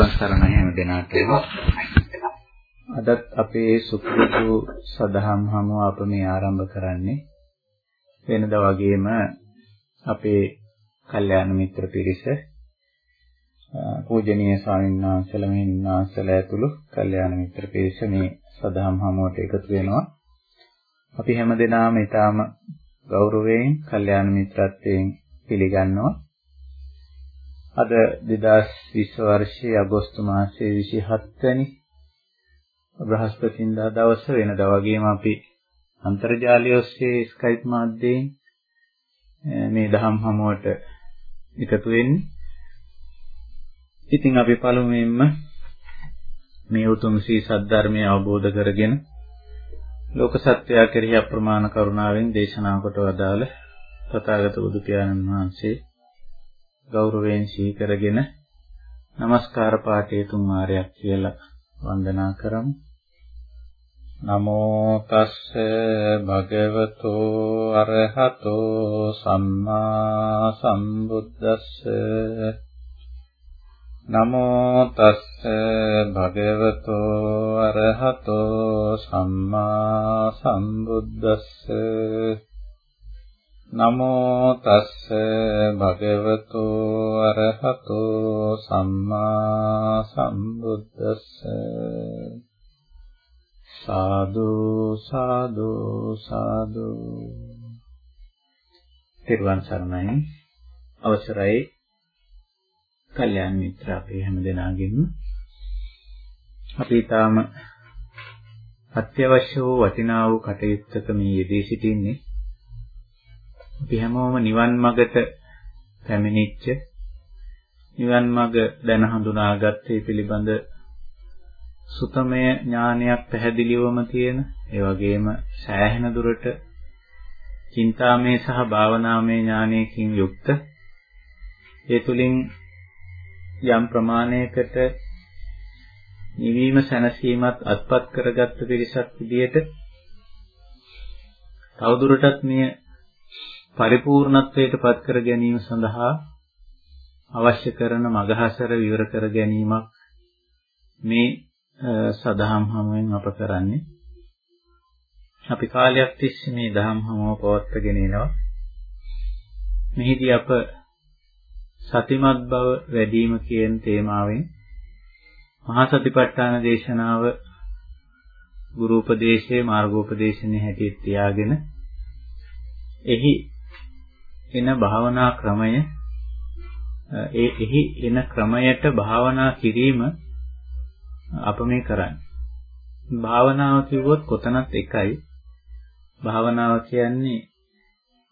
පෙරවන් සරණයි හැම දිනාටම. අදත් අපේ සුපුරුදු සදහම් හමුව අප මේ ආරම්භ කරන්නේ වෙනදා වගේම අපේ කල්යාණ මිත්‍ර පිරිස පූජනීය ස්වාමීන් වහන්සේලා මෙහින් වහන්සේලා ඇතුළු කල්යාණ මිත්‍ර පිරිස මේ සදහම් හමුවට එකතු වෙනවා. අපි හැමදෙනාම ඊටාම ගෞරවයෙන් කල්යාණ මිත්‍රත්වයෙන් පිළිගන්නවා. අද 2020 වර්ෂයේ අගෝස්තු මාසයේ 27 වෙනි බ්‍රහස්පතින්දා දවස වෙනදා වගේම අපි අන්තර්ජාලය ඔස්සේ ස්කයිප් මාධ්‍යයෙන් මේ දහම් හමුවට එකතු වෙන්නේ. ඉතින් අපි පළමුවෙන්ම මේ උතුම් ශ්‍රී සද්ධර්මය අවබෝධ කරගෙන ලෝක සත්‍යය කෙරෙහි අප්‍රමාණ කරුණාවෙන් දේශනා කොට වදාළ තථාගත බුදු පියාණන් වහන්සේ ගෞරවයෙන් සිහි කරගෙන নমස්කාර පාඨය තුන් වාරයක් කියලා වන්දනා කරමු. නමෝ තස්ස භගවතෝ අරහතෝ සම්මා සම්බුද්දස්ස නමෝ තස්ස භගවතෝ අරහතෝ සම්මා සම්බුද්දස්ස නමෝ තස්ස භගවතු අරහතෝ සම්මා සම්බුද්දස්ස. සාදු සාදු සාදු. තිරුවන් සරණයි. අවසරයි. කල්යාණ මිත්‍ර අපේ හැම දෙනාගෙම අපි තාම අත්‍යවශ්‍ය වූ වටිනා වූ කටයුත්තක මේ යෙදී සිටින්නේ අපි හැමෝම නිවන් මඟට පැමිණිච්ච නිවන් මඟ දැන හඳුනාගත්තේ පිළිබඳ සුතමය ඥානයක් පැහැදිලිවම තියෙන ඒ වගේම සෑහෙන දුරට චින්තාමය සහ භාවනාමය ඥානයකින් යුක්ත. ඒ තුලින් යම් ප්‍රමාණයකට නිවීම සැනසීමත් අත්පත් කරගත්ත පිරිසක් විදියට තවදුරටත් මේ පරිපූර්ණත්වයට පත් කර ගැනීම සඳහා අවශ්‍ය කරන මගහසර විවර කර ගැනීමක් මේ සදහම් හමුවෙන් අප කරන්නේ. අපි කාලයක් තිස්සේ මේ දහම් හමුව පවත්වාගෙන එනවා. මෙහිදී අප සතිමත් බව වැඩිම කියන තේමාවෙන් මහා සතිපට්ඨාන දේශනාව ගුරු උපදේශයේ මාර්ගෝපදේශනේ හැටියට තියාගෙන එහි එන භාවනා ක්‍රමය ඒ එහි එන ක්‍රමයට භාවනා කිරීම අප මේ කරන්නේ. භාවනාව කිව්වොත් කොතනත් එකයි. භාවනාව කියන්නේ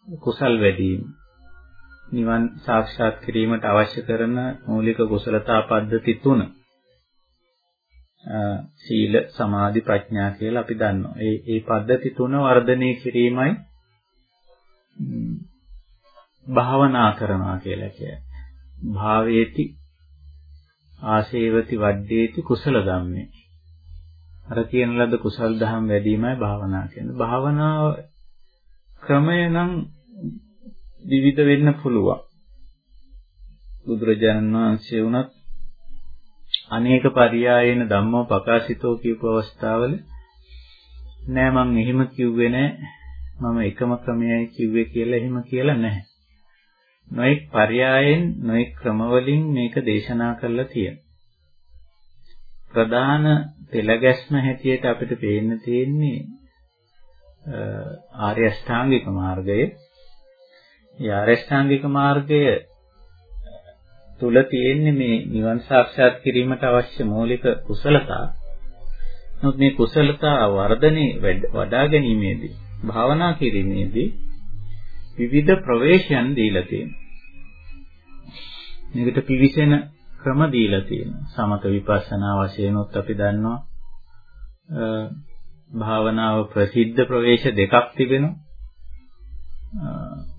කුසල් වැඩිම. නිවන් සාක්ෂාත් කිරීමට අවශ්‍ය කරන මූලික කුසලතා පද්ධති තුන. සීල සමාධි ප්‍රඥා කියලා අපි දන්නවා. ඒ ඒ පද්ධති තුන වර්ධනය කිරීමයි භාවනා කරනවා කියලා කියන්නේ. භාවේති ආශේවති වඩ්ඩේති කුසල ධම්මේ. අර කියන ලද කුසල් දහම් වැඩිමයි භාවනා කියන්නේ. භාවනාව ක්‍රමය නම් විවිධ වෙන්න පුළුවන්. බුදුරජාණන් වහන්සේ වුණත් අනේක පරියායන ධම්මෝ ප්‍රකාශිතෝ කියපු අවස්ථාවල නෑ මං එහෙම කිව්වේ නෑ මම එකම ක්‍රමයයි කිව්වේ කියලා එහෙම කියලා නැහැ. නොඑක් පర్యాයෙන් නොඑක් ක්‍රමවලින් මේක දේශනා කරලා තියෙනවා. ප්‍රධාන පෙළගැස්ම හැටියට අපිට පේන්න තියෙන්නේ ආර්ය අෂ්ටාංගික මාර්ගය. ඒ ආර්ය අෂ්ටාංගික මාර්ගය තුල තියෙන්නේ මේ නිවන් සාක්ෂාත් කිරීමට අවශ්‍ය මූලික කුසලතා. නමුත් මේ කුසලතා වර්ධනේ වඩා ගැනීමේදී භාවනා කිරීමේදී විවිධ ප්‍රවේශයන් දීලා තියෙනවා. මේකට පිවිසෙන ක්‍රම දීලා තියෙනවා. සමත විපස්සනා වශයෙන්ොත් අපි දන්නවා භාවනාව ප්‍රසිද්ධ ප්‍රවේශ දෙකක් තිබෙනවා.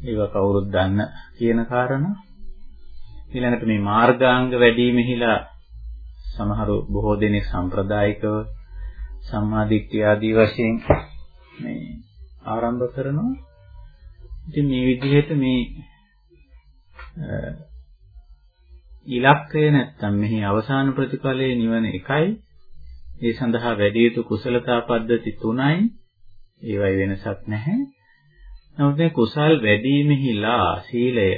ඒවා කවුරුත් දන්න කියන කාරණා. ඊළඟට මේ මාර්ගාංග වැඩිමෙහිලා සමහරු බොහෝ දෙනෙක් සම්ප්‍රදායිකව සම්මාදිට්ඨිය ආදී වශයෙන් මේ ආරම්භ කරනවා. ඉතින් මේ විදිහට මේ ඉලක්කය නැත්තම් මෙහි අවසාන ප්‍රතිඵලයේ නිවන එකයි. ඒ සඳහා වැඩි යුතු කුසලතා පද්ධති තුනයි. ඒවයි වෙනසක් නැහැ. නමුත් මේ කුසල් වැඩිමෙහිලා සීලය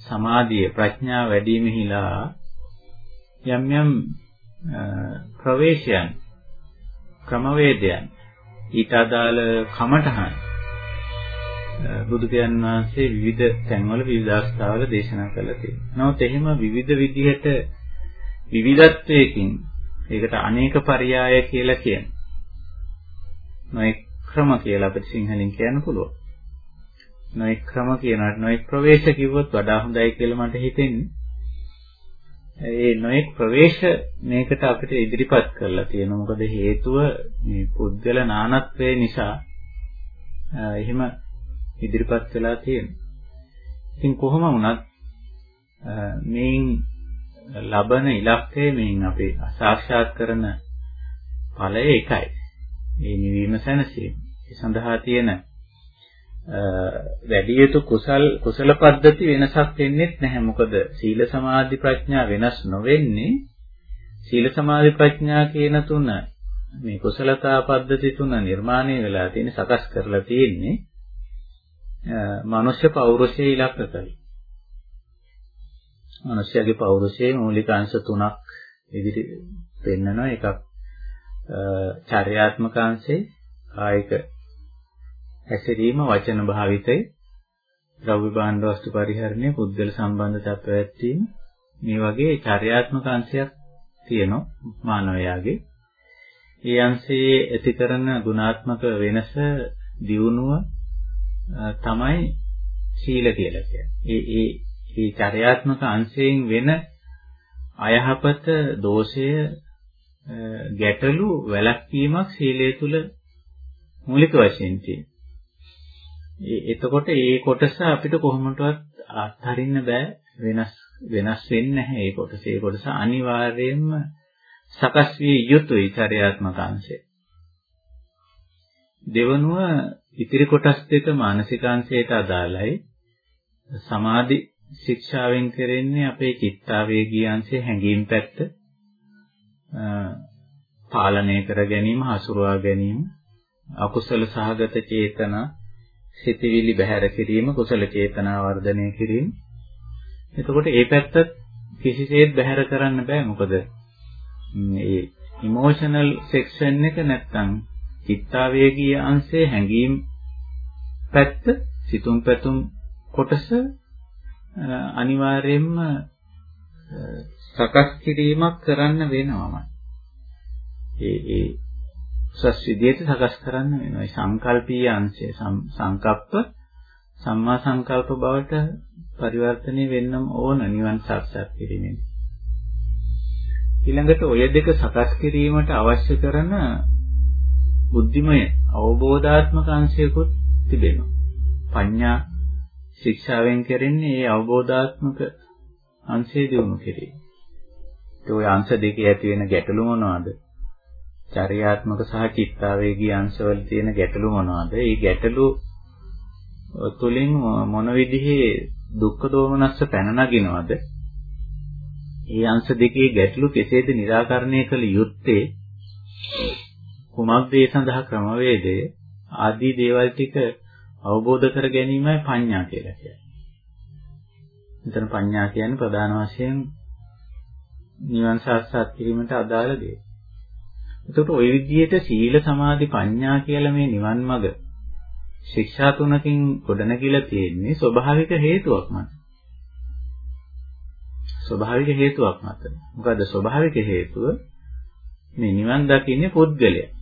සමාධිය ප්‍රඥා වැඩිමෙහිලා යම් යම් ප්‍රවේශයන් ක්‍රමවේදයන් ඊට අදාළ කමඨහන් බුදු පියාණන් වහන්සේ විවිධ තැන්වල විවිධ අවස්ථාවල දේශනා කළා තියෙනවා. නමුත් එහෙම විවිධ විදිහට විවිධත්වයකින් ඒකට අනේක පරයය කියලා කියන. නොඑක් ක්‍රම කියලා අපිට සිංහලෙන් කියන්න පුළුවන්. නොඑක් ක්‍රම කියනකට නොඑක් ප්‍රවේශ කිව්වොත් වඩා හොඳයි කියලා මට හිතෙන්නේ. ඒ නොඑක් ප්‍රවේශ මේකට අපිට ඉදිරිපත් කරලා තියෙනවා. මොකද හේතුව මේ පුද්ගල නානත්වය නිසා එහෙම ඉදිරිපත් වෙලා තියෙනවා. ඉතින් කොහොම වුණත් මේන් ලබන ඉලක්කය මේන් අපි සාක්ෂාත් කරන ඵලය එකයි. මේ නිවීම සැනසීම. ඒ සඳහා තියෙන වැඩි යුතු කුසල් කුසල පද්ධති වෙනසක් වෙන්නේ නැහැ. මොකද සීල සමාධි ප්‍රඥා වෙනස් නොවෙන්නේ සීල සමාධි ප්‍රඥා කියන තුන මේ කුසලතා පද්ධති තුන නිර්මාණය වෙලා තියෙන සකස් කරලා තියෙන්නේ මනුෂ්‍ය පෞරුෂයේ ඉලක්ක කරයි. මනුෂ්‍යගේ පෞරුෂයේ මූලික අංශ තුනක් ඉදිරි පෙන්නනවා. එකක් චර්යාත්මක අංශේ කායික හැසිරීම වචන භාවිතය ද්‍රව්‍ය භාණ්ඩ වස්තු පරිහරණය පුද්ගල සම්බන්ධතා පැවැත්වීම මේ වගේ චර්යාත්මක අංශයක් තියෙනවා මානවයාගේ. ඒ අංශයේ ඇති කරන ගුණාත්මක වෙනස දියුණුව තමයි සීල කියලා කියන්නේ. ඒ ඒ මේ චර්යාත්මක අංශයෙන් වෙන අයහපත දෝෂය ගැටලු වැළැක්වීමක් සීලය තුල මූලික වශයෙන් තියෙනවා. එතකොට ඒ කොටස අපිට කොහොමදවත් අත්හරින්න බෑ වෙනස් වෙනස් වෙන්නේ නැහැ ඒ කොටස. ඒ කොටස අනිවාර්යයෙන්ම සකස් විය යුතුයි චර්යාත්මක අංශය. දෙවනුව ඉතිරි කොටස් දෙක මානසිකාංශයට අදාළයි. සමාධි ශික්ෂාවෙන් කරන්නේ අපේ චිත්තාවේගී අංශයේ හැඟීම් පැත්ත පාලනය කර ගැනීම, හසුරුවා ගැනීම, අකුසල සහගත චේතනා සිතවිලි බැහැර කිරීම, කුසල චේතනා වර්ධනය කිරීම. එතකොට ඒ පැත්තත් කිසිසේත් බැහැර කරන්න බෑ. මොකද මේ ඉමෝෂනල් සෙක්ෂන් එක නැත්තම් චිත්තාවේගීය අංශයේ හැඟීම් පැත්ත, සිතුම් පැතුම් කොටස අනිවාර්යයෙන්ම සකස් කිරීමක් කරන්න වෙනවමයි. ඒ ඒ උසස් විදියට සකස් කරන්න වෙනවා. සංකල්පීය අංශය සංකප්ප සම්මා සංකල්ප බවට පරිවර්තනය වෙන්නම ඕන නිවන් සාක්ෂාත් කිරීමෙන්. ඊළඟට ඔය දෙක සකස් කිරීමට අවශ්‍ය කරන බුද්ධිමය අවබෝධාත්මක අංශයකුත් තිබෙනවා. පඤ්ඤා ශික්ෂාවෙන් කරන්නේ ඒ අවබෝධාත්මක අංශය දිනු කිරීම. ඒ ඔය අංශ දෙකේ ඇති වෙන ගැටලු මොනවද? චර්යාත්මක සහ චිත්තාවේගී අංශවල තියෙන ගැටලු මොනවද? මේ ගැටලු තුලින් මොන විදිහේ දුක්ඛ දෝමනස්ස පැන නගිනවද? මේ අංශ දෙකේ ගැටලු කෙසේද निराකරණය කළ යුත්තේ? කුමක්ද ඒ සඳහා ක්‍රමවේදය? ආදී දේවල් ටික අවබෝධ කර ගැනීමයි පඤ්ඤා කියලා කියන්නේ. මෙතන පඤ්ඤා කියන්නේ ප්‍රධාන වශයෙන් නිවන් සාක්ෂාත් කිරීමට අදාළ දේ. එතකොට ওই විදිහට සීල සමාධි ප්‍රඥා කියලා මේ නිවන් මඟ ශික්ෂා තුනකින් ගොඩනැගිලා තියෙන්නේ ස්වභාවික හේතුවක් මත. ස්වභාවික හේතුවක් මත. මොකද ස්වභාවික හේතුව මේ නිවන් දකින්නේ පුද්ගලයා.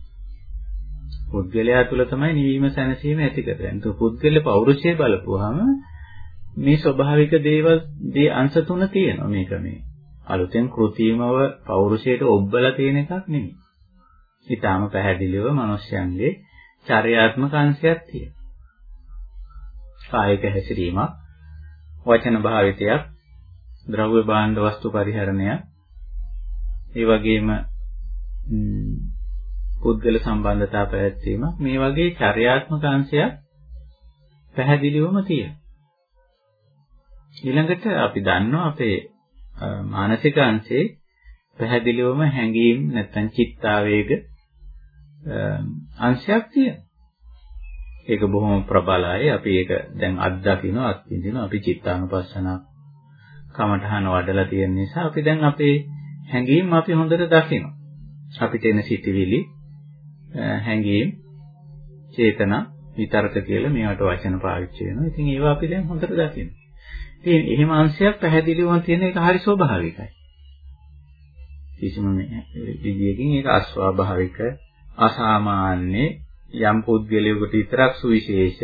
පුද්ගලයා තුල තමයි නිවීම සැනසීම ඇති කරගන්නේ. તો පුද්ගල පෞරුෂය බලපුවාම මේ ස්වභාවික දේවල් දී අංශ තුන තියෙනවා මේක මේ. අලුතෙන් කෘතිමව පෞරුෂයට ඔබ්බලා තියෙන එකක් නෙමෙයි. ඊටාම පැහැදිලිව මිනිස්යන්ගේ චර්යාත්මක අංශයක් තියෙනවා. කායික හැසිරීමක්, වචන භාවිතයක්, ද්‍රව්‍ය භාණ්ඩ වස්තු පරිහරණයක්, ඒ වගේම පුද්ගල සම්බන්ධතා පැවැත්වීමක් මේ වගේ චර්යාත්මක අංශයක් පැහැදිලිවම තියෙනවා. ඊළඟට අපි දන්නවා අපේ මානසික අංශේ පැහැදිලිවම හැඟීම් නැත්නම් චිත්තාවේග අංශයක් තියෙනවා. ඒක බොහොම ප්‍රබලයි. අපි ඒක දැන් අත්දකිනවා, අත්විඳිනවා. අපි චිත්තානුපස්සන කමඨහන වඩලා තියෙන නිසා අපි දැන් අපේ හැඟීම් අපි හොඳට දකිනවා. අපිට එන සිටිවිලි හැඟීම් චේතනා විතරක කියලා මේවට වචන පාවිච්චි වෙනවා. ඉතින් ඒවා අපි දැන් හොඳට දකිනවා. ඉතින් එහෙම අංශයක් පැහැදිලිවම තියෙන එක හරි ස්වභාවිකයි. කිසිම විදියකින් ඒක අස්වාභාවික අසාමාන්‍ය යම් පුද්ගලයෙකුට විතරක් සුවිශේෂ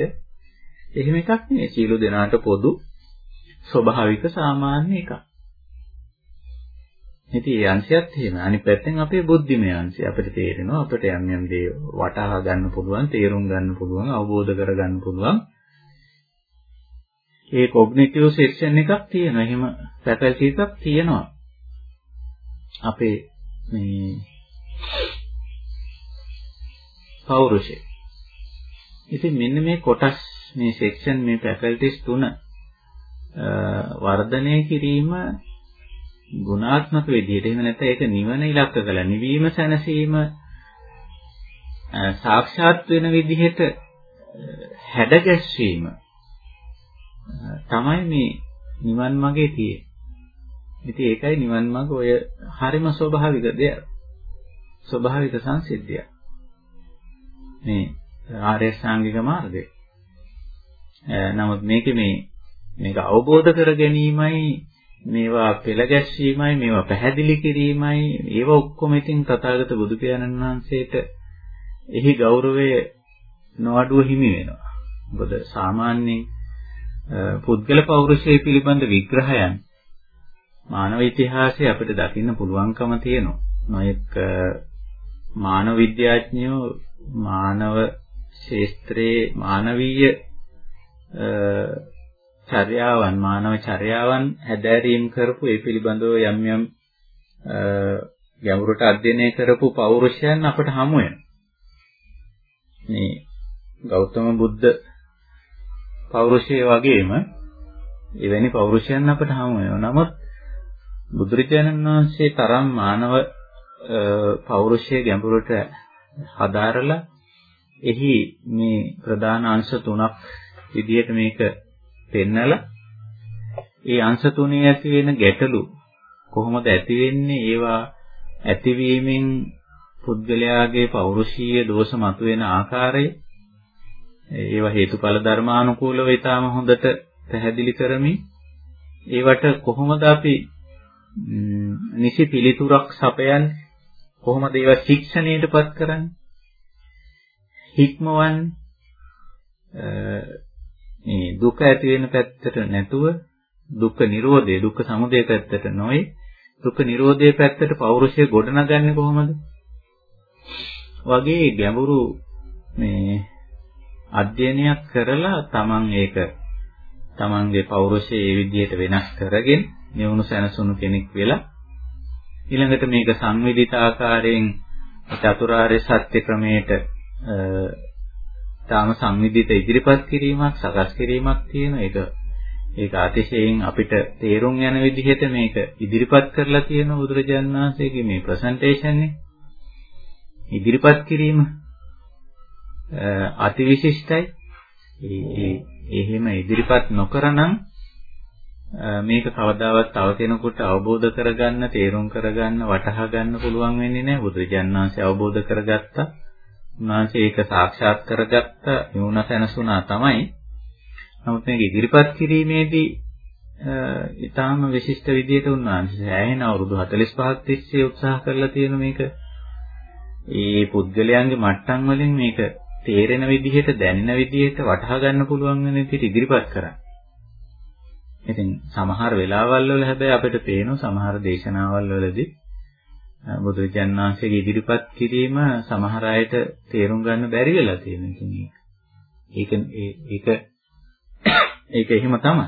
එහෙම එකක් නෙවෙයි. සීල දෙනාට පොදු ස්වභාවික සාමාන්‍ය එකක්. ඉතින් ඒ අංශයත් එහෙම. අනිත් පැත්තෙන් අපේ බුද්ධිමය අංශය අපිට තේරෙනවා අපිට යම් යම් දේ වටහා ගන්න පුළුවන්, තේරුම් ගන්න පුළුවන්, අවබෝධ කර ගන්න පුළුවන්. ඒ කොග්නිටිව් සෙක්ෂන් එකක් තියෙනවා. එහෙම ෆැකල්ටි එකක් තියෙනවා. අපේ මේ පෞරුෂය. ඉතින් මෙන්න මේ කොටස් මේ සෙක්ෂන් මේ ෆැකල්ටිස් තුන වර්ධනය කිරීම ගුණාත්මක විදිහට එහෙම නැත්නම් ඒක නිවන ඉලක්ක කළා නිවීම සැනසීම සාක්ෂාත් වෙන විදිහට හැඩගැස්වීම තමයි මේ නිවන් මාගේ තියෙන්නේ. ඉතින් ඒකයි නිවන් මාර්ග ඔය හරිම ස්වභාවික දෙයක්. ස්වභාවික සංසිද්ධියක්. මේ ආර්ය ශ්‍රාංගික මාර්ගය. නමුත් මේකේ මේ මේක අවබෝධ කර ගැනීමයි මේවා පෙළ ගැස්වීමයි මේවා පැහැදිලි කිරීමයි ඒවා ඔක්කොම ඉතින් තථාගත බුදු පියාණන් වහන්සේට එහි ගෞරවය නොඅඩුව හිමි වෙනවා. මොකද සාමාන්‍යයෙන් පුද්ගල පෞරුෂය පිළිබඳ විග්‍රහයන් මානව ඉතිහාසයේ අපිට දකින්න පුළුවන්කම තියෙනවා. නොයෙක් මානව විද්‍යාඥයෝ මානව ශාස්ත්‍රයේ මානවීය චර්යාවන් මානව චර්යාවන් හැදෑරීම් කරපු ඒ පිළිබඳව යම් යම් ගැඹුරට අධ්‍යයනය කරපු පෞරුෂයන් අපට හමු වෙනවා. මේ ගෞතම බුද්ධ පෞරුෂය වගේම එවැනි පෞරුෂයන් අපට හමු වෙනවා. නමුත් බුදුරජාණන් වහන්සේ තරම් මානව පෞරුෂයේ ගැඹුරට හදාරලා එහි මේ ප්‍රධාන අංශ තුනක් විදිහට මේක පෙන්නලා ඒ අංශ තුනේ ඇති වෙන ගැටලු කොහොමද ඇති වෙන්නේ? ඒවා ඇතිවීමෙන් පුද්ගලයාගේ පෞරුෂීය දෝෂ මතුවෙන ආකාරය ඒවා හේතුඵල ධර්මානුකූලව ඊටාම හොඳට පැහැදිලි කරමින් ඒවට කොහොමද අපි නිසි පිළිතුරක් සපයන්නේ කොහොමද ඒවා ශික්ෂණයටපත් කරන්නේ හික්මවන්නේ මේ දුක ඇති වෙන පැත්තට නැතුව දුක්ඛ නිරෝධය දුක්ඛ සමුදය පැත්තට නොයි දුක්ඛ නිරෝධය පැත්තට පෞරුෂය ගොඩනගන්නේ කොහොමද? වගේ ගැඹුරු මේ අධ්‍යයනයක් කරලා Taman ඒක Tamanගේ පෞරුෂය ඒ විදිහට වෙනස් කරගෙන නිවුණු සැනසුණු කෙනෙක් වෙලා ඊළඟට මේක සංවිධිත ආකාරයෙන් චතුරාර්ය සත්‍ය ක්‍රමයට තාම සංවිධිත ඉදිරිපත් කිරීමක් සකස් කිරීමක් තියෙන ඒක ඒක අතිශයින් අපිට තේරුම් යන විදිහට මේක ඉදිරිපත් කරලා තියෙන බුදුරජාණන් වහන්සේගේ මේ ප්‍රසන්ටේෂන් එක ඉදිරිපත් කිරීම අතිවිශිෂ්ටයි ඒ එහෙම ඉදිරිපත් නොකරනම් මේක කවදාවත් තව කෙනෙකුට අවබෝධ කරගන්න, තේරුම් කරගන්න, වටහා ගන්න පුළුවන් වෙන්නේ නැහැ. බුදුරජාණන් වහන්සේ අවබෝධ කරගත්තා. උන්වහන්සේ ඒක සාක්ෂාත් කරගත්ත නුණ සැනසුණා තමයි. නමුත් මේක ඉදිරිපත් කිරීමේදී ඊටාම විශිෂ්ට විදිහට උන්වහන්සේ සෑහෙන අවුරුදු 45ක් තිස්සේ උත්සාහ කරලා තියෙන මේක ඒ පුද්ගලයන්ගේ මට්ටම් වලින් මේක තේරෙන විදිහට දැනෙන විදිහට වටහා ගන්න පුළුවන් වෙන විදිහට ඉදිරිපත් කරා. ඉතින් සමහර වෙලාවල් වල හැබැයි අපිට පේනවා සමහර දේශනාවල් වලදී බුදුරජාණන් වහන්සේගේ ඉදිරිපත් කිරීම සමහර අයට තේරුම් ගන්න බැරි වෙලා තියෙනවා. ඉතින් ඒක ඒක ඒක එහෙම තමයි.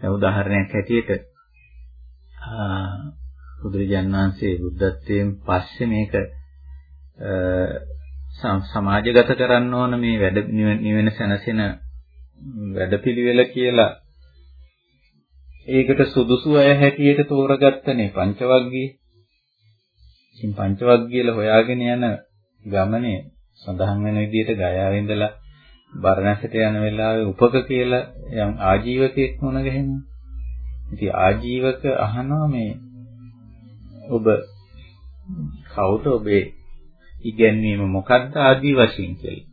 දැන් උදාහරණයක් හැටියට බුදුරජාණන් වහන්සේ බුද්ධත්වයෙන් පස්සේ මේක සමාජගත කරන්න ඕන මේ වැඩ නිවෙන සැනසෙන වැඩපිළිවෙල කියලා ඒකට සුදුසු අය හැටියට තෝරගත්තනේ පංචවග්ගිය. ඉතින් පංචවග්ගියල හොයාගෙන යන ගමනේ සඳහන් වෙන විදිහට ගයාවේ ඉඳලා බරණැසට යන වෙලාවේ උපක කියලා යම් ආජීවකයෙක් වුණ ගහනවා. ඉතින් ආජීවක අහනවා මේ ඔබ කවුද ඔබේ ඉගැන්වීම මොකක්ද ආදී වශයෙන් කියලා.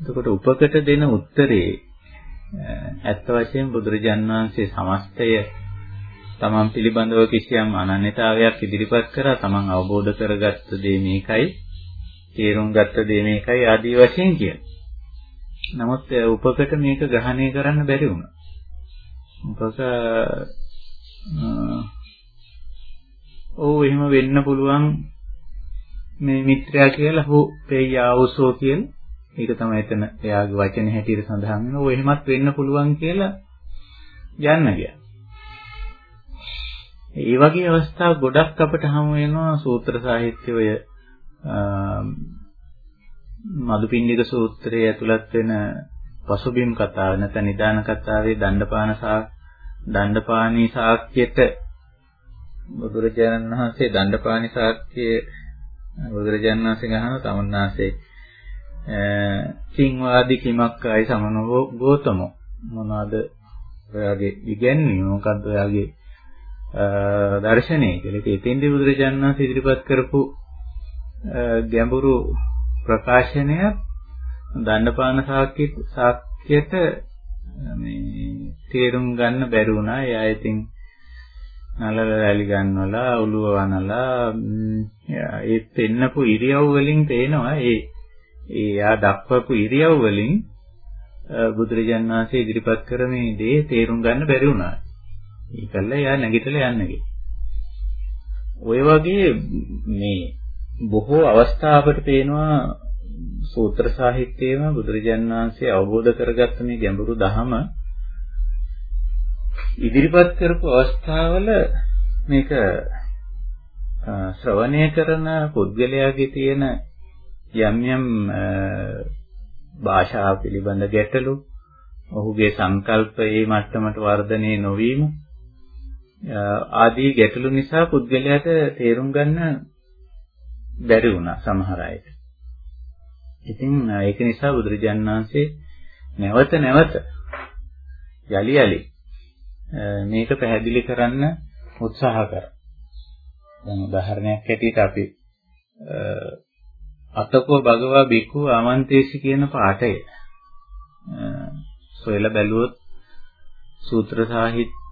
එතකොට උපකට දෙන උත්තරේ ඇත්ත වශයෙන් බුදුරජාන් වහන්සේ සමස්තය තමන් පිළිබඳව කිසියම් අනන්‍යතාවයක් ඉදිරිපත් කරා තමන් අවබෝධ කරගත්ත දේ මේකයි තේරුම් ගත්ත දේ මේකයි ආදී වශයෙන් කියන. නමුත් උපකට මේක ග්‍රහණය කරන්න බැරි වුණා. උපක ඔව් එහෙම වෙන්න පුළුවන් මේ මිත්‍රයා කියලා හෝ පේයාවසෝ කියන ඒක තමයි එතන එයාගේ වචන හැටියට සඳහන් වෙනවා. ඔය එහෙමත් වෙන්න පුළුවන් කියලා යන්න ගියා. ඒ වගේ අවස්ථා ගොඩක් අපිට හමු වෙනවා සූත්‍ර සාහිත්‍යය මදුපිණ්ඩික සූත්‍රයේ ඇතුළත් වෙන පසුබිම් කතාව නැත්නම් නිදාන කතාවේ දණ්ඩපාන සා දණ්ඩපාණී සාක්‍යයට බුදුරජාණන් වහන්සේ දණ්ඩපාණී සාක්‍ය බුදුරජාණන් වහන්සේ ගහන තමුන්නාසේ කිංවාදි කිමක්කයි සමනෝ ගෝතමෝ. මොනවාද ඔයාගේ ඉගැන්වීම? මොකද්ද ඔයාගේ දර්ශනය කියලා. ඒක එතෙන්දී බුදුරජාණන් වහන්සේ ඉදිරිපත් කරපු ගැඹුරු ප්‍රකාශනය දණ්ඩපාන සාක්‍යයට මේ තේරුම් ගන්න බැරි වුණා. එයා ඉතින් නලල රැලි ගන්නවලා ඔළුව වනලා ඒ පෙන්නපු ඉරියව් වලින් පේනවා ඒ ඒ යා දක්වපු ඉරියව් වලින් බුදුරජාන් වහන්සේ ඉදිරිපත් කරන දේ තේරුම් ගන්න බැරි වුණා. ඒකල්ල යා නැගිටලා යන්නගේ. ඔය වගේ මේ බොහෝ අවස්ථාවකට පේනවා සූත්‍ර සාහිත්‍යයේම බුදුරජාන් වහන්සේ අවබෝධ කරගත්ත මේ ගැඹුරු ධහම ඉදිරිපත් කරපු අවස්ථාවල මේක ශ්‍රවණය කරන පුද්ගලයාගේ තියෙන යම් යම් භාෂාව පිළිබඳ ගැටලු ඔහුගේ සංකල්පයේ මට්ටමට වර්ධනය නොවීම ආදී ගැටලු නිසා පුද්ගලයාට තේරුම් ගන්න බැරි වුණා සමහර අයට. ඉතින් ඒක නිසා බුදුරජාණන් වහන්සේ නැවත නැවත යලි යලි මේක පැහැදිලි කරන්න උත්සාහ කරා. දැන් උදාහරණයක් ඇටියට අපි අතකෝ භගවා බිකු ආමන්තේසි කියන පාඨය සොයලා බැලුවොත් සූත්‍ර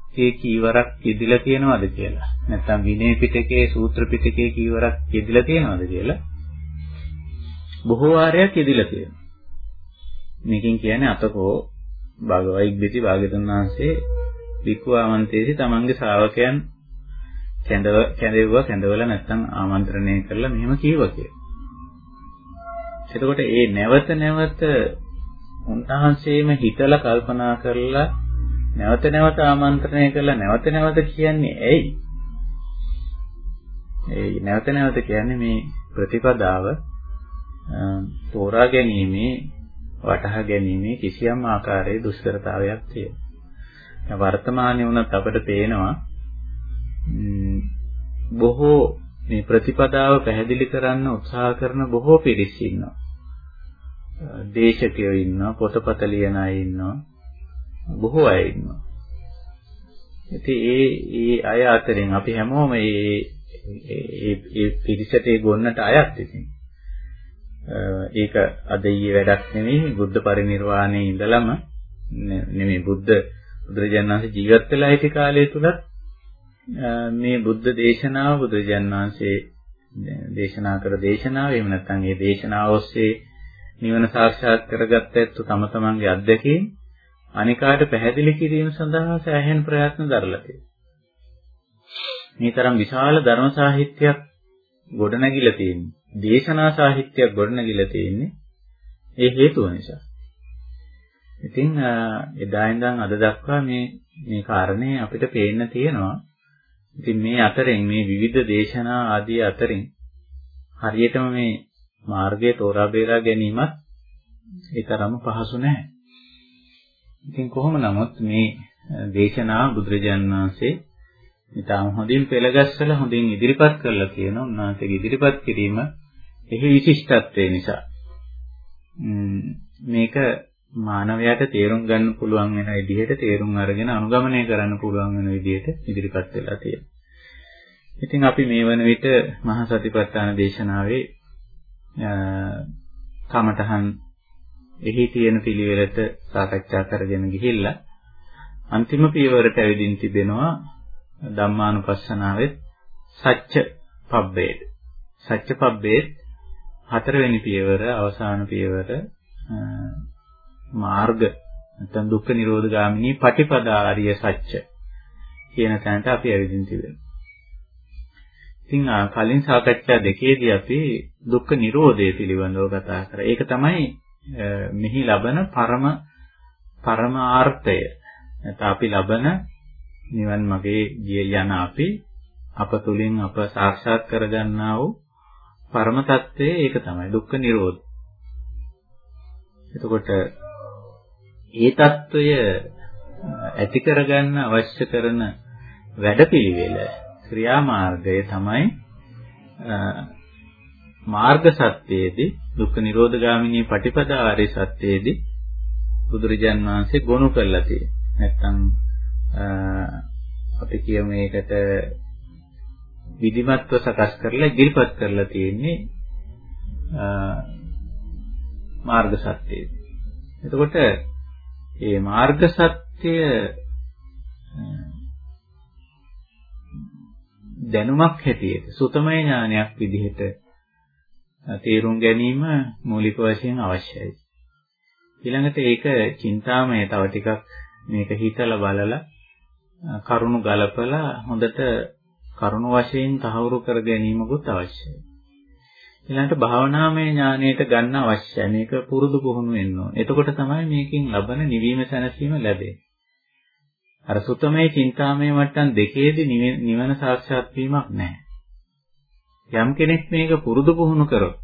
සාහිත්‍යයේ කීවරක් යෙදිලා තියෙනවද කියලා. නැත්නම් විනය පිටකයේ සූත්‍ර පිටකයේ කීවරක් යෙදිලා තියෙනවද කියලා. බොහෝ වාරයක් යෙදිලා තියෙනවා. මේකෙන් කියන්නේ අතකෝ භගවයි ඉක්බිති භාග්‍යතුන් වහන්සේ බිකු ආමන්තේසි තමන්ගේ ශ්‍රාවකයන් කැඳව කැඳෙව්වා කැඳවලා නැත්නම් ආමන්ත්‍රණය කරලා මෙහෙම කීවා කියලා. එතකොට ඒ නැවත නැවත උන්වහන්සේම හිතලා කල්පනා කරලා නැවත නැවත ආමන්ත්‍රණය කරලා නැවත නැවත කියන්නේ ඇයි? ඒ නැවත නැවත කියන්නේ මේ ප්‍රතිපදාව තෝරා ගැනීමේ වටහා ගැනීමේ කිසියම් ආකාරයේ දුෂ්කරතාවයක් තියෙනවා. වර්තමානයේ වුණත් අපිට පේනවා බොහෝ මේ ප්‍රතිපදාව පැහැදිලි කරන්න උත්සාහ කරන බොහෝ පිරිස් ඉන්නවා. දේශකයෝ ඉන්නවා, පොතපත ලියන අය ඉන්නවා. බොහෝ අය ඉන්නවා. ඉතින් ඒ ඒ අය අතරින් අපි හැමෝම මේ ඒ ඒ පිරිසට ඒ ගොන්නට අයත් ඉතින්. ඒක අද ඊයේ වැඩක් නෙවෙයි බුද්ධ පරිනිර්වාණයේ ඉඳලම නෙමෙයි බුද්ධ බුදුරජාණන් වහන්සේ ජීවත් වෙලා හිටි කාලය තුලත් මේ බුද්ධ දේශනාව බුදුරජාන් වහන්සේ දේශනා කර දේශනාව එහෙම නැත්නම් මේ දේශනාව ඔස්සේ නිවන සාක්ෂාත් කරගත්ත ඇත්තු තම තමන්ගේ අත්දැකීම් අනිකාට පැහැදිලි කිරීම සඳහා සෑහෙන ප්‍රයත්න දරලා තියෙනවා. මේ තරම් විශාල ධර්ම සාහිත්‍යයක් ගොඩනැගිලා තියෙන්නේ. දේශනා සාහිත්‍යයක් ගොඩනැගිලා තියෙන්නේ ඒ හේතුව නිසා. ඉතින් එදා ඉඳන් අද දක්වා මේ මේ කාරණේ අපිට පේන්න තියෙනවා. ඉතින් මේ අතරින් මේ විවිධ දේශනා ආදී අතරින් හරියටම මේ මාර්ගය තෝරා බේරා ගැනීමත් ඒ තරම පහසු නැහැ. ඉතින් කොහොම නමුත් මේ දේශනා බුදුරජාණන් වහන්සේ ඊටම හොඳින් පෙළගස්සලා හොඳින් ඉදිරිපත් කරලා කියන උන්වහන්සේගේ ඉදිරිපත් කිරීම එහි විශිෂ්ටත්වය නිසා මේක මානවයාට තේරුම් ගන්න පුළුවන් වෙන විදිහට තේරුම් අරගෙන අනුගමනය කරන්න පුළුවන් වෙන විදිහට ඉදිරිපත් වෙලා තියෙනවා. ඉතින් අපි මේ වන විට මහා සතිපට්ඨාන දේශනාවේ කමඨහන් එහි තියෙන පිළිවෙලට සාකච්ඡා කරගෙන ගිහිල්ලා අන්තිම පියවරට ඇවිදින් තිබෙනවා ධම්මානුපස්සනාවේ සත්‍ය පබ්බේද සත්‍ය පබ්බේ හතරවෙනි පියවර අවසාන පියවර මාර්ග නැත්නම් දුක්ඛ නිරෝධ ගාමිනී පටිපදා ආර්ය සත්‍ය කියන තැනට අපි ඇවිදින් තිබෙනවා ඉතින් කලින් සාකච්ඡා දෙකේදී අපි දුක්ඛ නිරෝධය පිළිබඳව කතා කරා. ඒක තමයි මෙහි ලබන පරම පරමාර්ථය නැත්නම් අපි ලබන නිවන් මාගේ ගිය යන අපි අප තුලින් අප සාක්ෂාත් කරගන්නා වූ පරම తත්වයේ ඒක තමයි දුක්ඛ නිරෝධ. එතකොට ඒ తত্ত্বය ඇති කරගන්න අවශ්‍ය කරන වැඩපිළිවෙල ක්‍රියාමාර්ගය තමයි මාර්ග සත්‍යයේදී දුක්ඛ නිරෝධ ගාමිනී පටිපදා ආර්ය සත්‍යයේදී බුදුරජාන් වහන්සේ ගොනු කරලා තියෙන්නේ. නැත්තම් අපි කියමු මේකට විධිමත්ව සකස් කරලා ඉදිරිපත් කරලා තියෙන්නේ මාර්ග සත්‍යයේදී. එතකොට මේ මාර්ග සත්‍ය දැනුමක් හැටියට සුතමය ඥානයක් විදිහට තේරුම් ගැනීම මූලික වශයෙන් අවශ්‍යයි. ඊළඟට ඒක චින්තාමය තව ටිකක් මේක හිතලා බලලා කරුණු ගලපලා හොඳට කරුණු වශයෙන් තහවුරු කර ගැනීමකුත් අවශ්‍යයි. ඊළඟට භාවනාමය ඥානයට ගන්න අවශ්‍යයි. මේක පුරුදු පුහුණු වෙන්න ඕන. එතකොට තමයි මේකෙන් ලබන නිවීම සැනසීම ලැබෙන්නේ. අර සුතමේ චින්තාමය මට්ටම් දෙකේදී නිවන සාක්ෂාත් වීමක් නැහැ. යම් කෙනෙක් මේක පුරුදු පුහුණු කරොත්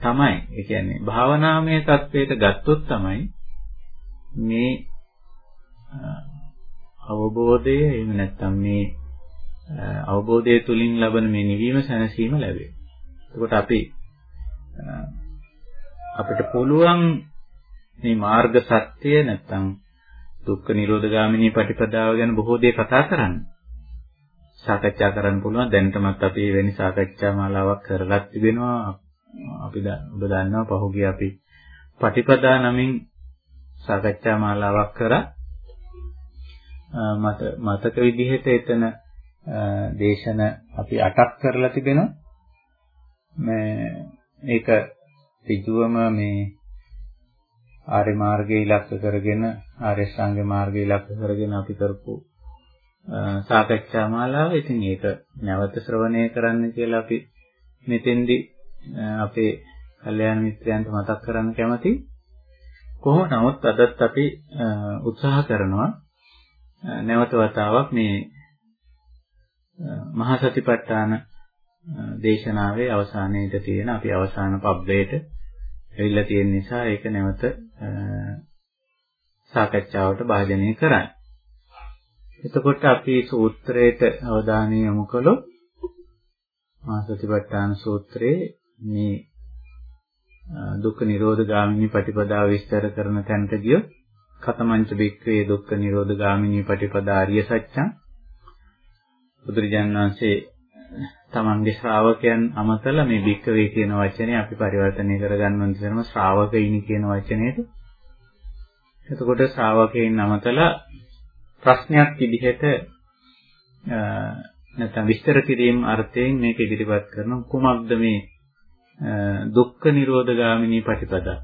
තමයි ඒ කියන්නේ භාවනාමය தത്വයට ගත්තොත් තමයි මේ අවබෝධය එහෙම නැත්නම් මේ අවබෝධය තුලින් ලබන මේ නිවීම සැනසීම ලැබේ. එතකොට අපි අපිට පුළුවන් මේ මාර්ග සත්‍ය නැත්නම් දුක්ඛ නිරෝධ ගාමිනී පටිපදාව ගැන බොහෝ දේ කතා කරන්න. සාකච්ඡා කරන්න පුළුවන් දැනටමත් අපි වෙනි සාකච්ඡා මාලාවක් කරලා තිබෙනවා. අපි ඔබ දන්නවා පහුගිය අපි පටිපදා නමින් සාකච්ඡා මාලාවක් කරා. මත මතක විදිහට එතන දේශන අපි 8ක් කරලා තිබෙනවා. මේ ඒක ඍජුවම මේ ආර්ය මාර්ගය ඉලක්ක කරගෙන ආර්ය ශ්‍රාංග මාර්ගය ඉලක්ක කරගෙන අපි කරපු සාකච්ඡා මාලාව. ඉතින් ඒක නැවත ශ්‍රවණය කරන්න කියලා අපි මෙතෙන්දි අපේ කල්යාණ මිත්‍රයන්ට මතක් කරන්න කැමතියි. කොහොම නමුත් අදත් අපි උත්සාහ කරනවා නැවත වතාවක් මේ මහා සතිපට්ඨාන දේශනාවේ අවසානයේදී තියෙන අපි අවසාන පබ්බේට ඇවිල්ලා තියෙන නිසා ඒක නැවත සාකච්ඡාවට භාජනය කරන්නේ. එතකොට අපි සූත්‍රයට අවධානය යොමු කළොත් මාසතිපට්ඨාන සූත්‍රයේ මේ දුක්ඛ නිරෝධ ගාමිනී පටිපදාව විස්තර කරන තැනට ගියොත් කතමංච බික්කවේ දුක්ඛ නිරෝධ ගාමිනී පටිපදා ආර්ය සත්‍යං බුදුරජාණන් වහන්සේ තමන්ගේ ශ්‍රාවකයන් අමතලා මේ භික්කවේ කියන වචනේ අපි පරිවර්තනය කරගන්න ඕන ශ්‍රාවකයිනි කියන වචනේට. එතකොට ශ්‍රාවකයන් අමතලා ප්‍රශ්නයක් විදිහට නැත්නම් විස්තර කිරීම අර්ථයෙන් මේක ඉදිරිපත් කරන කුමක්ද මේ දුක්ඛ නිරෝධ ගාමිනී ප්‍රතිපදා.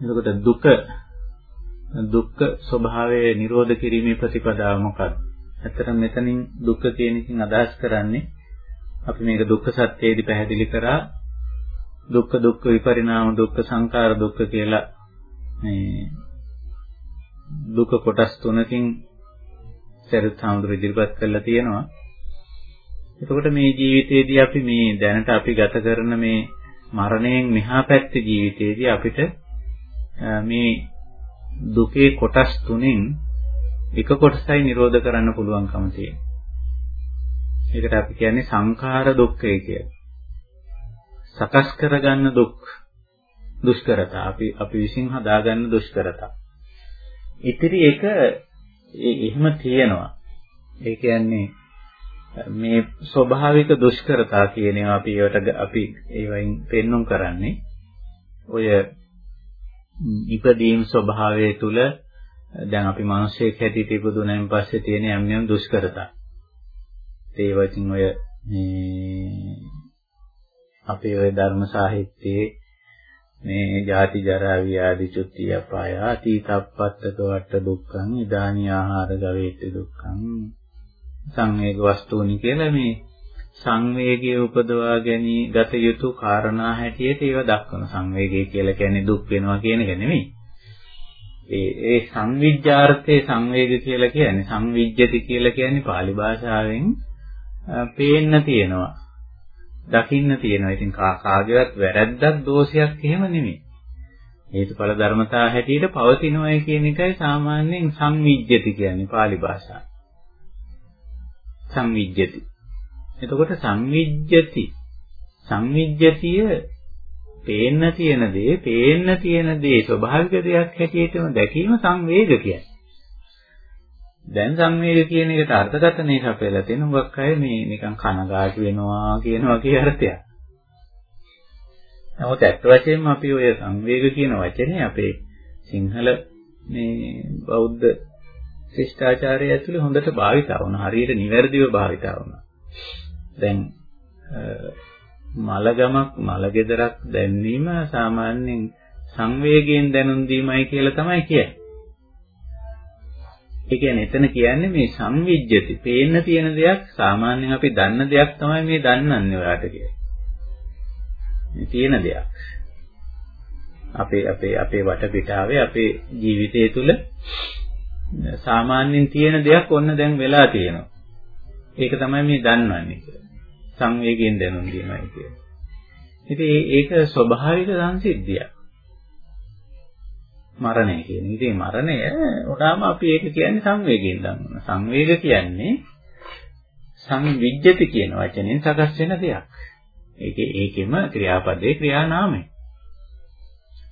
එතකොට දුක දුක්ඛ ස්වභාවය නිරෝධ කිරීමේ ප්‍රතිපදාව මොකක්ද? ඇත්තටම මෙතනින් දුක්ඛ කියන එකෙන් අදහස් කරන්නේ අපි මේක දුක්ඛ සත්‍යයේදී පැහැදිලි කරා දුක්ඛ දුක්ඛ විපරිණාම දුක්ඛ සංඛාර දුක්ඛ කියලා මේ දුක කොටස් තුනකින් සරිත් හාමුදුරු ඉදිරිපත් කරලා තියෙනවා. එතකොට මේ ජීවිතයේදී අපි මේ දැනට අපි ගත කරන මේ මරණයෙන් මෙහා පැත්තේ ජීවිතයේදී අපිට මේ දුකේ කොටස් තුනෙන් එක කොටසයි නිරෝධ කරන්න පුළුවන්කම තියෙනවා. ඒකට අපි කියන්නේ සංඛාර දුක්ඛය කියලා. සකස් කරගන්න දුක් දුෂ්කරතා අපි අපි විසින් හදාගන්න දුෂ්කරතා. ඉතිරි එක එහෙම තියෙනවා. ඒ කියන්නේ මේ ස්වභාවික දුෂ්කරතා කියන ඒවා අපි ඒවට අපි ඒවයින් පෙන්눔 කරන්නේ ඔය ඉපදීම් ස්වභාවය තුල දැන් අපි මිනිස්සෙක් හැටියට ඉපදුනයින් පස්සේ තියෙන යම් යම් දුෂ්කරතා. ඒ වචින් ඔය මේ අපේ ඔය ධර්ම සාහිත්‍යයේ මේ ජාති ජරා ව්‍යාධි චුත්ති අපාය අතීතප්පත්තක වට දුක්ඛං ඉදානි ආහාර ගවේති දුක්ඛං සංවේග වස්තුනි කියලා මේ සංවේගය උපදවා ගැනී ගත යුතු කාරණා හැටියට ඒව දක්වන සංවේගය කියලා කියන්නේ දුක් වෙනවා කියන එක නෙමෙයි. ඒ ඒ සංවිජ්ජාර්ථයේ සංවේග කියලා කියන්නේ සංවිජ්ජති කියලා කියන්නේ pāli භාෂාවෙන් පේන්න තියෙනවා. දකින්න තියෙනවා. ඉතින් කාගේවත් වැරැද්දක් දෝෂයක් එහෙම නෙමෙයි. හේතුඵල ධර්මතා හැටියට පවතිනවයි කියන එකයි සාමාන්‍යයෙන් සංවිජ්ජති කියන්නේ pāli භාෂාව. සංවිජ්ජති. එතකොට සංවිජ්ජති සංවිජ්ජතිය පේන්න තියෙන දේ පේන්න තියෙන දේ ස්වභාවික දෙයක් හැටියටම දැකීම සංවේග කියන්නේ. දැන් සංවේග කියන එකට අර්ථකථනයක් අපේලා තියෙන උගක් අය මේ නිකන් කනගාටු වෙනවා කියන වගේ අර්ථයක්. නමුත් ඇත්ත වශයෙන්ම අපි ඔය සංවේග කියන වචනේ අපේ සිංහල මේ බෞද්ධ ශිෂ්ටාචාරය ඇතුලේ හොඳට භාවිතා වුණා. හරියට නිවැරදිව භාවිතා වුණා. දැන් මලගමක් මලගෙදරක් දැන්වීම සාමාන්‍යයෙන් සංවේගයෙන් දැනුම් දීමයි කියලා තමයි කියන්නේ. ඒ කියන්නේ එතන කියන්නේ මේ සංවිජ්ජති. පේන්න තියෙන දෙයක් සාමාන්‍යයෙන් අපි දන්න දෙයක් තමයි මේ දන්නන්නේ ඔයාට කියලා. මේ තියෙන දෙයක්. අපේ අපේ අපේ වටපිටාවේ අපේ ජීවිතය තුළ සාමාන්‍යයෙන් තියෙන දෙයක් ඔන්න දැන් වෙලා තියෙනවා. ඒක තමයි මේ දන්වන්නේ කියලා. සංවේගයෙන් දැනුම් දීමයි කියන්නේ. ඉතින් ඒක ස්වභාවික සංසිද්ධියක්. මරණය කියන්නේ. ඉතින් මරණය උනාම අපි ඒක කියන්නේ සංවේගයෙන් දන්වන. සංවේග කියන්නේ සංවිජ්ජති කියන වචනෙන් සකස් වෙන දෙයක්. ඒකේ ඒකෙම ක්‍රියාපදේ ක්‍රියානාමය.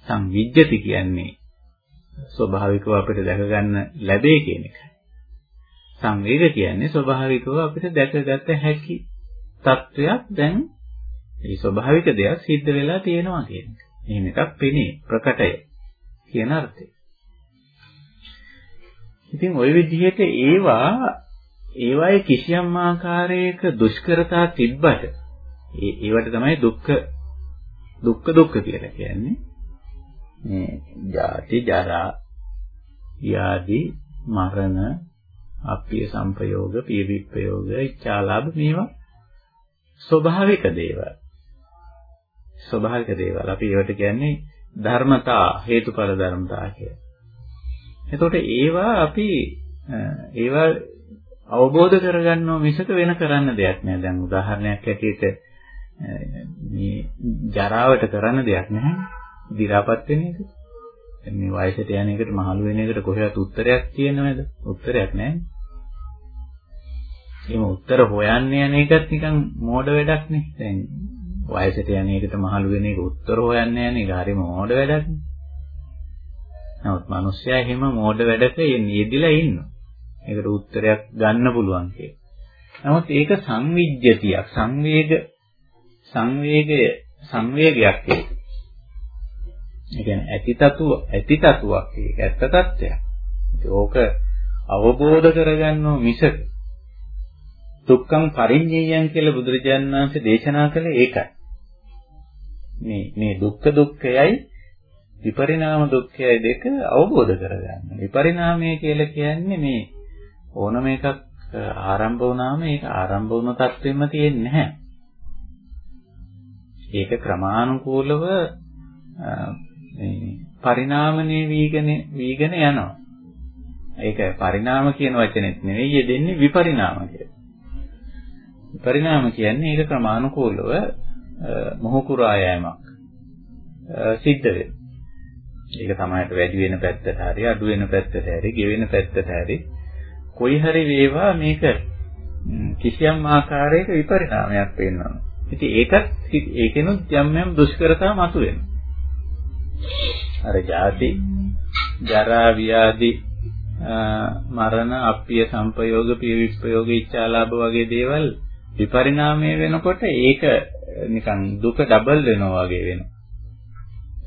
සංවිජ්ජති කියන්නේ ස්වභාවිකව අපිට දැක ගන්න ලැබේ කියන එක. සංවේග කියන්නේ ස්වභාවිකව අපිට දැකගත හැකි තත්වයක් දැන් මේ ස්වභාවික දෙයක් සිද්ධ වෙලා තියෙනවා කියන එක. එහෙම එකක් පෙනේ ප්‍රකටය කියන අර්ථය. ඉතින් ওই විදිහට ඒවා ඒවායේ කිසියම් ආකාරයක දුෂ්කරතා තිබ්බට ඒ ඒවට තමයි දුක්ඛ දුක්ඛ දුක්ඛ කියලා කියන්නේ. මේ ජාති ජරා ව්‍යාධි මරණ අප්පිය සංපයෝග පිය විප්‍රයෝග ඉච්ඡාලාභ මේවා ස්වභාවික දේවල් ස්වභාවික දේවල් අපි ඒවට කියන්නේ ධර්මතා හේතුඵල ධර්මතා කියලා. එතකොට ඒවා අපි ඒවා අවබෝධ කරගන්නව මිසක වෙන කරන්න දෙයක් නෑ. දැන් උදාහරණයක් ඇටියට මේ ජරාවට කරන්න දෙයක් නැහැ. දි รา පත් වෙන එක. මේ වයසට යන එකට මහලු වෙන එකට කොහෙවත් උත්තරයක් තියෙනවද? උත්තරයක් නැහැ. එහෙම උත්තර හොයන්න යන එකත් නිකන් මෝඩ වැඩක් නේ. දැන් වයසට යන එකට මහලු වෙන එක උත්තර හොයන්න යන එක හරිම මෝඩ වැඩක් නේ. නමුත් මිනිස්සයා එහෙම මෝඩ වැඩක යෙදිලා ඉන්නවා. ඒකට උත්තරයක් ගන්න පුළුවන් කියලා. නමුත් ඒක සංවිජ්ජතියක් සංවේග සංවේගය සංවේගයක් ඒක. ඒ කියන්නේ ඇතිතතුව ඇතිතතුවක් ඒක ඇත්ත తත්වයක්. ඒක අවබෝධ කරගන්නව මිසක දුක්ඛං පරිඤ්ඤයයන් කියලා බුදුරජාණන් වහන්සේ දේශනා කළේ ඒකයි. මේ මේ දුක්ඛ දුක්ඛයයි විපරිණාම දුක්ඛයයි දෙක අවබෝධ කරගන්න. විපරිණාමය කියලා කියන්නේ මේ ඕනම එකක් ආරම්භ වුණාම ඒක ආරම්භ වුණ තත්වෙම තියෙන්නේ නැහැ. ඒක ක්‍රමානුකූලව මේ පරිණාමණය වීගෙන වීගෙන යනවා. ඒක පරිණාම කියන වචනේත් නෙවෙයි යෙදෙන්නේ විපරිණාම කියලා. විපරිණාම කියන්නේ ඒක ක්‍රමානුකූලව මොහු කුරා යෑමක් සිද්ධ වෙනවා. ඒක තමයිට වැඩි වෙන පැත්තට හරි අඩු වෙන පැත්තට හරි ගෙවෙන පැත්තට හරි කොයි හරි වේවා මේක කිසියම් ආකාරයක විපරිණාමයක් වෙනවා. ඉතින් ඒකත් ඒකෙනුත් යම් යම් දුෂ්කරතා මතුවෙනවා. අර ජාති ජරා ව්‍යාධි මරණ අප්පිය සංපයෝග පිය විප්‍රයෝග ඉච්ඡාලාභ වගේ දේවල් විපරිණාමය වෙනකොට ඒක නිකන් දුක ඩබල් වෙනවා වගේ වෙනවා.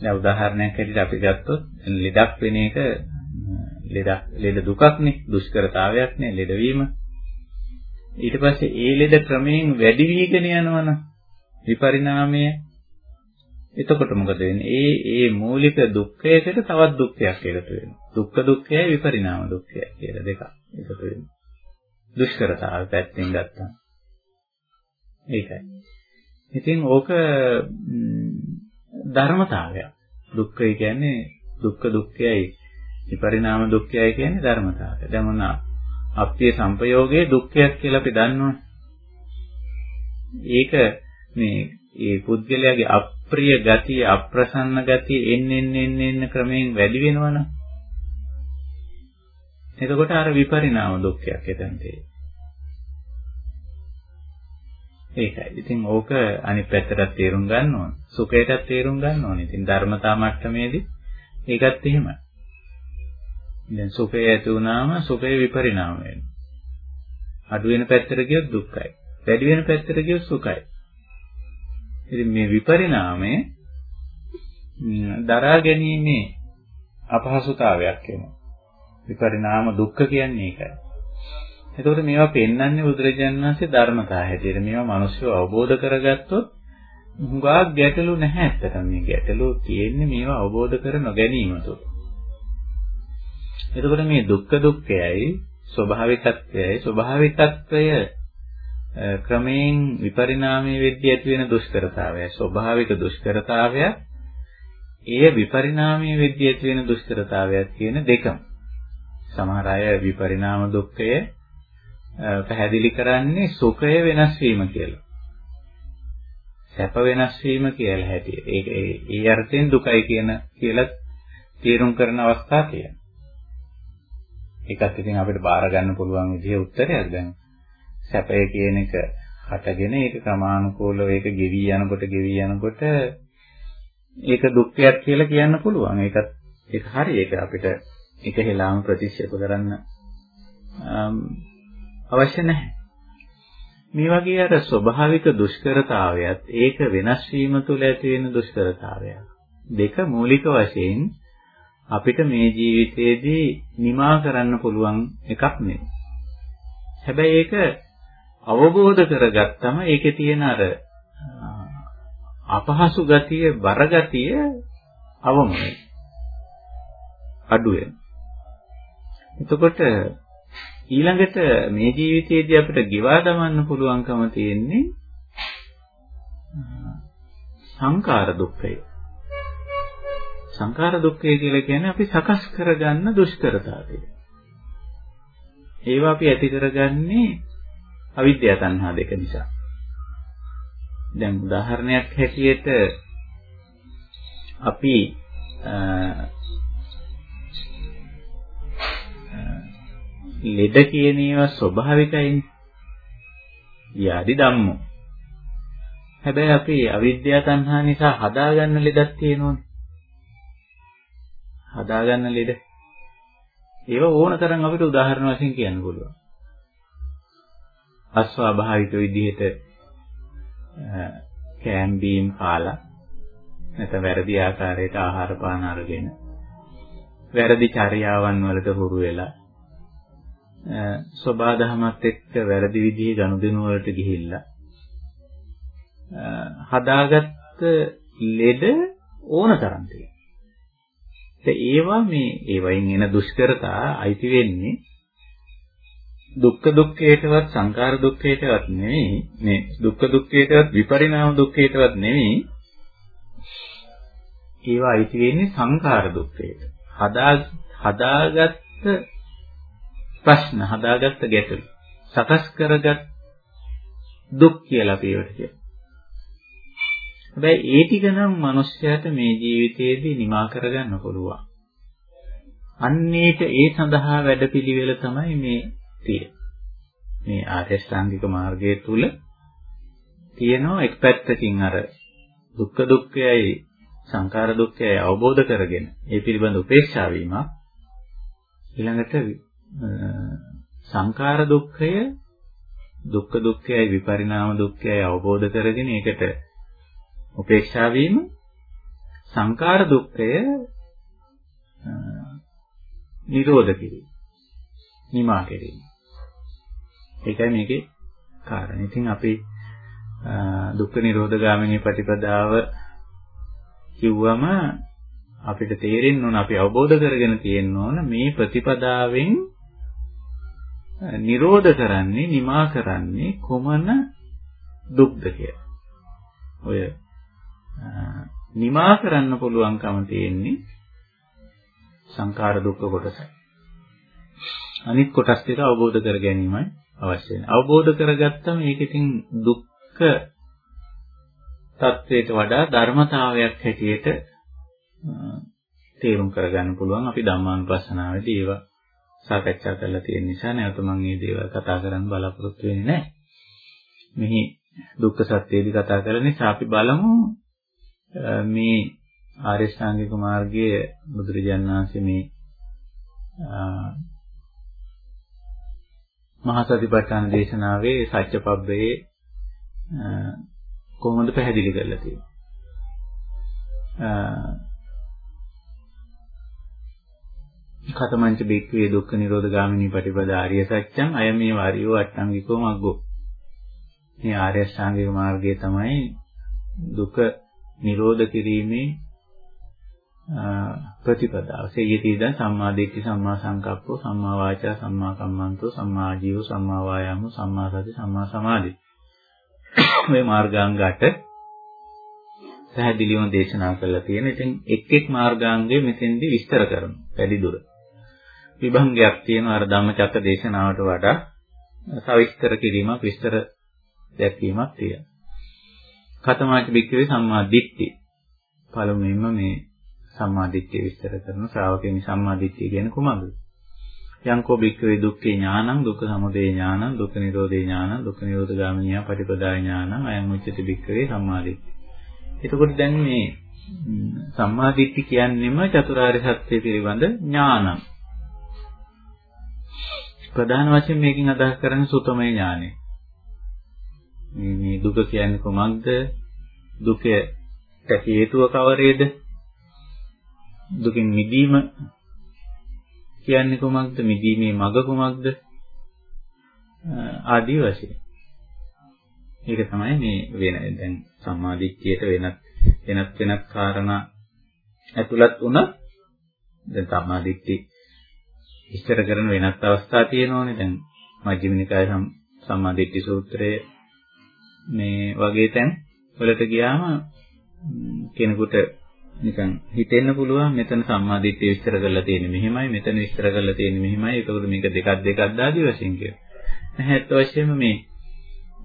දැන් උදාහරණයක් හැටියට අපි ගත්තොත් ලෙඩක් වෙන එක ලෙඩක් ලෙඩ දුකක්නේ දුෂ්කරතාවයක්නේ ලෙඩවීම. ඊට පස්සේ ඒ ලෙඩ ක්‍රමයෙන් වැඩි වීගෙන යනවනම් විපරිණාමය එතකොට මොකද වෙන්නේ? ඒ ඒ මූලික දුක්ඛයකට තවත් දුක්ඛයක් එකතු වෙනවා. දුක්ඛ දුක්ඛයයි විපරිණාම දුක්ඛයයි කියලා දෙකක් එකතු වෙනවා. දුෂ්කරතාව පැත්තෙන් ගත්තා. ඒකයි. ඉතින් ඕක ධර්මතාවයක්. දුක්ඛය කියන්නේ දුක්ඛ දුක්ඛයයි විපරිණාම දුක්ඛයයි කියන්නේ ධර්මතාවය. දැන් මොන අප්පිය සංපයෝගයේ දුක්ඛයක් කියලා අපි දන්නවා. ඒක මේ ඒ පුද්ගලයාගේ අප්‍රිය ගතිය, අප්‍රසන්න ගතිය එන්න එන්න එන්න එන්න ක්‍රමයෙන් වැඩි වෙනවනම් එතකොට අර විපරිණාම දුක්ඛයක් එතන තියෙනවා. ඒකයි. ඉතින් ඕක අනිත් පැත්තට තේරුම් ගන්න ඕන. සුඛයටත් තේරුම් ගන්න ඕන. ඉතින් ධර්මතා මට්ටමේදී ඒකත් එහෙමයි. දැන් සුඛය ඇති වුණාම සුඛේ විපරිණාම වෙනවා. අඩු වෙන පැත්තට ගියොත් දුක්ඛයි. වැඩි වෙන පැත්තට ගියොත් සුඛයි. ඉතින් මේ විපරිණාමය දරා ගැනීමේ අපහසුතාවයක් වෙනවා. විපරිණාම දුක්ඛ කියන්නේ ඒකයි. එතකොට මේවා පෙන්වන්නේ බුදුරජාණන් වහන්සේ ධර්මතා හැටියට. මේවා මිනිස්සු අවබෝධ කරගත්තොත් හුඟක් ගැටලු නැහැ ඇත්තටම. මේ ගැටලු තියෙන්නේ මේවා අවබෝධ කර නොගැනීම තුළ. එතකොට මේ දුක්ඛ දුක්ඛයයි ස්වභාවිකත්වයයි ස්වභාවිකත්වය ක්‍රමයෙන් විපරිණාමයේ වෙද්දී ඇති වෙන දුෂ්කරතාවය ස්වභාවික දුෂ්කරතාවය එය විපරිණාමයේ වෙද්දී ඇති වෙන දුෂ්කරතාවයක් කියන දෙකම සමහර අය විපරිණාම දුක්ඛය පැහැදිලි කරන්නේ සුඛය වෙනස් වීම කියලා. සැප වෙනස් වීම කියලා හැටියට. ඒක ඒ අර්ථයෙන් දුකයි කියන කියලා තීරුම් කරන අවස්ථා තියෙනවා. ඒකත් ඉතින් අපිට බාර ගන්න පුළුවන් විදිහේ උත්තරයක් දැන්. සැපය කියන එක හටගෙන ඒක ක්‍රමානුකූලව ඒක ගෙවි යනකොට ගෙවි යනකොට ඒක දුක්ඛයක් කියලා කියන්න පුළුවන්. ඒකත් ඒක හරි. ඒක අපිට එක හෙලාම ප්‍රතික්ෂේප කරන්න අවශ්‍ය නැහැ. මේ වගේ අර ස්වභාවික දුෂ්කරතාවයත් ඒක වෙනස් වීම තුළ ඇති වෙන දුෂ්කරතාවයක්. දෙක මූලික වශයෙන් අපිට මේ ජීවිතයේදී නිමා කරන්න පුළුවන් එකක් නෙවෙයි. හැබැයි ඒක අවබෝධ කරගත්තම ඒකේ තියෙන අර අපහසු ගතිය, බර ගතිය අවම අඩු වෙනවා. එතකොට ඊළඟට මේ ජීවිතයේදී අපිට ගෙවා දමන්න පුළුවන්කම තියෙන්නේ සංකාර දුක්ඛය. සංකාර දුක්ඛය කියලා කියන්නේ අපි සකස් කරගන්න දුෂ්කරතාවය. ඒවා අපි ඇති කරගන්නේ අවිද්‍යාව තණ්හා දෙක නිසා. දැන් උදාහරණයක් හැටියට අපි ලෙඩ කියන ඒවා ස්වභාවිකයිනේ. යාදි ධම්මෝ. හැබැයි අපි අවිද්‍යාව තණ්හා නිසා හදාගන්න ලෙඩක් තියෙනවනේ. හදාගන්න ලෙඩ. ඒව ඕන තරම් අපිට උදාහරණ වශයෙන් කියන්න පුළුවන්. අස්වාභාවික විදිහට කෑම් බීම් කාලා නැත්නම් වැරදි ආකාරයට ආහාර පාන අරගෙන වැරදි චර්යාවන් වලට හුරු වෙලා සබාධමත් එක්ක වැරදි විදිහේ ගනුදෙනු වලට ගිහිල්ලා හදාගත්ත ලෙඩ ඕන තරම් තියෙනවා. ඒවා මේ ඒවයින් එන දුෂ්කරතා අයිති වෙන්නේ දුක්ඛ දුක්ඛයටවත් සංකාර දුක්ඛයටවත් නෙවෙයි මේ දුක්ඛ දුක්ඛයටවත් විපරිණාම දුක්ඛයටවත් නෙවෙයි ඒවා අයිති වෙන්නේ සංකාර දුක්ඛයට. හදා හදාගත්ත ප්‍රශ්න හදාගත්ත ගැටලු සකස් කරගත් දුක් කියලා අපි ඒවට කියනවා. හැබැයි ඒ ටික නම් මිනිස්යාට මේ ජීවිතයේදී නිමා කරගන්න පුළුවන්. අන්නේට ඒ සඳහා වැඩපිළිවෙල තමයි මේ තියෙන්නේ. මේ ආර්ය ශ්‍රාන්තික මාර්ගය තුල තියෙනවා එක් පැත්තකින් අර දුක්ඛ දුක්ඛයයි සංඛාර දුක්ඛයයි අවබෝධ කරගෙන ඒ පිළිබඳ උපේක්ෂා වීමක් ඊළඟට සංඛාර දුක්ඛය දුක්ඛ දුක්ඛයයි විපරිණාම දුක්ඛයයි අවබෝධ කරගෙන ඒකට උපේක්ෂා වීම සංඛාර දුක්ඛය නිරෝධ කිරීම නිමා කිරීම ඒකයි මේකේ කාරණේ. ඉතින් අපි දුක්ඛ නිරෝධ ගාමිනී ප්‍රතිපදාව කිව්වම අපිට තේරෙන්න ඕන අපි අවබෝධ කරගෙන තියෙන්න ඕන මේ ප්‍රතිපදාවෙන් නිරෝධ කරන්නේ නිමා කරන්නේ කොමන දුක්ද කියලා. ඔය නිමා කරන්න පුළුවන්කම තියෙන්නේ සංඛාර දුක්ඛ කොටසයි. අනිත් කොටස් ටික අවබෝධ කර ගැනීමයි අවශ්‍ය වෙන්නේ. අවබෝධ කරගත්තම මේක ඉතින් දුක්ඛ තත්වයට වඩා ධර්මතාවයක් හැටියට තේරුම් කරගන්න පුළුවන් අපි ධම්මානුපස්සනාවේදී ඒවා සාකච්ඡා කරලා තියෙන නිසා නැවත මම මේ දේවල් කතා කරන්න බලාපොරොත්තු වෙන්නේ නැහැ. මෙහි දුක්ඛ සත්‍යයේදී කතා කරන නිසා අපි බලමු මේ ආර්ය ශ්‍රාංගික මාර්ගයේ බුදුරජාණන් වහන්සේ මේ මහා සතිපට්ඨාන දේශනාවේ සත්‍යපබ්බේ කොහොමද පැහැදිලි කරලා තියෙන්නේ. කතමංච බික්කවේ දුක්ඛ නිරෝධ ගාමිනී පටිපදා ආර්ය සත්‍යං අය මේ වාරියෝ අට්ඨංගිකෝ මග්ගෝ. මේ ආර්ය ශ්‍රාංගික මාර්ගය තමයි දුක නිරෝධ කිරීමේ ප්‍රතිපදාව. සේයති දැන් සම්මා දිට්ඨි සම්මා සංකප්පෝ සම්මා වාචා සම්මා කම්මන්තෝ සම්මා ආජීව සම්මා වායාම සම්මා සති සම්මා සමාධි. මේ මාර්ගාංග 8 පැහැදිලිවම දේශනා කරලා තියෙන. ඉතින් එක් එක් මාර්ගාංගය මෙතෙන්දී විස්තර කරනවා. වැඩි දුර. විභංගයක් තියෙනවා අර ධම්මචක්ක දේශනාවට වඩා සවිස්තර කිරීමක් විස්තර දැක්වීමක් තියෙනවා. කතමාච බික්කවේ සම්මා දිට්ඨි. පළමුවෙන්ම මේ සම්මාදිට්ඨිය විස්තර කරන ශ්‍රාවකයනි සම්මාදිට්ඨිය කියන්නේ කුමක්ද? යංකෝ බික්කවේ දුක්ඛේ ඥානං දුක්ඛ සමුදය ඥානං දුක්ඛ නිරෝධේ ඥානං දුක්ඛ නිරෝධ ගාමිනිය පටිපදා ඥානං අයං උච්චති බික්කවේ සම්මාදිට්ඨිය. එතකොට දැන් මේ සම්මාදිට්ඨිය කියන්නේම චතුරාර්ය සත්‍ය පිළිබඳ ඥානං. ප්‍රධාන වශයෙන් මේකෙන් අදහස් කරන්නේ සුතමය ඥානය. මේ දුක කියන්නේ කොමක්ද? දුකට හේතුව කවරේද? දුකින් මිදීම කියන්නේ කොමක්ද? මිදීමේ මඟ කොමක්ද? ආදී වශයෙන්. ඒක තමයි මේ වෙන දැන් සම්මාදිට්ඨියට වෙනත් වෙනත් වෙනත් කාරණා ඇතුළත් වුණා. දැන් සම්මාදිට්ඨි ඉස්තර කරන වෙනත් අවස්ථා තියෙනවානේ. දැන් මජ්ක්‍ධිම නිකාය සම්මාදිට්ඨි සූත්‍රයේ මේ වගේ තැන් වලට ගියාම කෙනෙකුට නිකන් හිතෙන්න පුළුවන් මෙතන සම්මාදිට්ඨිය විස්තර කරලා තියෙන්නේ මෙහෙමයි මෙතන විස්තර කරලා තියෙන්නේ මෙහෙමයි ඒකවල මේක දෙකක් දෙකක් දාදි වශයෙන් කියලා. නැහැත් වශයෙන්ම මේ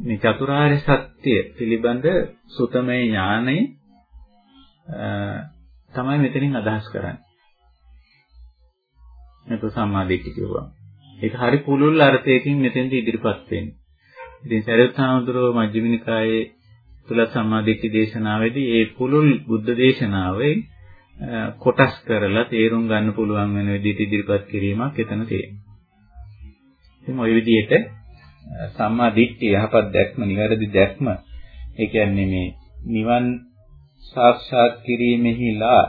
මේ චතුරාර්ය සත්‍ය පිළිබඳ සුතමේ ඥානය තමයි මෙතනින් අදහස් කරන්නේ. මේක සම්මාදිට්ඨිය කියුවා. ඒක හරි පුළුල් අර්ථයකින් මෙතෙන්දී ඉදිරිපත් වෙන්නේ. ඉතින් සරියුත් හාමුදුරුවෝ මජ්ක්‍ධිම නිකායේ තුල සම්මාදිට්ඨි දේශනාවේදී ඒ පුළුල් බුද්ධ දේශනාවේ කොටස් කරලා තේරුම් ගන්න පුළුවන් වෙන විදිහට ඉදිරිපත් කිරීමක් එතන තියෙනවා. ඉතින් ওই විදිහට සම්මා දිට්ඨිය යහපත් දැක්ම, නිවැරදි දැක්ම, ඒ කියන්නේ මේ නිවන් සාක්ෂාත් කිරීමෙහිලා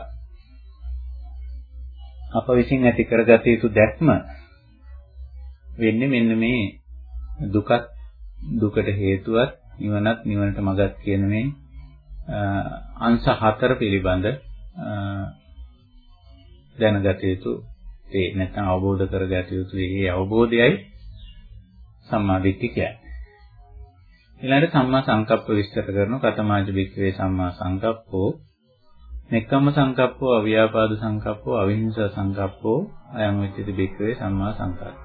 අප විසින් ඇති කරගත යුතු දැක්ම වෙන්නේ මෙන්න මේ දුකත් දුකට හේතුවත් නිවනත් නිවනට මගත් කියන මේ අංශ හතර පිළිබඳ දැනගත යුතු ඒ නැත්නම් අවබෝධ කරගත යුතු ඒ අවබෝධයයි සම්මාදිට්ඨිය කියන්නේ. ඊළඟට සම්මා සංකප්ප විස්තර කරන කතමාජ බික්කවේ සම්මා සංකප්පෝ නෙක්ඛම්ම සංකප්පෝ අව්‍යාපාද සංකප්පෝ අවිහිංසා සංකප්පෝ අයං විච්චති බික්කවේ සම්මා සංකප්ප.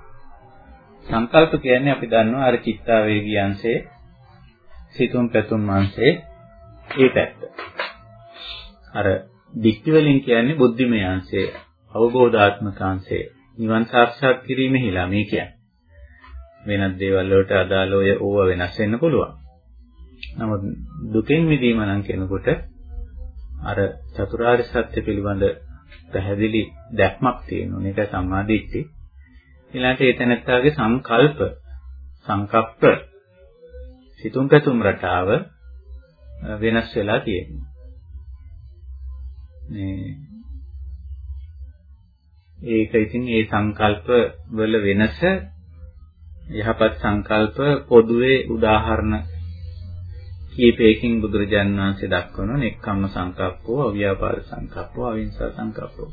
සංකල්ප කියන්නේ අපි දන්නවා අර චිත්තාවේගී අංශේ සිතුම් පැතුම් අංශේ ඒ පැත්ත. අර දික්ටි වලින් කියන්නේ බුද්ධිමය අංශය, අවබෝධාත්මක අංශය. නිවන් සාක්ෂාත් කිරීමෙහිලා මේ කියන්නේ. වෙනත් දේවල් වලට අදාළ ඔය ඕව වෙනස් වෙන්න පුළුවන්. නමුත් දුකෙන් මිදීම නම් කෙනෙකුට අර චතුරාර්ය සත්‍ය පිළිබඳ පැහැදිලි දැක්මක් තියෙනවා. මේක සම්මාදිට්ඨි. ඊළඟට ඒ තැනත්තාගේ සංකල්ප සංකප්ප සිතුම් පැතුම් රටාව වෙනස් වෙලා තියෙනවා. මේ ඒක ඉතින් ඒ සංකල්ප වල වෙනස යහපත් සංකල්ප පොදුවේ උදාහරණ කීපයකින් බුදුරජාණන් වහන්සේ දක්වන නෙක්ඛම්ම සංකප්පෝ අව්‍යාපාද සංකප්පෝ අවිංසා සංකප්පෝ.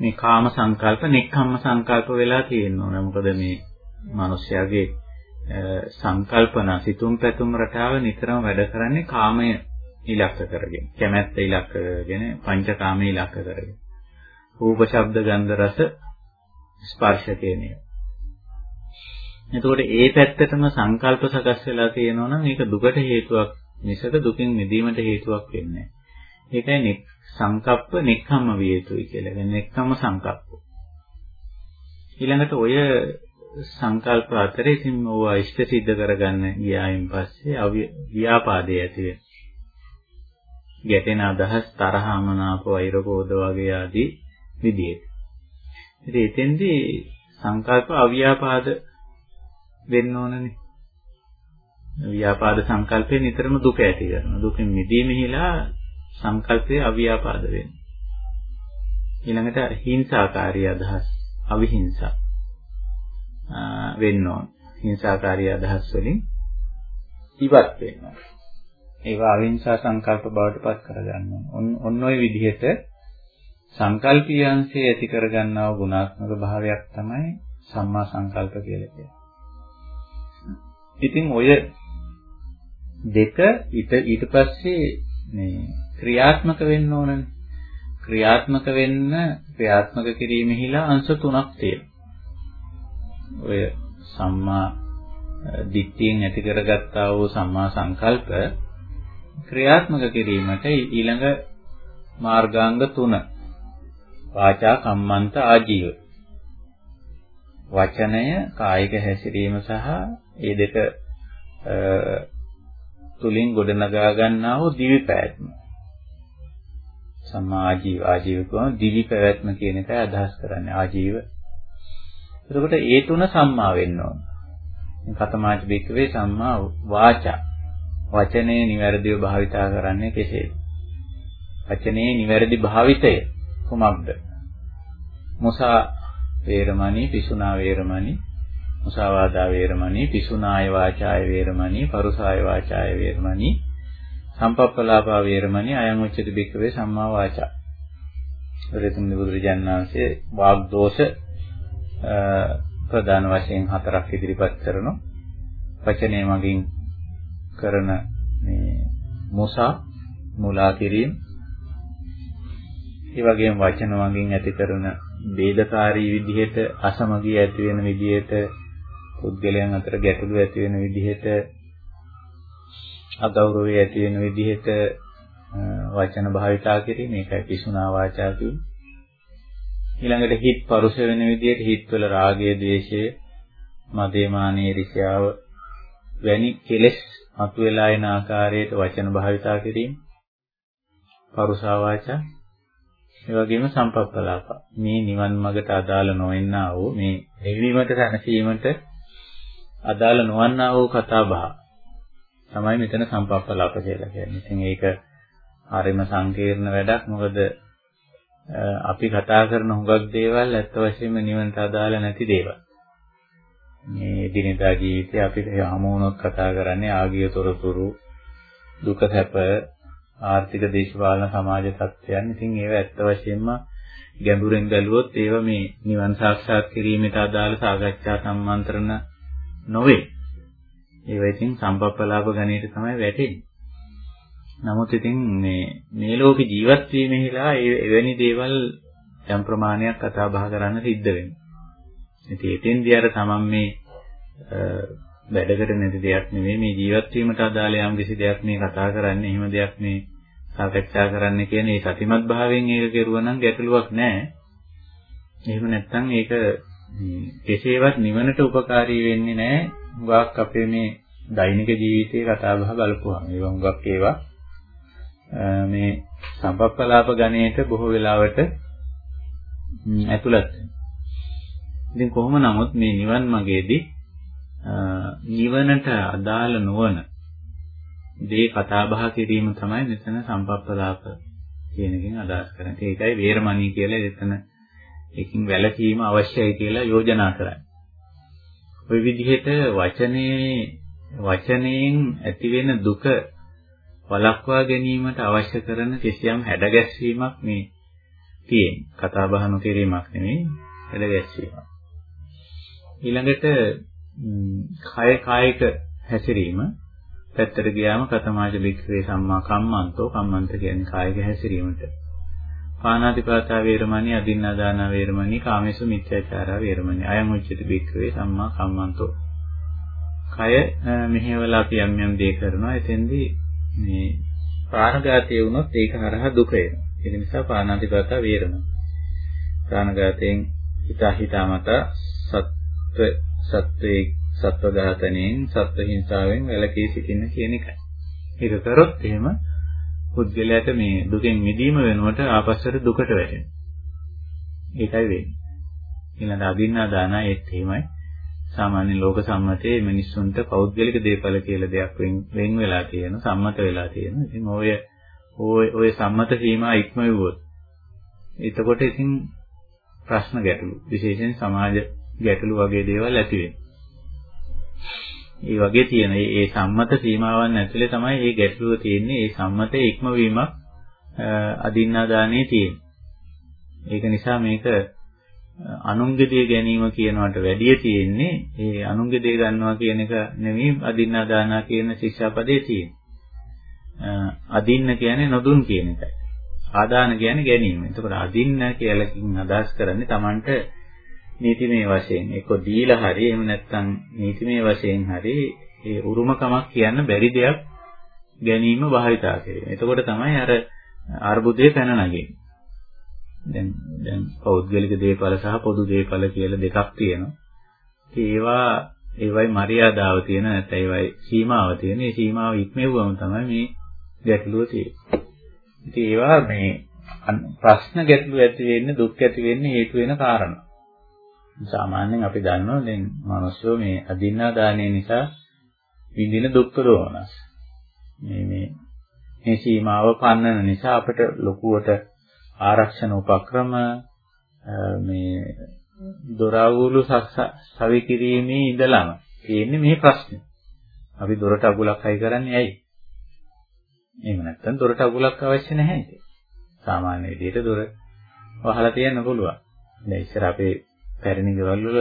මේ කාම සංකල්ප නෙක්ඛම්ම සංකල්ප වෙලා තියෙනවා. මොකද මේ මිනිස්යාගේ සංකල්පන සිතුම් පැතුම් රටාව නිතරම වැඩ කරන්නේ කාමය ඉලක්ක කරගෙන කැමැත්ත ඉලක්ක කරගෙන පංචකාමයේ ඉලක්ක කරගෙන. රූප ශබ්ද ගන්ධ රස ස්පර්ශ කියන ඒවා එතකොට ඒ පැත්තටම සංකල්ප සකස් වෙලා තියෙනවා නම් ඒක දුකට හේතුවක් මිසක දුකින් මිදීමට හේතුවක් වෙන්නේ නැහැ. ඒකයි සංකප්ප නෙක්ඛම්ම විය යුතුයි කියලා. කියන්නේ නෙක්ඛම්ම සංකප්ප. ඊළඟට ඔය සංකල්ප අතරේ ඉතින් ඕවා ඉෂ්ට සිද්ධ කරගන්න ගියායින් පස්සේ ව්‍යාපාදයේ ඇති වෙන. ගැටෙන අදහස් තරහමනාප වෛරකෝධ වගේ ආදී විදිහට. ඉතින් එතෙන්දී සංකල්ප අව්‍යාපාද වෙන්න ඕනනේ. ව්‍යාපාද සංකල්පේ නිතරම දුක ඇති කරනවා. දුකින් මිදීමෙහිලා සංකල්පයේ අව්‍යාපාද වෙනවා. ඊළඟට හිංසාකාරී අදහස් අවිහිංසා වෙන්න ඕන. හිංසාකාරී අදහස් වලින් ඉවත් වෙන්න ඕන. ඒවා අවිහිංසා සංකල්ප බවට පත් කරගන්න ඕන. ඔන්න ඔය විදිහට සංකල්පීයන්සේ ඇති කරගන්නා වූ ගුණාත්මක භාවයක් තමයි සම්මා සංකල්ප කියලා කියන්නේ. ඉතින් ඔය දෙක ඊට ඊට පස්සේ මේ ක්‍රියාත්මක වෙන්න ඕනනේ. ක්‍රියාත්මක වෙන්න ක්‍රියාත්මක කිරීමෙහිලා අංශ තුනක් තියෙනවා. ඔය සම්මා දිට්ඨියෙන් ඇති කරගත්තා වූ සම්මා සංකල්ප ක්‍රියාත්මක කිරීමට ඊළඟ මාර්ගාංග තුන වාචා කම්මන්ත ආජීව වචනය කායික හැසිරීම සහ ඒ දෙක තුලින් ගොඩනගා ගන්නා වූ දිවි පැවැත්ම සම්මා ආජීව ආජීව කියවම දිවි පැවැත්ම කියන එකයි අදහස් කරන්නේ ආජීව. එතකොට ඒ තුන සම්මා වෙන්න ඕන. කතමාච බික්කවේ සම්මා වාචා. වචනේ නිවැරදිව භාවිතා කරන්නේ කෙසේද? වචනේ නිවැරදි භාවිතය කුමක්ද? මුසා වේරමණී, පිසුනා වේරමණී, මුසාවාදා වේරමණී, පිසුනාය වාචාය වේරමණී, පරුසාය වාචාය වේරමණී, සම්පප්පලාපා වේරමණී අයං උච්චති බික්කවේ සම්මා වාචා. රෙතුන් බුදුරජාණන් වහන්සේ වාග් දෝෂ ප්‍රධාන වශයෙන් හතරක් ඉදිරිපත් කරනවා. වචනය මගින් කරන මේ මුසා මුලා කිරීම ඒ වගේම වචන මගින් ඇති කරන ભેදකාරී විදිහට අසමගිය ඇති වෙන විදිහට පුද්ගලයන් අතර ගැටලු ඇති වෙන විදිහට අගෞරවය ඇති වෙන විදිහට වචන භාවිතා කිරීම ඒකයි පිසුනා වාචා කියන්නේ. ඊළඟට හිත් පරුස වෙන විදිහට හිත්වල රාගය, ద్వේෂය, මදේ මානේ රිෂාව වැනි කෙලෙස් මතුවලා එන ආකාරයට වචන භාවිතා කිරීම. පරුසා වාචා ඒ වගේම සම්පප්පලාප. මේ නිවන් මාර්ගට අදාළ නොවෙන්නා වූ මේ නිවීමට සැනසීමට අදාළ නොවන්නා වූ කතා බහ තමයි මෙතන සම්පප්පලාප කියලා කියන්නේ. ඉතින් ඒක හරිම සංකීර්ණ වැඩක්. මොකද අපි කතා කරන හුඟක් දේවල් ඇත්ත වශයෙන්ම නිවනට අදාළ නැති දේවල්. මේ දිනදා ජීවිතේ අපිට හමු වුණොත් කතා කරන්නේ ආගිය තොරතුරු දුක සැප ආර්ථික දේශපාලන සමාජ තත්ත්වයන්. ඉතින් ඒව ඇත්ත වශයෙන්ම ගැඹුරෙන් බැලුවොත් ඒව මේ නිවන් සාක්ෂාත් කිරීමට අදාළ සාකච්ඡා සම්මන්ත්‍රණ නොවේ. ඒව ඉතින් සම්පප්පලාප ගණයට තමයි වැටෙන්නේ. නමුත් ඉතින් මේ මේ ලෝකේ ජීවත් වීමෙහිලා එවැනි දේවල් යම් ප්‍රමාණයක් කතා බහ කරන්න සිද්ධ වෙනවා. ඉතින් එතෙන්දී අර තමන් මේ වැඩකට නැති දෙයක් නෙවෙයි මේ ජීවත් වීමට අදාළ යම් කිසි දෙයක් මේ කතා කරන්නේ එහෙම දෙයක් මේ සාකච්ඡා කරන්න කියන මේ සතිමත් භාවයෙන් ඒක කෙරුවා නම් ගැටලුවක් නැහැ. එහෙම නැත්නම් ඒක කෙසේවත් නිවනට උපකාරී වෙන්නේ නැහැ. හුඟක් අපේ මේ දෛනික ජීවිතයේ කතා බහ බලපුවාම. ඒක හුඟක් ඒවා මේ සම්පප්පලාප ගණයට බොහෝ වෙලාවට ඇතුළත් ඉතින් කොහොම නමුත් මේ නිවන් මාගේදී නිවනට අදාළ නොවන දේ කතා බහ කිරීම තමයි මෙතන සම්පප්පලාප කියන එකෙන් අදහස් කරන්නේ. ඒකයි වේරමණී කියලා එතන එකකින් වැළකීම අවශ්‍යයි කියලා යෝජනා කරන්නේ. ওই විදිහට වචනේ වචනයෙන් ඇතිවෙන දුක වළක්වා ගැනීමට අවශ්‍ය කරන කිසියම් හැඩගැස්වීමක් මේ තියෙන්නේ. කතා බහ නොකිරීමක් නෙමෙයි හැඩගැස්වීමක්. ඊළඟට කය කායික හැසිරීම පැත්තට ගියාම කතමාජ වික්‍රේ සම්මා කම්මන්තෝ කම්මන්ත කියන්නේ කායික හැසිරීමට. පාණාතිපාතා වේරමණී අදින්නාදාන වේරමණී කාමේසු මිත්‍යාචාරා වේරමණී අයං උච්චති වික්‍රේ සම්මා කම්මන්තෝ. කය මෙහෙवला අපි යම් යම් දේ කරනවා එතෙන්දී මේ ප්‍රාණඝාතය වුණොත් ඒක හරහා දුක එනවා. ඒක නිසා පාණාතිපාතා වේරමණී. ප්‍රාණඝාතයෙන් හිතා හිතාමතා සත්ව සත්වයේ සත්ව ඝාතනයෙන් සත්ව හිංසාවෙන් වැළකී සිටින්න කියන එකයි. ඒක කරොත් එහෙම පුද්ගලයාට මේ දුකෙන් මිදීම වෙනුවට ආපස්සට දුකට වැටෙනවා. ඒකයි වෙන්නේ. ඊළඟ අදින්නා දාන ඒත් එහෙමයි. සාමාන්‍ය ලෝක සම්මතයේ මිනිස්සුන්ට පෞද්ගලික දේපල කියලා දෙයක් වෙන් වෙලා තියෙන සම්මත වෙලා තියෙන. ඉතින් ඔය ඔය ඔය සම්මත සීමා ඉක්මවුවොත් එතකොට ඉතින් ප්‍රශ්න ගැටලු විශේෂයෙන් සමාජ ගැටලු වගේ දේවල් ඇති වෙනවා. ඒ වගේ තියෙන මේ සම්මත සීමාවන් ඇතුලේ තමයි මේ ගැටලුව තියෙන්නේ. මේ සම්මතයේ ඉක්මවීමක් අදින්නා දානේ තියෙන්නේ. ඒක නිසා මේක අනුංගදේ ගැනීම කියනවට වැඩිය තියෙන්නේ ඒ අනුංගදේ ගන්නවා කියන එක නෙමෙයි අදින්නා දානා කියන ශික්ෂාපදේ තියෙන්නේ. අදින්න කියන්නේ නොදුන් කියන එකයි. ආදාන කියන්නේ ගැනීම. එතකොට අදින්න කියලාකින් අදහස් කරන්නේ Tamanට නීතිමය වශයෙන් එක්ක දීලා හරි එහෙම නැත්නම් නීතිමය වශයෙන් හරි ඒ උරුමකමක් කියන්න බැරි දෙයක් ගැනීම භාවිතා කිරීම. එතකොට තමයි අර අර්බුදේ පැන නගින්නේ. දැන් දැන් පෞද්ගලික දේපල සහ පොදු දේපල කියලා දෙකක් තියෙනවා. ඒවා ඒවයි මරියාදාව තියෙන නැත්නම් ඒවයි සීමාව තියෙන. මේ සීමාව ඉක්මෙව්වම තමයි මේ ගැටලුව තියෙන්නේ. ඉතින් ඒවා මේ ප්‍රශ්න ගැටලු ඇති වෙන්නේ දුක් ඇති වෙන්නේ හේතු වෙන කාරණා. සාමාන්‍යයෙන් අපි දන්නවා දැන් මිනිස්සු මේ අදින්නා දානය නිසා විඳින දුක් දෝමනස්. මේ මේ මේ සීමාව පන්නන නිසා අපිට ලොකුවට ආරක්ෂණ උපක්‍රම මේ දොරවුළු සවි කිරීමේ ඉඳලම තියෙන්නේ මේ ප්‍රශ්නේ. අපි දොරට අගුලක් හයි කරන්නේ ඇයි? එහෙම නැත්නම් දොරට අගුලක් අවශ්‍ය නැහැ. සාමාන්‍ය විදිහට දොර වහලා තියන්න පුළුවන්. දැන් ඉස්සර අපේ පැරණි ගෙවල් වල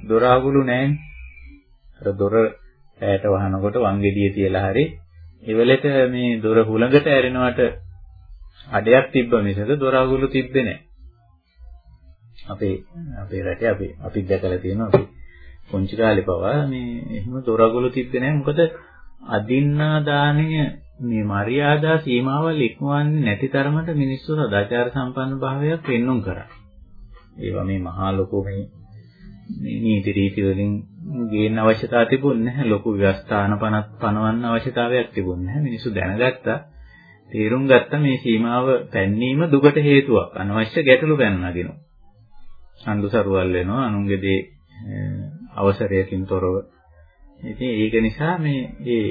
දොර අගුළු නැහැනේ. අර දොර ඈට වහනකොට වංගෙඩිය තියලා හරි එවලට මේ දොර හුලඟට ඇරෙනවට අඩයක් තිබ්බ මිසක දොර අගුළු තිබ්බේ නැහැ. අපේ අපේ රටේ අපි අපි දැකලා තියෙනවා අපි පුංචි කාලේ පවා මේ එහෙම දොර අගුළු තිබ්බේ නැහැ. මොකද අදින්නා දාණය මේ මරියාදා සීමාවල් ඉක්මවන්නේ නැති තරමට මිනිස්සු සදාචාර සම්පන්න භාවයක් පෙන්눔 කරා. ඒවා මේ මහා ලොකු මේ නීති රීති වලින් ගේන්න අවශ්‍යතාවය තිබුණේ නැහැ. ලොකු ව්‍යවස්ථාන පනත් පනවන්න අවශ්‍යතාවයක් තිබුණේ නැහැ. මිනිස්සු දැනගත්තා. තේරුම් ගත්ත මේ සීමාව පැන්නීම දුකට හේතුවක්. අනවශ්‍ය ගැටලු පැනනගිනවා. අඳු සරුවල් වෙනවා. අනුන්ගේ දේ අවසරයකින් තොරව. ඉතින් ඒක නිසා මේ ඒ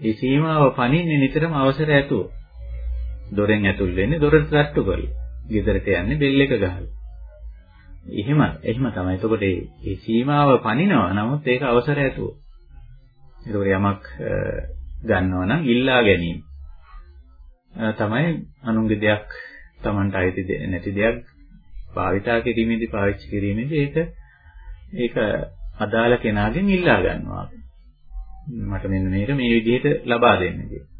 ඒ සීමාව පනින්නේ නිතරම අවසර ඇතුව. දොරෙන් ඇතුල් වෙන්නේ දොරට තට්ටු කරලා. ගෙදරට යන්නේ බෙල් එක ගහලා. එහෙම එහෙම තමයි. එතකොට මේ සීමාව පනිනවා. නමුත් ඒක අවසර ඇතුව. ඒකෝර යමක් ගන්නවා නම් ඉල්ලා ගැනීම. තමයි අනුන්ගේ දෙයක් Tamanට අයිති නැති දෙයක් භාවිතා කිරීමේදී පාවිච්චි කිරීමේදී ඒක ඒක අදාළ කෙනාගෙන් ඉල්ලා ගන්නවා. මට මෙන්න මේක මේ විදිහට ලබා දෙන්න කියලා.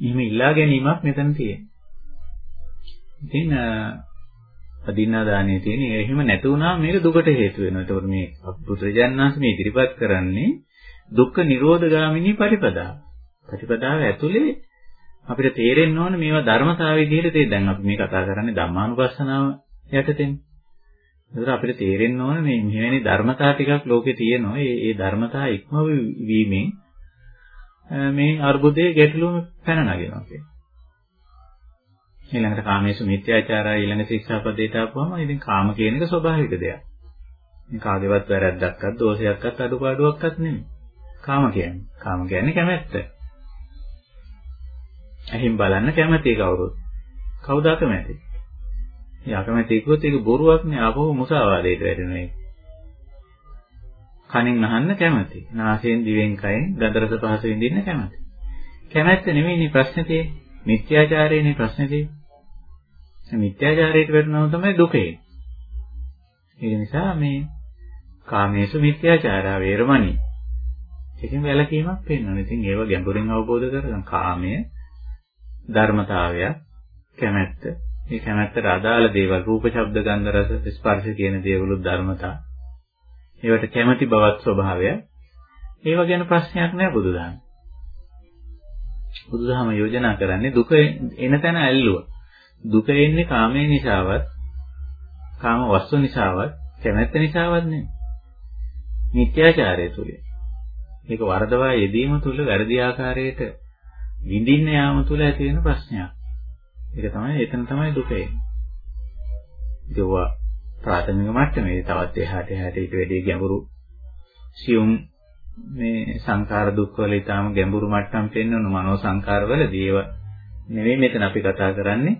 එහෙම ඉල්ලා ගැනීමක් මෙතන තියෙනවා. ඉතින් අදින්නා දානේ තියෙන. එහෙම නැති වුණාම මේක දුකට හේතු වෙනවා. ඒතකොට මේ බුදුරජාණන් මේ ඉදිරිපත් කරන්නේ දුක්ඛ නිරෝධ ගාමිනී පටිපදාව. ප්‍රතිපදාව ඇතුලේ අපිට තේරෙන්න ඕන මේවා ධර්මතාව විදිහට තේ දැන් අපි මේ කතා කරන්නේ ධම්මානුපස්සනාව යටතේනේ. ඒතර අපිට තේරෙන්න ඕන මේ මෙවැනි ධර්මතා ටිකක් ලෝකේ තියෙනවා. ඒ ඒ ධර්මතා ඉක්ම වීමෙන් මේ අර්බුදයේ ගැටලුව පැන නගිනවා කියන්නේ. ඊළඟට කාමේසු මිත්‍යාචාරය ඊළඟ ශික්ෂාපදයට ආපුවම ඉතින් කාම කියන එක ස්වභාවික දෙයක්. මේ කාගේවත් වැරද්දක්වත් දෝෂයක්වත් අඩුපාඩුවක්වත් නෙමෙයි. කාම කියන්නේ. කාම කියන්නේ කැමැත්ත. ඇහින් බලන්න කැමැති කවුරුත්. කවුද අකමැති? ඒ අකමැති කිව්වොත් ඒක බොරුවක් නේ ආපහු මුසාවාදයට වැටෙනවා ඒක. කනෙන් අහන්න කැමැති. නාසයෙන් දිවෙන් කයෙන් ගන්ධ රස පහස විඳින්න කැමැති. කැමැත්ත නෙමෙයිනේ ප්‍රශ්නේ තියෙන්නේ. මිත්‍යාචාරයේනේ ප්‍රශ්නේ තියෙන්නේ. මිත්‍යාචාරයට වැටෙනව තමයි දුකේ. ඒ නිසා මේ කාමේසු මිත්‍යාචාරා වේරමණී. ඒකෙන් වැළකීමක් පෙන්වනවා. ඉතින් ඒව ගැඹුරින් අවබෝධ කරගන්න කාමය ධර්මතාවයක් කැමැත්ත මේ කැමැත්තට අදාළ දේවල් රූප ශබ්ද ගන්ධ රස ස්පර්ශ කියන දේවලුත් ධර්මතා ඒවට කැමැති බවත් ස්වභාවය ඒව ගැන ප්‍රශ්නයක් නෑ බුදුදහම බුදුදහම යෝජනා කරන්නේ දුක එන තැන ඇල්ලුව දුක එන්නේ කාමයේ නිසාවත් කාම වස්තු නිසාවත් කැමැත්ත නිසාවත් නෙමෙයි මිත්‍යාචාරය තුලින් මේක වරදවා යෙදීම තුල වැරදි ආකාරයට විඳින්න යාම තුල ඇති වෙන ප්‍රශ්නයක්. ඒක තමයි එතන තමයි දුක එන්නේ. ඒවා ප්‍රාථමික මට්ටමේ තවත් එහාට එහාට ඊට වැඩි ගැඹුරු සියුම් මේ සංඛාර දුක් වල ඊටාම ගැඹුරු මට්ටම් පෙන්වන මනෝ සංඛාර වලදී ඒව නෙවෙයි මෙතන අපි කතා කරන්නේ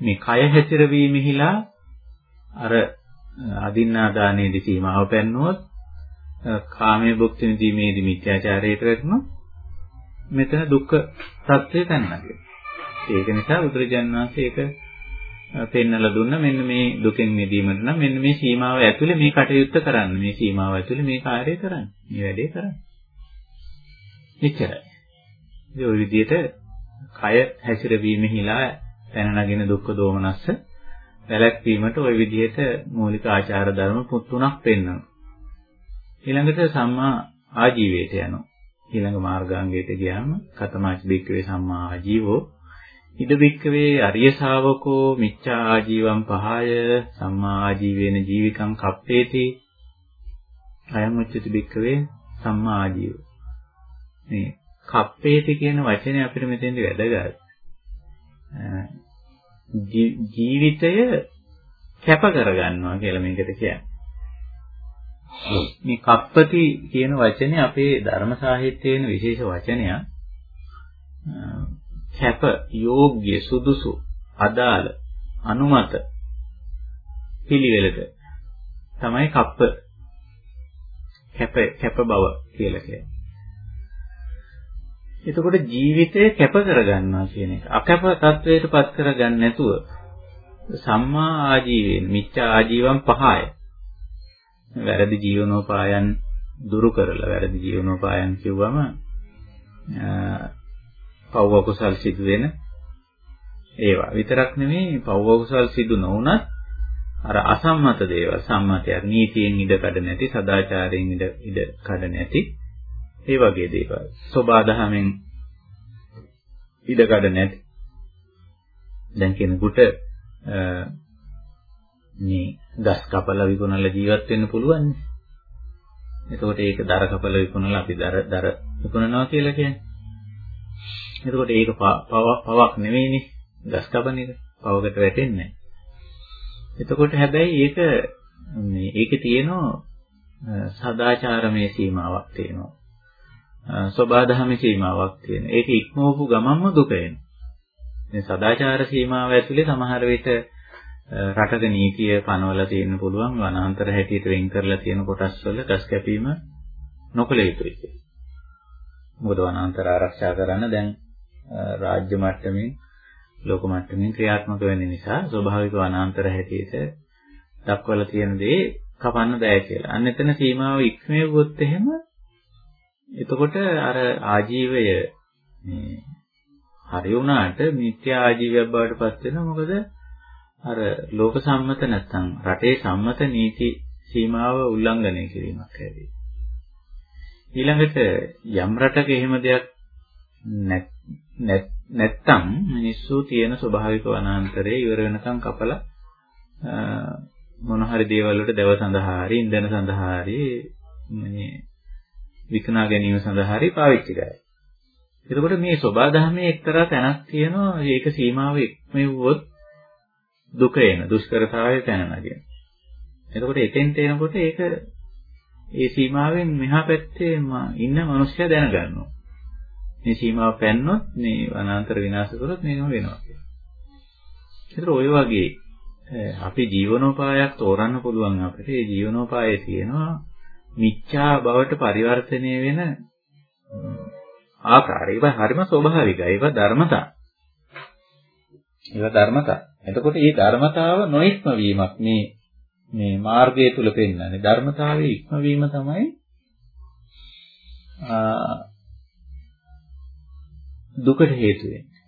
මේ කය හැතිරවීමෙහිලා අර අදින්නා දානයේදී සීමාව පෙන්නුවොත් කාමයේ භුක්ති විඳීමේදී මිත්‍යාචාරයට වැටුණොත් මෙතන දුක්ඛ తත්වය පැනනගේ. ඒක නිසා බුදුරජාණන් වහන්සේ ඒක පෙන්වලා දුන්න මෙන්න මේ දුකෙන් මිදීමට නම් මෙන්න මේ සීමාව ඇතුලේ මේ කටයුත්ත කරන්න. මේ සීමාව ඇතුලේ මේ කාර්යය කරන්න. මේ වැඩේ කරන්න. එච්චරයි. ඒ ඔය විදිහට කය හැසිරවීමෙහිලා පැන නගින දුක්ඛ දෝමනස්ස වැළැක්වීමට ওই විදිහට මූලික ආචාර ධර්ම තුනක් පෙන්වනවා. ඊළඟට සම්මා ආජීවයට යනවා. ඊළඟ මාර්ගාංගයට ගියාම කතමාච බික්කවේ සම්මා ආජීවෝ ඉද බික්කවේ අරිය ශාවකෝ මිච්ඡා ආජීවම් පහය සම්මා ආජීවේන ජීවිකං කප්පේති. අයං උච්චති බික්කවේ සම්මා ආජීව. මේ කප්පේති කියන වචනේ අපිට මෙතෙන්දි වැදගත්. ජීවිතය කැප කරගන්නවා කියලා මේකට කියන්නේ. මේ කප්පති කියන වචනේ අපේ ධර්ම සාහිත්‍යයේ වෙන විශේෂ වචනයක්. කැප, යෝග්‍ය, සුදුසු, අදාළ, අනුමත පිළිවෙලට තමයි කප්ප කැප කැප බව කියලා කියන්නේ. එතකොට ජීවිතය කැප කරගන්නවා කියන එක. අකැප තත්වයට පත් කරගන්න නැතුව සම්මා ආජීවයෙන් මිච්ඡා ආජීවම් පහය වැරදි ජීවනෝපායන් දුරු කරලා වැරදි ජීවනෝපායන් කිව්වම පව් අකුසල් සිදු වෙන ඒවා විතරක් නෙමෙයි පව් අකුසල් සිදු නොවුනත් අර අසම්මත දේවල් සම්මතයක් නීතියෙන් ඉඩ කඩ නැති සදාචාරයෙන් ඉඩ ඉඩ කඩ නැති ඒ වගේ දේවල් සෝබාදහමෙන් ඉඩ කඩ නැති දැන් කෙනෙකුට මේ ගස් කපලා විකුණලා ජීවත් වෙන්න පුළුවන්. එතකොට ඒක දර කපලා විකුණලා අපි දර දර විකුණනවා කියලා කියන්නේ. එතකොට ඒක පවක් නෙවෙයිනේ. ගස් කපන එක පවකට වැටෙන්නේ නැහැ. එතකොට හැබැයි ඒක මේ ඒකේ තියෙනවා සදාචාරමය සීමාවක් තියෙනවා. සබාධමේ සීමාවක් තියෙනවා. ඒක ඉක්මවපු ගමන්ම දුක එනවා. මේ සදාචාර සීමාව ඇතුලේ සමහර විට රටක නීතිය පනවලා තියෙන්න පුළුවන් වනාන්තර හැටියට වෙන් කරලා තියෙන කොටස් වල ගස් කැපීම නොකළ යුතුයි කියලා. මොකද වනාන්තර ආරක්ෂා කරන්න දැන් රාජ්‍ය මට්ටමින් ලෝක මට්ටමින් ක්‍රියාත්මක වෙන නිසා ස්වභාවික වනාන්තර හැටියට දක්වලා තියෙන දේ කපන්න බෑ කියලා. අන්න එතන සීමාව ඉක්මෙව්වොත් එහෙම එතකොට අර ආජීවය මේ හරි වුණාට මිත්‍යා ආජීවයක් බවට පත් වෙනවා මොකද අර ලෝක සම්මත නැත්නම් රටේ සම්මත නීති සීමාව උල්ලංඝනය කිරීමක් ඇති. ඊළඟට යම් රටක එහෙම දෙයක් නැත්තම් මිනිස්සු තියෙන ස්වභාවික වනාන්තරයේ ඉවර වෙනකන් කපලා මොන හරි දේවල් වලට දව සඳහා හරි ඉන්ධන සඳහා හරි මේ විකුණා ගැනීම සඳහා හරි පාවිච්චි කරයි. එතකොට මේ සබා දහමේ එක්තරා තැනක් තියෙනවා ඒක සීමාව ඉක්මෙව්වොත් දුක එන දුෂ්කරතාවය තැන නගින. එතකොට එතෙන්ට එනකොට ඒක ඒ සීමාවෙන් මෙහා පැත්තේ ඉන්න මිනිස්සයා දැනගන්නවා. මේ සීමාව පැන්නොත් මේ වනාන්තර විනාශ කරොත් මේකම වෙනවා කියලා. ඒතර ඔය වගේ අපි ජීවනෝපායක් තෝරන්න පුළුවන් අපිට. ඒ ජීවනෝපායේ තියෙනවා මිච්ඡා බවට පරිවර්තනය වෙන ආකාරය. ඒක හරිම ස්වභාවිකයි. ඒක ධර්මතා. ඒක ධර්මතා. එතකොට මේ ධර්මතාව නොඉක්ම වීමක් මේ මේ මාර්ගය තුල පෙන්වන්නේ. ධර්මතාවයේ ඉක්ම වීම තමයි දුකට හේතු වෙන්නේ.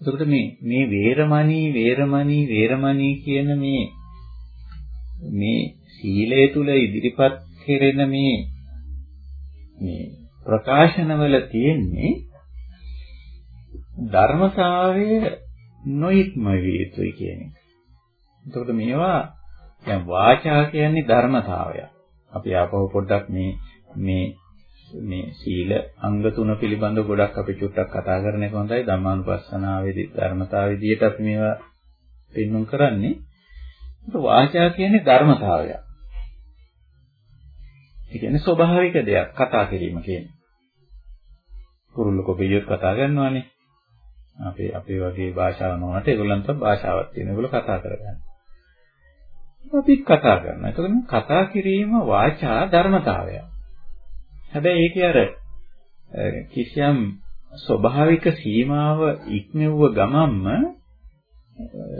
එතකොට මේ මේ වේරමණී වේරමණී වේරමණී කියන මේ මේ සීලය තුල ඉදිරිපත් කෙරෙන මේ මේ ප්‍රකාශනවල තියෙන්නේ ධර්මතාවය නොඉක්ම විය යුතුයි කියන එක. එතකොට මේවා දැන් වාචා කියන්නේ ධර්මතාවය. අපි ආපහු පොඩ්ඩක් මේ මේ මේ සීල අංග තුන පිළිබඳව ගොඩක් අපි චුට්ටක් කතා කරන එක හොඳයි ධම්මානුපස්සනාවේදී ධර්මතාව විදිහට අපි මේවා පෙන්වුම් කරන්නේ. වාචා කියන්නේ ධර්මතාවය. ඒ කියන්නේ ස්වභාවික දෙයක් කතා කිරීම කියන්නේ. කුරුල්ල කොපියොත් කතා කරනවානේ. අපේ අපේ වගේ භාෂාව නොවනට ඒගොල්ලන්ට භාෂාවක් තියෙන. ඒගොල්ලෝ කතා කරගන්න. අපිත් කතා කරනවා. එතකොට කතා කිරීම වාචා ධර්මතාවයක්. හැබැයි ඒකේ අර කිසියම් ස්වභාවික සීමාව ඉක්මෙව්ව ගමන්ම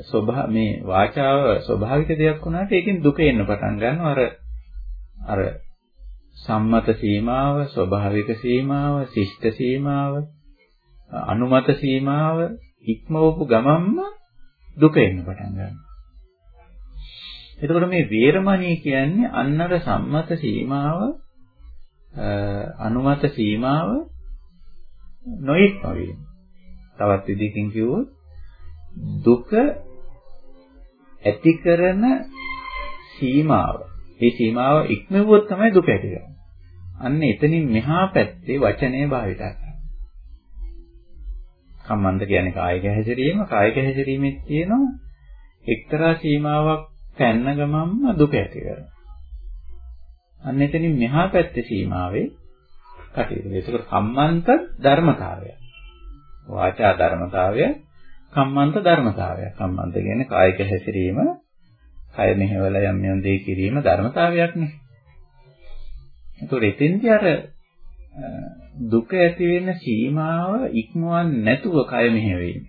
ස්වභා මේ වාචාව ස්වභාවික දෙයක් වුණාට ඒකෙන් දුක එන්න පටන් ගන්නවා. අර අර සම්මත සීමාව ස්වභාවික සීමාව ශිෂ්ට සීමාව අනුමත සීමාව ඉක්මවපු ගමන්ම දුක එන්න පටන් ගන්නවා. එතකොට මේ වේරමණී කියන්නේ අන්නර සම්මත සීමාව අනුමත සීමාව නොයෙක්ම වීම. තවත් විදිහකින් කිව්වොත් දුක ඇති කරන සීමාව. ඒ සීමාව ඉක්මවුවොත් තමයි දුක ඇති කරන්නේ. අන්න එතනින් මෙහා පැත්තේ වචනේ භාවිත කරනවා. කම්මන්ත කියන්නේ කායික හැසිරීම, කායික හැසිරීමේ තියෙනවා එක්තරා සීමාවක් පැන්න ගමන්ම දුක ඇති කරනවා. අන්න එතනින් මෙහා පැත්තේ සීමාවේ කටයුතු. ඒක කම්මන්ත ධර්මතාවය. වාචා ධර්මතාවය කම්මන්ත ධර්මතාවය. කම්මන්ත කියන්නේ කායික හැසිරීම, කය මෙහෙवला යම් යම් දේ කිරීම ධර්මතාවයක් නේ. ඒතකොට එතෙන්දී අර දුක ඇති වෙන සීමාව ඉක්මවන්නේ නැතුව කය මෙහෙවීම.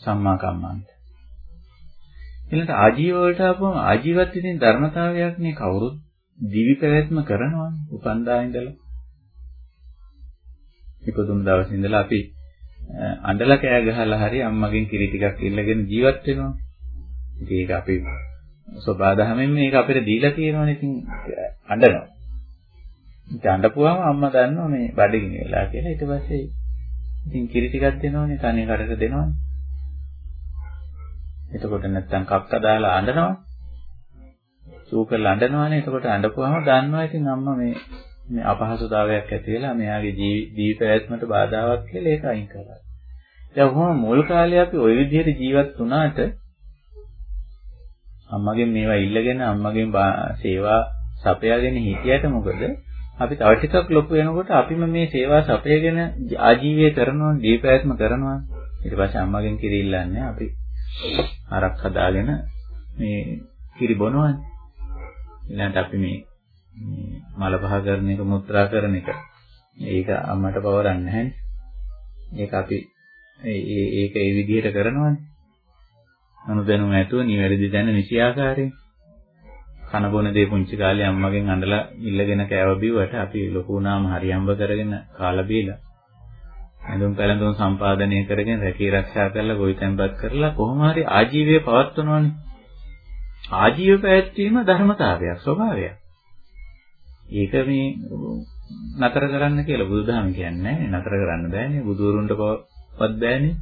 සම්මා කම්මන්ත. ඊළඟට ආජීව වලට ආපුවම ආජීවත් ඉතින් ධර්මතාවයක් නේ කවුරුත් දිවි පැවැත්ම කරනවානේ උපන්දා ඉඳලා. ඉපදුණු දවසේ ඉඳලා අපි අඬලා කෑ ගහලා හරි අම්මගෙන් කිරි ටිකක් ඉල්ලගෙන ජීවත් වෙනවා. ඉතින් ඒක අපි සබාදහමෙන් මේක අපිට දීලා තියෙනවනේ ඉතින් අඬනවා. ඉතින් අඬපුවාම අම්මා දන්නවා මේ බඩගිනි වෙලා කියලා. ඊට පස්සේ ඉතින් කිරි ටිකක් දෙනවනේ තනිය කරට දෙනවනේ. එතකොට නැත්තම් කක්ක දාලා අඬනවා. සූක ලඬනවානේ. එතකොට අඬපුවාම දන්නවා ඉතින් අම්මා මේ මේ අපහසුතාවයක් ඇති වෙලා මෙයාගේ ජීවිත පැවැත්මට බාධාවක් කියලා ඒක අයින් කරලා. දැන් කොහොම මුල් කාලේ අපි ওই විදිහට ජීවත් වුණාට අම්මගෙන් මේවා ඉල්ලගෙන අම්මගෙන් සේවා සපයාගෙන හිටියට මොකද අපි තව ටිකක් ලොකු වෙනකොට අපිම මේ සේවා සපයගෙන ආජීවය කරනවා දීපෑත්ම කරනවා ඊට පස්සේ අම්මගෙන් කිරි ඉල්ලන්නේ අපි අරක් හදාගෙන මේ කිරි බොනවනේ ඊළඟට අපි මේ මල පහ කරන එක මුත්‍රා කරන එක. ඒක අම්මට පවරන්නේ නැහැ ඒක අපි ඒක ඒ විදිහට කරනවානේ. අනුදැනුම ඇතුව නිවැරදි දැන නිසි ආකාරයෙන් කන බොන දේ පුංචි කාලේ අම්මගෙන් අඬලා ඉල්ලගෙන කෑව බිව්වට අපි ලොකු වුණාම හරි හම්බ කරගෙන කාලා බීලා ඇඳුම් පැළඳුම් සම්පාදනය කරගෙන රැකී ආරක්ෂා කරලා ගොවිතැන්පත් කරලා කොහොම හරි ආජීවය පවත්වනවනේ. ආජීව පැවැත්වීම ධර්මතාවයක් ස්වභාවයක්. ඒක මේ නතර කරන්න කියලා බුදුදහම කියන්නේ නතර කරන්න බෑනේ බුදුරුන්ටවත් බෑනේ.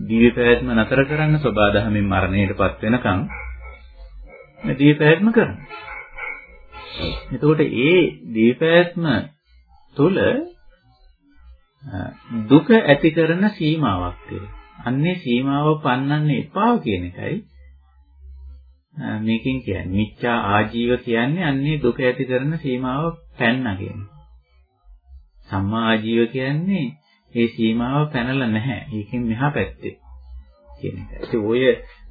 දිව්‍ය පැවැත්ම නතර කරන්න සබාධමෙන් මරණයටපත් වෙනකන් මේ දිව්‍ය පැවැත්ම කරනවා. එතකොට ඒ දිව්‍ය පැවැත්ම තුළ දුක ඇති කරන සීමාවක් තියෙනවා. අන්නේ සීමාව පන්නන්න එපා කියන එකයි මේකෙන් කියන්නේ. මිච්ඡා ආජීව කියන්නේ අන්නේ දුක ඇති කරන සීමාව පැන්න කියන්නේ. සම්මා ආජීව කියන්නේ ඒ සීමාව පැනලා නැහැ. ඒකෙන් මෙහා පැත්තේ කියන එක. ඔය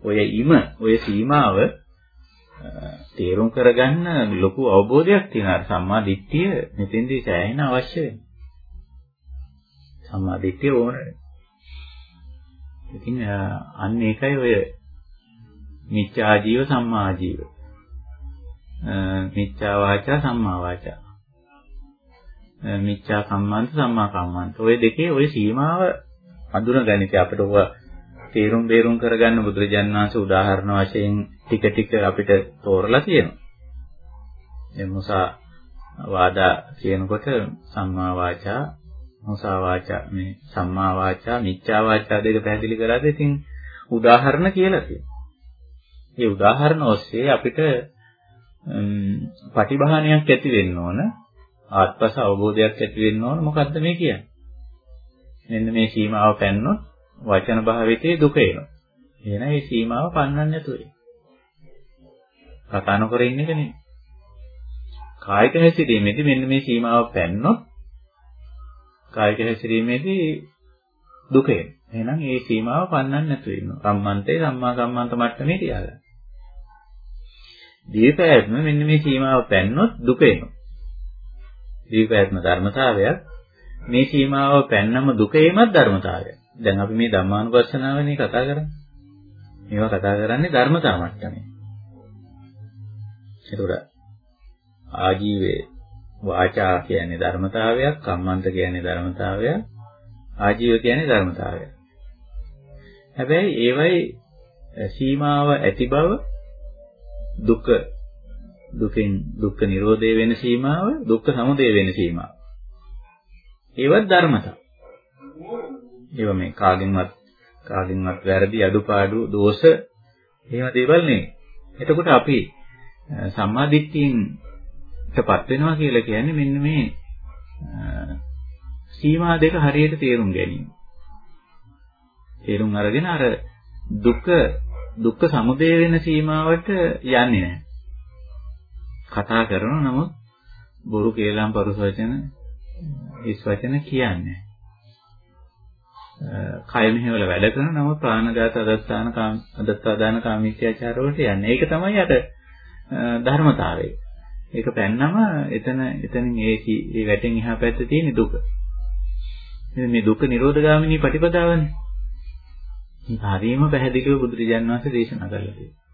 ඔය ඉම ඔය සීමාව තේරුම් කරගන්න ලොකු අවබෝධයක් තියෙනවා. සම්මා දිට්ඨිය මෙතෙන්දී සෑහෙන අවශ්‍ය වෙනවා. සම්මා දිට්ඨිය ඕනේ. ඉතින් අන්න ඒකයි ඔය මිච්ඡා ජීව සම්මා ජීව. මිච්ඡා වාචා සම්මා වාචා. මිච්ඡා කම්මන්ත සම්මා කම්මන්ත. ඔය දෙකේ ඔය සීමාව අඳුනගනිත අපිට ඔය තේරුම් බේරුම් කරගන්න බුදුරජාන් වහන්සේ උදාහරණ වශයෙන් ටික ටික අපිට තෝරලා තියෙනවා. මේ මුසා වාදා කියනකොට සම්මා වාචා මුසා වාචා මේ සම්මා වාචා මිච්ඡා වාචා දෙක පැහැදිලි කරාද ඉතින් උදාහරණ කියලා තියෙනවා. මේ උදාහරණ ඔස්සේ අපිට පටිභානයක් ඇති වෙන්න ඕන ආත්පස අවබෝධයක් ඇති වෙන්න ඕන මොකද්ද මේ කියන්නේ? මෙන්න මේ සීමාව පැන්නොත් වචන භාවිතයේ දුක එනවා. එහෙනම් මේ සීමාව පන්නන්න නැතුව කතා නොකර ඉන්න එක නෙමෙයි. කායික හැසිරීමේදී මෙන්න මේ සීමාව පැන්නොත් කායික හැසිරීමේදී දුක එනවා. එහෙනම් මේ සීමාව පන්නන්න නැතුව ඉන්නවා. සම්මන්තේ සම්මා සම්මන්ත මට්ටමේ තියාගන්න. දීපෑත්ම මෙන්න මේ සීමාව පැන්නොත් දුක එනවා. දීපෑත්ම ධර්මතාවයක් මේ සීමාව පැන්නම දුක එීමත් ධර්මතාවයක්. දැන් අපි මේ ධම්මානුපස්සනාවනේ කතා කරන්නේ. මේවා කතා කරන්නේ ධර්මතා මට්ටමේ. ඒකට ආජීවයේ වාචා කියන්නේ ධර්මතාවයක්, කම්මන්ත කියන්නේ ධර්මතාවයක්, ආජීව කියන්නේ ධර්මතාවයක්. හැබැයි ඒවයි සීමාව ඇති බව දුක දුකෙන් දුක්ඛ නිරෝධය වෙන සීමාව, දුක්ඛ සමුදය වෙන සීමාව. ඒවත් ධර්මතා. ඒව මේ කාගෙන්වත් කාගෙන්වත් වැරදි අඩුපාඩු දෝෂ එහෙම දේවල් නෙවෙයි. එතකොට අපි සම්මාදිට්ඨියෙන්ටපත් වෙනවා කියලා කියන්නේ මෙන්න මේ සීමා දෙක හරියට තේරුම් ගැනීම. තේරුම් අරගෙන අර දුක දුක්ඛ සමුදය වෙන සීමාවට යන්නේ නැහැ. කතා කරනවා නමුත් බොරු කේලම් පරුස වචන හිස් වචන කියන්නේ කය මෙහෙවල වැඩ කරන නමුත් ප්‍රාණඝාත අදස්ථාන කාම අදස්ථාදාන කාමීත්‍යාචාර වලට යන්නේ. ඒක තමයි අර ධර්මතාවය. ඒක පැන්නම එතන එතනින් ඒ ඒ වැටෙන් එහා පැත්තේ තියෙන දුක. මේ දුක නිරෝධගාමිනී ප්‍රතිපදාවනේ. හරියම පැහැදිලිව බුදුරජාන් වහන්සේ දේශනා කරලා තියෙනවා.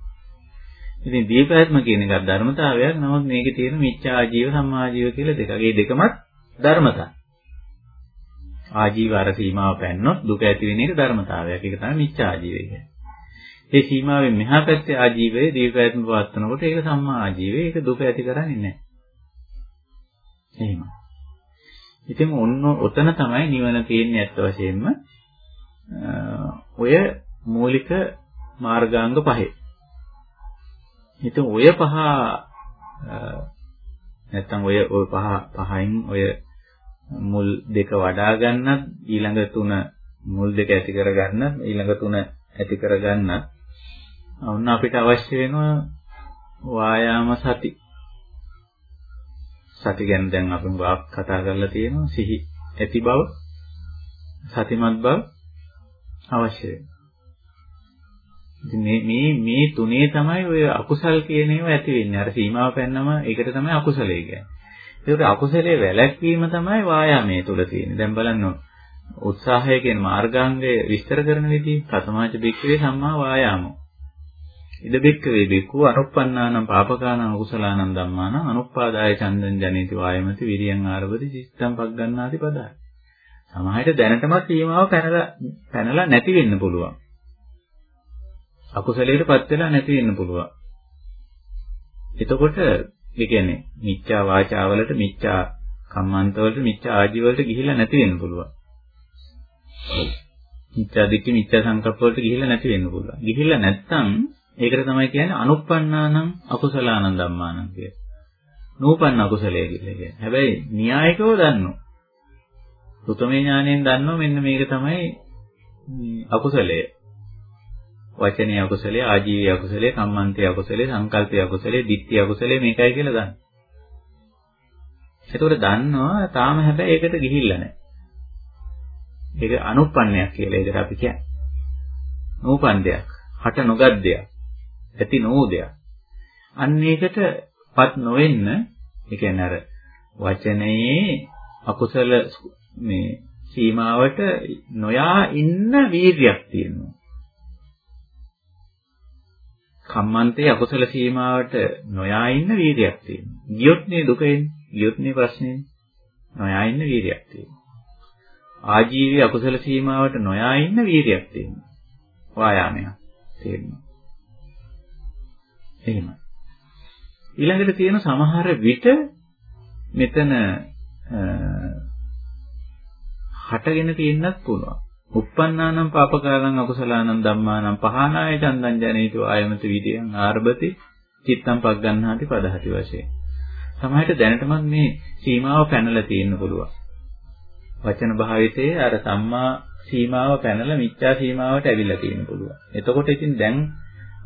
ඉතින් දීපෑත්ම කියන එක ධර්මතාවයක්. නමුත් මේකේ තියෙන මිච්ඡා ආජීව සම්මා ආජීව කියලා දෙකක්. ඒ දෙකමත් ධර්මතා. ආජීව අර සීමාව පැන්නොත් දුක ඇති වෙන එක ධර්මතාවයක්. ඒක තමයි මිච්ඡා ආජීවය කියන්නේ. ඒ සීමාවෙන් මෙහා පැත්තේ ආජීවයේ දීපෑත්ම පවත්නකොට ඒක සම්මා ආජීවය. ඒක දුක ඇති කරන්නේ නැහැ. එහෙම. ඉතින් ඔන්න ඔතන තමයි නිවන තියෙන්නේ ඇත්ත වශයෙන්ම. ඔය මූලික මාර්ගාංග පහේ. ඉතින් ඔය පහ නැත්තම් ඔය ඔය පහ පහෙන් ඔය මුල් දෙක වඩා ගන්නත් ඊළඟ තුන මුල් දෙක ඇති කර ගන්න ඊළඟ තුන ඇති කර ගන්න ඔන්න අපිට අවශ්‍ය වෙනවා වායාම සති. සති ගැන දැන් අපි වාක් කතා කරලා තියෙනවා. සිහි ඇති බව සතිමත් බව. අවශ්‍ය වෙනවා මේ මේ මේ තුනේ තමයි ඔය අකුසල් කියන ඒවා ඇති වෙන්නේ. අර සීමාව පෙන්නම ඒකට තමයි අකුසලයේ කියන්නේ. ඒකට අකුසලයේ වැළැක්වීම තමයි වායාමයේ තුල තියෙන්නේ. දැන් බලන්න උත්සාහය කියන මාර්ගාංගය විස්තර කරන විදිහ ප්‍රථමාච බික්කවේ සම්මා වායාමෝ. ඉද බික්කවේ බික්කු අනුප්පන්නානම් පාපකානම් අකුසලානම් ධම්මානම් අනුප්පාදාය චන්දං ජනේති වායමති විරියං ආරවති චිත්තං පග්ගණ්ණාති පදාය. සමහරට දැනටමත් සීමාව පැනලා පැනලා නැති වෙන්න පුළුවන්. අකුසලයටපත් වෙලා නැති වෙන්න පුළුවන්. එතකොට ඒ කියන්නේ මිච්ඡා වාචාවලට මිච්ඡා කම්මන්තවලට මිච්ඡා ආජීවවලට ගිහිල්ලා නැති වෙන්න පුළුවන්. මිච්ඡා දිට්ඨි මිච්ඡා සංකප්ප වලට ගිහිල්ලා නැති වෙන්න පුළුවන්. ගිහිල්ලා නැත්තම් ඒකට තමයි කියන්නේ අනුප්පන්නානං අකුසලානං ධම්මානං කියන්නේ. නූපන්න අකුසලයේ කියලා කියන්නේ. හැබැයි න්‍යායිකව දන්නෝ. සුතමේ ඥාණයෙන් දන්නෝ මෙන්න මේක තමයි අකුසලය. වචනේ අකුසලයේ ආජීවයේ අකුසලයේ කම්මන්තයේ අකුසලයේ සංකල්පයේ අකුසලයේ ditthi අකුසලයේ මේකයි කියලා දන්න. එතකොට දන්නවා තාම හැබැයි ඒකට ගිහිල්ලා නැහැ. ඒක අනුප්පන්නයක් කියලා ඒකට අපි කියන්නේ. නූපන් දෙයක්, හට නොගත් දෙයක්, ඇති නොවූ දෙයක්. අන්න ඒකටපත් නොවෙන්න, ඒ කියන්නේ අර වචනයේ අකුසල මේ සීමාවට නොයා ඉන්න වීර්යයක් තියෙනවා. කම්මන්තේ අකුසල සීමාවට නොයා ඉන්න වීර්යයක් තියෙනවා. ගියොත් නේ දුක එන්නේ. ගියොත් නේ ප්‍රශ්නේ. නොයා ඉන්න වීර්යයක් තියෙනවා. ආජීවී අකුසල සීමාවට නොයා ඉන්න වීර්යයක් තියෙනවා. වායාමයක් තියෙනවා. එහෙම. ඊළඟට තියෙන සමහර විට මෙතන හටගෙන තියෙන්නත් පුළුවන්. uppannānaṁ pāpakālaṁ akusalaanaṁ dhammānaṁ pahānāya චන්දං ජනේතු ආයමත විදියං ආරභති චිත්තං පග්ගන්හාති පදහති වශයෙන්. සමහරට දැනටමත් මේ සීමාව පැනලා තියෙන්න පුළුවන්. වචන භාවිතයේ අර සම්මා සීමාව පැනලා මිත්‍යා සීමාවට ඇවිල්ලා තියෙන්න පුළුවන්. එතකොට ඉතින් දැන්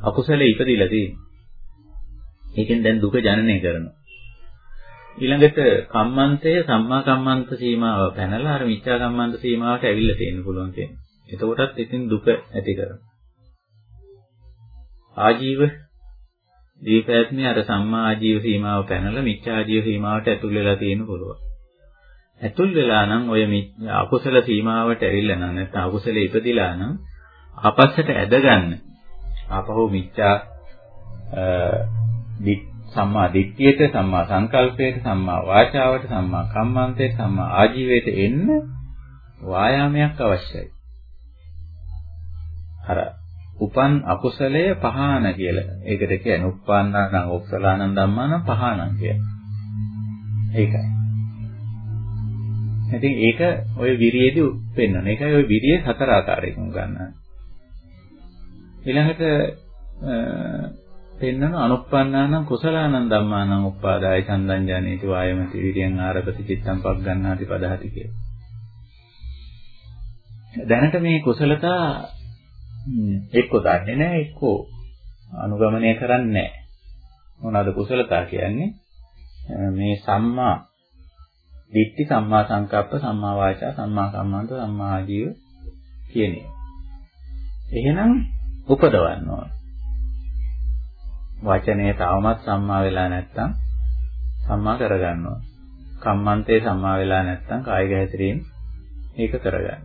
අකුසලෙ ඉපදිලා තියෙනවා. ඒකෙන් දැන් දුක ජනනය කරනවා. ඊළඟට කම්මන්තය සම්මා කම්මන්ත සීමාව පැනලා අර මිත්‍යා කම්මන්ත සීමාවට ඇවිල්ලා තියෙන්න පුළුවන් කියන්නේ. එතකොටත් ඉතින් දුක ඇති කරනවා. ආජීව දීපෑත්මේ අර සම්මා ආජීව සීමාව පැනලා මිත්‍යා ආජීව සීමාවට ඇතුල් වෙලා තියෙන්න පුළුවන්. ඇතුල් වෙලා නම් ඔය අකුසල සීමාවට ඇවිල්ලා නම් නැත්නම් අකුසලේ ඉපදිලා නම් අපස්සට ඇදගන්න. ආපහු මිත්‍යා සම්මා දිට්ඨියට සම්මා සංකල්පයට සම්මා වාචාවට සම්මා කම්මන්තයට සම්මා ආජීවයට එන්න වායාමයක් අවශ්‍යයි. අර උපන් අකුසලය පහාන කියලා. ඒකට කියන්නේ උප්පන්නානං ඔක්සලානං ධම්මානං පහානං කියලා. ඒකයි. ඉතින් ඒක ওই විරියේදී පෙන්වන. ඒකයි ওই විරිය හතර ආකාරයකින් ගන්නවා. ඊළඟට පෙන්නන අනුප්පන්නානම් කුසලානං ධම්මානං උප්පාදාය චන්දං ජනේති වායමති විරියං ආරපති චිත්තං පග්ගන්නාති පදහති කිය. දැනට මේ කුසලතා එක්ක දන්නේ නැහැ එක්ක අනුගමනය කරන්නේ නැහැ. මොනවාද කුසලතා කියන්නේ? මේ සම්මා දිට්ඨි සම්මා සංකප්ප සම්මා වාචා සම්මා කම්මන්ත සම්මා ආජීව කියන ඒවා. එහෙනම් උපදවන්න ඕන. වචනේ තවමත් සම්මා වෙලා නැත්තම් සම්මා කරගන්නවා. කම්මන්තේ සම්මා වෙලා නැත්තම් කායික හැසිරීම ඒක කරගන්න.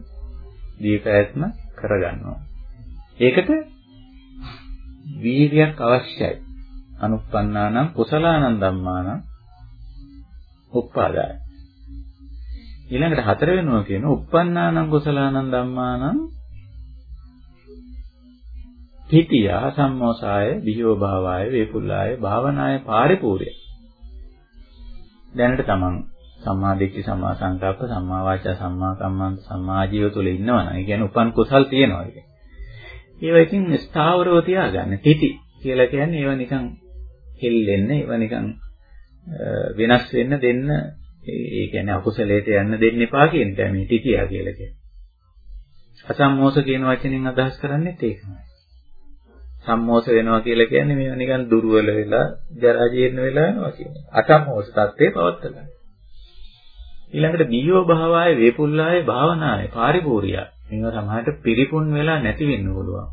දීපෑත්ම කරගන්නවා. ඒකට වීර්යයක් අවශ්‍යයි. අනුප්පන්නානම් කුසලානං ධම්මානම් උප්පාදාය. ඊළඟට හතර වෙනවා කියන උප්පන්නානම් කුසලානං ධම්මානම් හිතියා සම්මෝසාය බිහිව භාවාය වේකුල්ලාය භාවනාය පාරිපූර්ය දැනට තමන් සම්මා දිට්ඨි සම්මා සංකප්ප සම්මා වාචා සම්මා කම්මන්ත සම්මා ජීව තුල ඉන්නවනම් ඒ කියන්නේ උපන් කුසල් තියෙනවා ඒක. ඒවා ඉතින් ස්ථාවරව තියාගන්න. තිති කියලා කියන්නේ ඒවා නිකන් හෙල්ලෙන්න, ඒවා නිකන් වෙනස් වෙන්න දෙන්න ඒ කියන්නේ අකුසලයට යන්න දෙන්න එපා කියන එක මේ තිතියා කියලා කියන්නේ. අසම්මෝස කියන වචනෙන් අදහස් කරන්නේ ඒකමයි. සම්මෝස වෙනවා කියලා කියන්නේ මේවා නිකන් දුර්වල වෙලා ජරා ජීර්ණ වෙලා යනවා කියන්නේ. අසම්මෝස තත්ත්වේ පවත්තලා. ඊළඟට බියෝ භාවය වේපුල්ලාය භාවනාය පාරිපූර්ණිය. මේවා සමහරට පිරිපුන් වෙලා නැති වෙන්න පුළුවන්.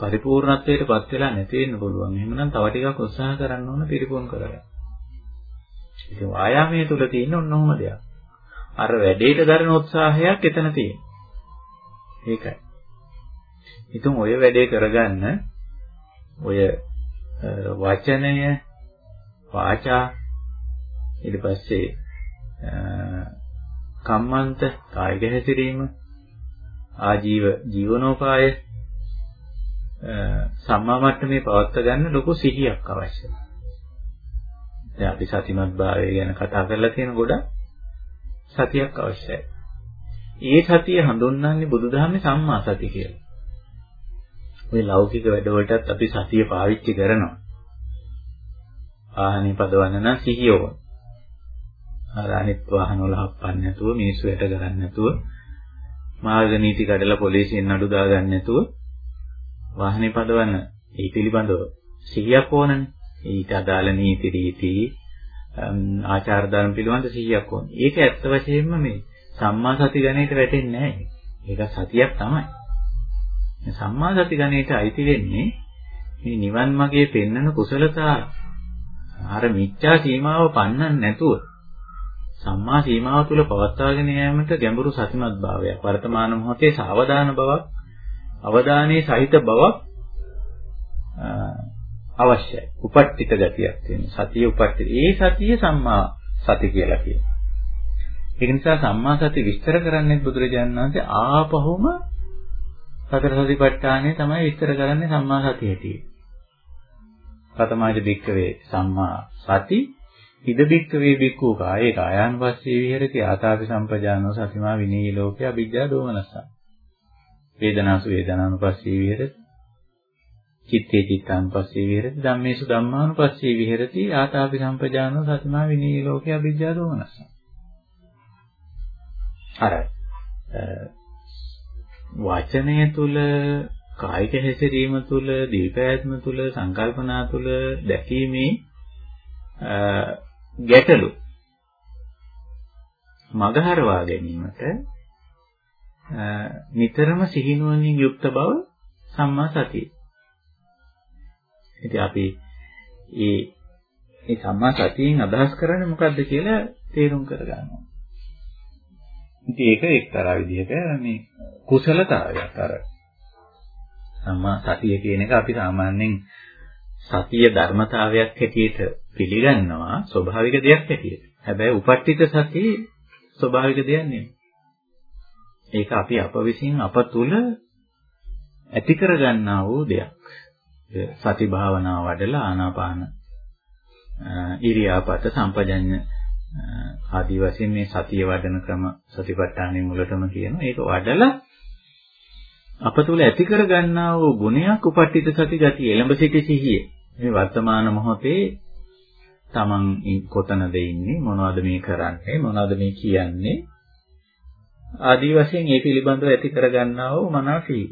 පරිපූර්ණත්වයටපත් වෙලා නැති වෙන්න පුළුවන්. එහෙමනම් තව ටිකක් උත්සාහ කරන්න ඕන පිරිපුන් කරගන්න. ඉතින් වායාමයේ තුල තියෙන ඔන්න ඔහොම දෙයක්. අර වැඩේට දරන උත්සාහයක් එතන තියෙනවා. ඒකයි. ඉතින් ඔය වැඩේ කරගන්න ඔය වචනය වාචා ඊට පස්සේ කම්මන්ත කායික හැසිරීම ආජීව ජීවනෝපාය සම්මා මට්ටමේ පවත්වා ගන්න ලොකු සිහියක් අවශ්‍යයි. දැන් අපි සතිමත් භාවය ගැන කතා කරලා තියෙන ගොඩක් සතියක් අවශ්‍යයි. ඒ සතිය හඳුන්වන්නේ බුදුදහමේ සම්මා සති කියලා. ওই ලෞකික වැඩවලටත් අපි සතිය පාවිච්චි කරනවා. ආහනේ පදවන්න නම් සිහිය ඕන. අර අනිත් වාහන වල හප්පන්න නැතුව මිනිස්සු යට කරන්නේ නැතුව මාර්ග නීති කඩලා පොලිසියෙන් නඩු දාගන්න නැතුව වාහනේ පදවන්න ඒ පිළිබඳව සිහියක් ඕනනේ. ඊට අදාළ නීති රීති ආචාර ධර්ම පිළිබඳ සිහියක් ඕන. ඒක ඇත්ත වශයෙන්ම මේ සම්මා සති ගණයට වැටෙන්නේ නැහැ. ඒක සතියක් තමයි. සම්මා සති ගණයට අයිති වෙන්නේ මේ නිවන් මාගේ පෙන්වන කුසලතා අර මිච්ඡා සීමාව පන්නන්න නැතුව සම්මා සීමාව තුල පවත්වාගෙන යාමට ගැඹුරු සතිමත් භාවයක් වර්තමාන මොහොතේ සාවධාන බවක් අවධානයේ සහිත බවක් අවශ්‍යයි. උපට්ඨිත ගතියක් තියෙන. සතිය උපට්ඨිත. ඒ සතිය සම්මා සති කියලා කියනවා. ඒක නිසා සම්මා සති විස්තර කරන්නේ බුදුරජාණන් වහන්සේ ආපහුම සතර සතිපට්ඨානය තමයි විස්තර කරන්නේ සම්මා සතිය හැටියට. පතමාජ බික්කවේ සම්මා සති ඉද බික්කවේ බික්කු කායේ කායानुපස්සී විහෙරති ආතාපි සම්පජානෝ සතිමා විනී ලෝකේ අවිජ්ජා දෝමනස වේදනාසු වේදනානුපස්සී විහෙරති චිත්තේ චිත්තානුපස්සී විහෙරති ධම්මේසු ධම්මානුපස්සී විහෙරති ආතාපි සම්පජානෝ සතිමා විනී ලෝකේ අවිජ්ජා දෝමනස අර වචනය තුල කායික හැසිරීම තුල දීපෑත්ම තුල සංකල්පනා තුල දැකීමේ ගැටලු මගහරවා ගැනීමට නිතරම සිහිනුවණින් යුක්ත බව සම්මා සතිය. ඉතින් අපි මේ මේ සම්මා සතියෙන් අදහස් කරන්නේ මොකද්ද කියලා තේරුම් කරගන්නවා. ඉතින් ඒක එක්තරා විදිහක මේ කුසලතාවයක් අර සම්මා සතිය කියන එක අපි සාමාන්‍යයෙන් සතිය ධර්මතාවයක් හැටියට පිළිගන්නවා ස්වභාවික දෙයක් හැටියට. හැබැයි උපට්ඨිත සතිය ස්වභාවික දෙයක් නෙමෙයි. ඒක අපි අප විසින් අප තුල ඇති කරගන්නා වූ දෙයක්. සති භාවනාව වඩලා ආනාපාන ඉරියාපත සම්පජඤ්ඤ ආදී වශයෙන් මේ සතිය වඩන ක්‍රම සතිපට්ඨානෙ මුලටම කියනවා. ඒක වඩලා අප තුළ ඇති කර ගන්නා වූ ගුණයක් උපට්ඨිත සති ගතිය එළඹ සිටි සිහිය. මේ වර්තමාන මොහොතේ Taman කොතනද ඉන්නේ මොනවද මේ කරන්නේ මොනවද මේ කියන්නේ ආදී වශයෙන් ඒ පිළිබඳව ඇති කර ගන්නා වූ මනසී.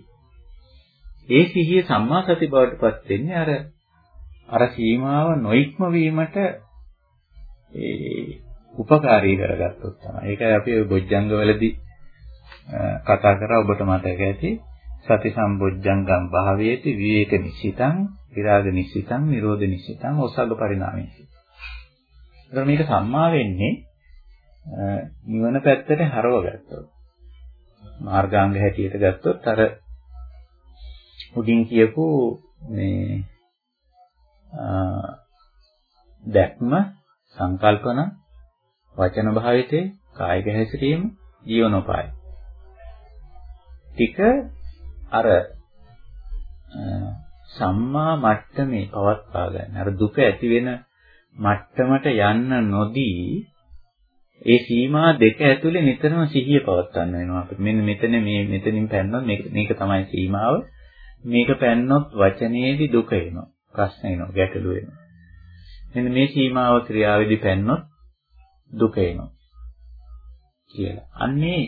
ඒ සිහිය සම්මා සති බවට පත් වෙන්නේ අර අර සීමාව නොඉක්ම වීමට ඒ උපකාරී කරගත්තොත් තමයි. ඒකයි අපි ඔය බොජ්ජංගවලදී කතා කරා ඔබට මතක ඇති. සති සම්බොජ්ජංගම් භාවයේති විවේක නිසිතං විරාග නිසිතං නිරෝධ නිසිතං ඔසග්ග පරිණාමයයි. ඒතර මේක සම්මා වෙන්නේ නිවන පැත්තට හරව ගත්තොත්. මාර්ගාංග හැටියට ගත්තොත් අර උඩින් කියපු මේ දැක්ම සංකල්පන වචන භාවිතේ කායික හැසිරීම ජීවනෝපාය ටික අර සම්මා මට්ටමේ පවත්වා ගන්න. අර දුක ඇති වෙන මට්ටමට යන්න නොදී ඒ සීමා දෙක ඇතුලේ නිතරම සිහිය පවත්වන්න වෙනවා අපිට. මෙන්න මෙතන මේ මෙතනින් පැන්නොත් මේක මේක තමයි සීමාව. මේක පැන්නොත් වචනේදී දුක එනවා. ප්‍රශ්න එනවා, ගැටලු එනවා. මෙන්න මේ සීමාව ක්‍රියාවේදී පැන්නොත් දුක එනවා. කියලා. අන්නේ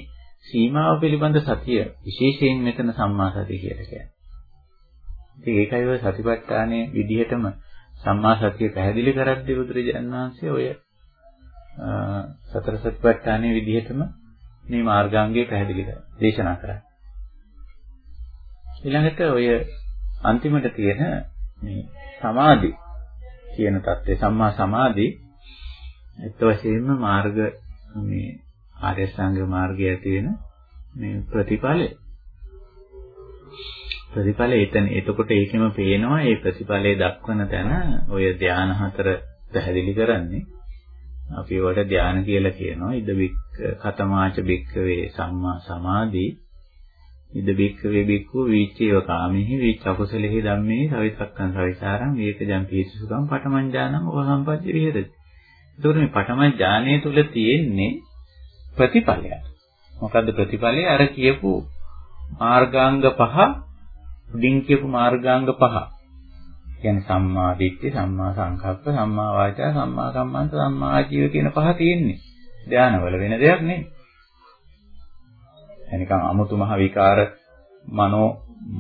සීමාව පිළිබඳ සතිය විශේෂයෙන් මෙතන සම්මා සතිය කියලා කියන්නේ. ඉතින් ඒකයි ඔය සතිපට්ඨානයේ විදිහටම සම්මා සතිය පැහැදිලි කරද්දී බුදුරජාණන් වහන්සේ ඔය සතර සතිපට්ඨානයේ විදිහටම මේ මාර්ගාංගය පැහැදිලි කරා දේශනා කරා. ඊළඟට ඔය අන්තිමට තියෙන මේ සමාධි කියන தත්ත්වය සම්මා සමාධි එත් වශයෙන්ම මාර්ග මේ ආර්ය ශ්‍රාංග මාර්ගයේ ඇති වෙන මේ ප්‍රතිඵලය. ප්‍රතිඵලය එතන එතකොට ඒකෙම පේනවා ඒ ප්‍රතිඵලයේ දක්වන තැන ඔය ධාන හතර පැහැදිලි කරන්නේ. අපි ඒවට ධාන කියලා කියනවා. ඉද වික්ක කතමාච බික්කවේ සම්මා සමාධි ඉද බික්කවේ බික්කු වීචේව කාමෙහි වීච අකුසලෙහි ධම්මේ සවිතක්කං සවිචාරං විවේකජං පීසුසුකම් පඨමං ඥානං ඕසම්පජ්ජ විහෙරති. එතකොට මේ පඨමං ඥානය තුල තියෙන්නේ ප්‍රතිඵලයක්. මොකද්ද ප්‍රතිඵලය? අර කියපු මාර්ගාංග පහ උඩින් කියපු මාර්ගාංග පහ. කියන්නේ සම්මා දිට්ඨි, සම්මා සංකප්ප, සම්මා වාචා, සම්මා කම්මන්ත, සම්මා ආජීව කියන පහ තියෙන්නේ. ධානවල වෙන දෙයක් නෙමෙයි. එනිකන් අමුතු මහ විකාර මනෝ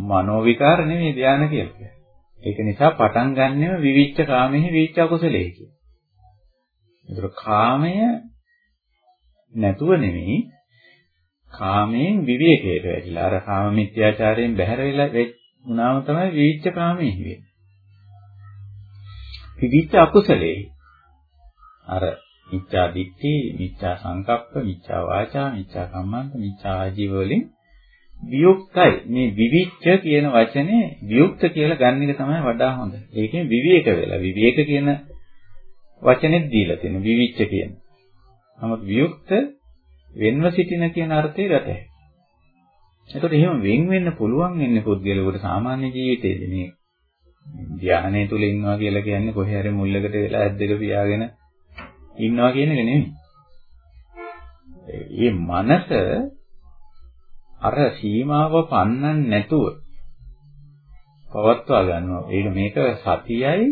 මනෝ විකාර නෙමෙයි ධාන කියලා. ඒක නිසා පටන් ගන්නෙම විවිච්ඡ කාමෙහි විවිච්ඡ අකුසලයේ කියන. ඒතර කාමය නැතුව නෙමෙයි කාමයෙන් විවේකයට වැටිලා අර කාම මිත්‍යාචාරයෙන් බැහැර වෙලා වුණාම තමයි විවිච්ඡ කාමෙහි වෙන්නේ. විවිච්ඡ අකුසලයේ අර මිච්ඡා දිට්ඨි, මිච්ඡා සංකප්ප, මිච්ඡා වාචා, මිච්ඡා කම්මන්ත, මිච්ඡා ආජීව වලින් වියුක්තයි. මේ විවිච්ඡ කියන වචනේ වියුක්ත කියලා ගන්න එක තමයි වඩා හොඳ. ඒකෙන් විවේක වෙලා විවේක කියන වචනේත් දීලා තියෙනවා විවිච්ඡ කියන. නමුත් වියුක්ත වෙන්ව සිටින කියන අර්ථය ගත හැකියි. එතකොට එහෙම වෙන් වෙන්න පුළුවන් වෙන්නේ පුද්ගලයාට සාමාන්‍ය ජීවිතයේදී මේ ධානය තුල ඉන්නවා කියලා කියන්නේ කොහේ හරි මුල්ලකට වෙලා ඇද්දක පියාගෙන ඉන්නවා කියන එක නෙමෙයි. මේ මනස අර සීමාව පන්නන්න නැතුව පවත්වා ගන්නවා. ඒක මේක සතියයි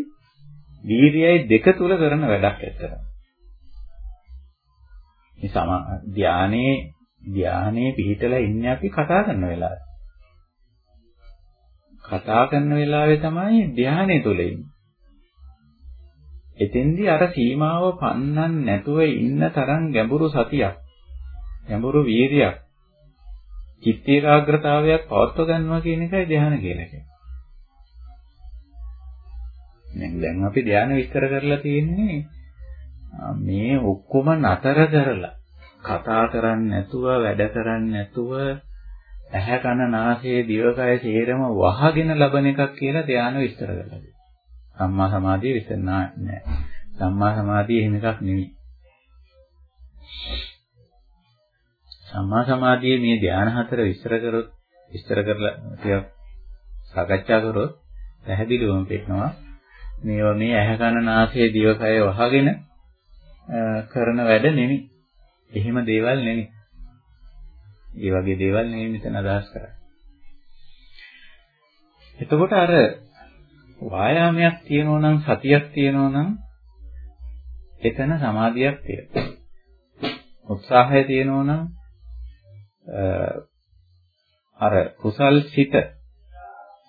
වීර්යයයි දෙක තුල කරන වැඩක් ඇත්තට. මේ සම ධානයේ ධානයේ පිහිටලා ඉන්නේ අපි කතා කරන වෙලාවේ. කතා කරන වෙලාවේ තමයි ධානය තුල ඉන්නේ. එතෙන්දී අර සීමාව පන්නන්න නැතුව ඉන්න තරම් ගැඹුරු සතියක් ගැඹුරු වීරියක් චිත්ත ඒකාග්‍රතාවයක් පවත්ව ගන්නවා කියන එකයි ධ්‍යාන කියලා කියන්නේ. දැන් දැන් අපි ධ්‍යාන විස්තර කරලා තියෙන්නේ මේ ඔක්කොම නතර කරලා කතා කරන්නේ නැතුව වැඩ කරන්නේ නැතුව ඇහැ කන නාසය දිවකය සේරම වහගෙන ලබන එකක් කියලා ධ්‍යාන විස්තර කරලා සම්මා සමාධිය විතර නෑ. සම්මා සමාධිය එහෙම එකක් නෙවෙයි. සම්මා සමාධියේ මේ ධ්‍යාන හතර විස්තර කරොත් විස්තර කරලා ටිකක් සාකච්ඡා කරොත් පැහැදිලිවම පේනවා මේවා මේ ඇහැ කන නාසය දිවකය වහගෙන කරන වැඩ නෙමෙයි. එහෙම දේවල් නෙමෙයි. ඒ වගේ දේවල් නෙමෙයි මෙතන අදහස් කරන්නේ. එතකොට අර වායාමයක් තියෙනවා නම් සතියක් තියෙනවා නම් එතන සමාධියක් තියෙනවා. උත්සාහය තියෙනවා නම් අර කුසල් සිත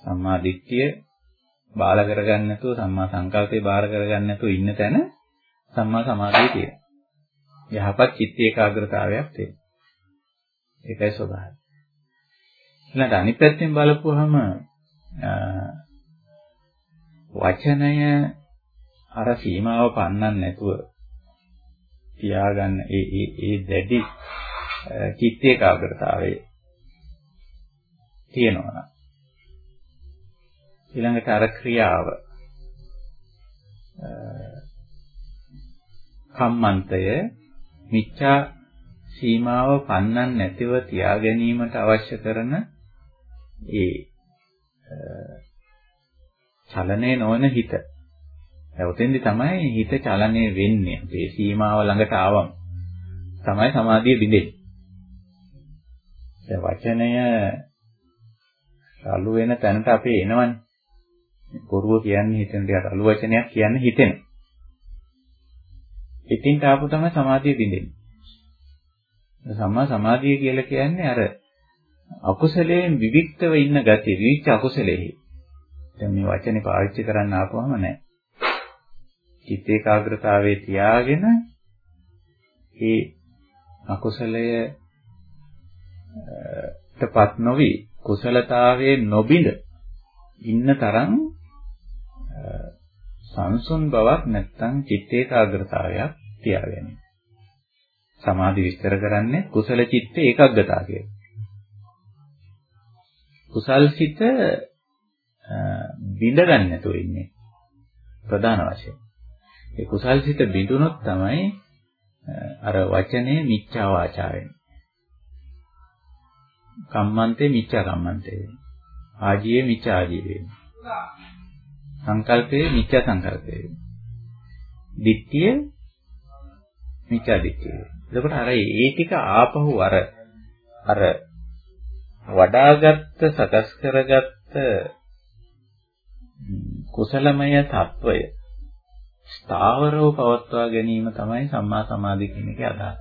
සම්මා දිට්ඨිය බාල කරගන්න නැතුව සම්මා සංකල්පේ බාර කරගන්න නැතුව ඉන්න තැන සම්මා සමාධිය තියෙනවා. යහපත් චිත්ත ඒකාග්‍රතාවයක් තියෙනවා. ඒකයි ස්වභාවය. ඊළඟට අනිත් පැත්තෙන් බලපුවහම වචනය අර සීමාව පන්නන්න නැතුව තියාගන්න ඒ ඒ ඒ දැඩි චිත්ත ඒකාග්‍රතාවයේ තියෙනවා ඊළඟට අර ක්‍රියාව කම්මන්තය මිච්ඡා සීමාව පන්නන්න නැතිව තියා ගැනීමට අවශ්‍ය කරන ඒ චලනය නොවන හිත. ඔතෙන්දි තමයි හිත චලනය වෙන්නේ. මේ සීමාව ළඟට ආවම තමයි සමාධිය බිඳෙන්නේ. දැන් වචනය අලු වෙන තැනට අපි එනවනේ. බොරුව කියන්නේ හිතෙන දෙයට අලු වචනයක් කියන්න හිතෙන. ඉතින් ආපු තමයි සමාධිය බිඳෙන්නේ. සම්මා සමාධිය කියලා කියන්නේ අර අකුසලයෙන් විවික්තව ඉන්න ගතිය, විවිච්ච අකුසලෙහි. දැන් මේ වචනේ පාවිච්චි කරන්න ආපුවම නැහැ. චිත්ත ඒකාග්‍රතාවයේ තියාගෙන ඒ අකුසලය තපත් නොවි කුසලතාවයේ නොබිඳ ඉන්න තරම් සංසුන් බවක් නැත්තම් චිත්ත ඒකාග්‍රතාවයක් තියාගැනීම. සමාධි විස්තර කරන්නේ කුසල චිත්ත ඒකාග්‍රතාව කියලා. කුසල් සිත බිඳ ගන්න නැතුව ඉන්නේ ප්‍රධාන වශයෙන්. ඒ කුසල් සිත බිඳුනොත් තමයි අර වචනේ මිච්ඡා වාචා වෙන්නේ. කම්මන්තේ මිච්ඡා කම්මන්තේ වෙන්නේ. ආජීවේ මිච්ඡා ආජීවේ වෙන්නේ. සංකල්පයේ මිත්‍යා සංකල්පය. දිට්ඨිය මිත්‍යා දිට්ඨිය. එතකොට අර ඒ ටික ආපහු අර අර වඩාගත් සකස් කරගත්ත කුසලමය తত্ত্বය ස්ථාවරව පවත්වා ගැනීම තමයි සම්මා සමාධි කියන එකේ අදහස.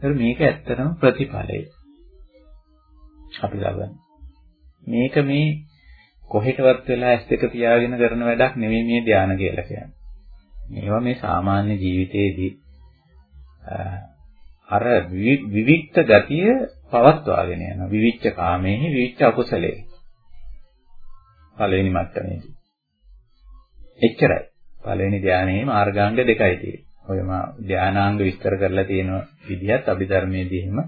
ඒත් මේක ඇත්තටම ප්‍රතිඵලය. අපි ලබන මේක මේ කොහෙටවත් වෙලා ඇස් දෙක පියාගෙන කරන වැඩක් නෙමෙයි මේ ධානය කියලා කියන්නේ. මේවා මේ සාමාන්‍ය ජීවිතයේදී අර විවික්ත ගතිය පවත්වාගෙන යනවා. විවිච්ච කාමයේ විවිච්ච අකුසලයේ. පළවෙනි මට්ටමේදී. එච්චරයි. පළවෙනි ධානයේ මාර්ගාංග දෙකයි තියෙන්නේ. ඔය මා ධානාංග විස්තර කරලා තියෙන විදිහත් අභිධර්මයේදී එහෙම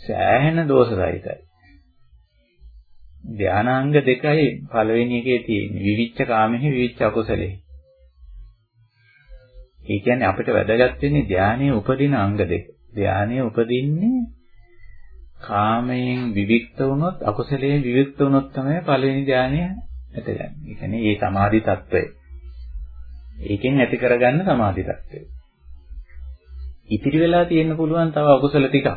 සෑහෙන දෝෂ සහිතයි. ධානාංග දෙකයි පළවෙනි එකේ තියෙන්නේ විවිච්ඡ කාමෙහි විවිච්ඡ අකුසලෙහි. ඒ කියන්නේ අපිට වැදගත් වෙන්නේ ධානයේ උපදින අංග දෙක. ධානයේ උපදින්නේ කාමයෙන් විවික්ත වුණොත් අකුසලයෙන් විවික්ත වුණොත් තමයි පළවෙනි ධානය ඇතිවෙන්නේ. ඒ කියන්නේ මේ සමාධි తত্ত্বය. ඒකෙන් ඇති කරගන්න සමාධි తত্ত্বය. ඉතිරි වෙලා තියෙන්න පුළුවන් තව අකුසල ටිකක්.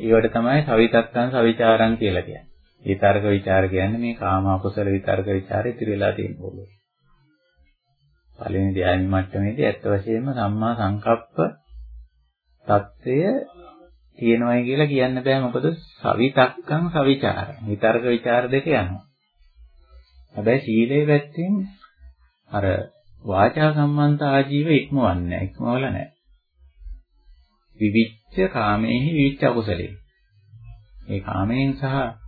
ඒවට තමයි සවිතත්තං සවිචාරං කියලා කියන්නේ. ඒ තර්ක ਵਿਚාර කියන්නේ මේ කාම අකුසල විතර්ක ਵਿਚාරය ඉතිරි වෙලා තියෙන පොළොව. පළවෙනි ධ්‍යාන මට්ටමේදී ඇත්ත වශයෙන්ම සම්මා සංකප්ප தත්වය තියෙනවයි කියලා කියන්න බෑ මොකද සවිතක්කං සවිචාර. විතර්ක ਵਿਚාර දෙක යනවා. හැබැයි සීලේ පැත්තෙන් අර වාචා සම්මන්ත ආජීව ඉක්මවන්නේ නැහැ. ඉක්මවල නැහැ. විවිච්ඡ කාමේහි විවිච්ඡ අකුසලේ. මේ කාමයෙන් සහ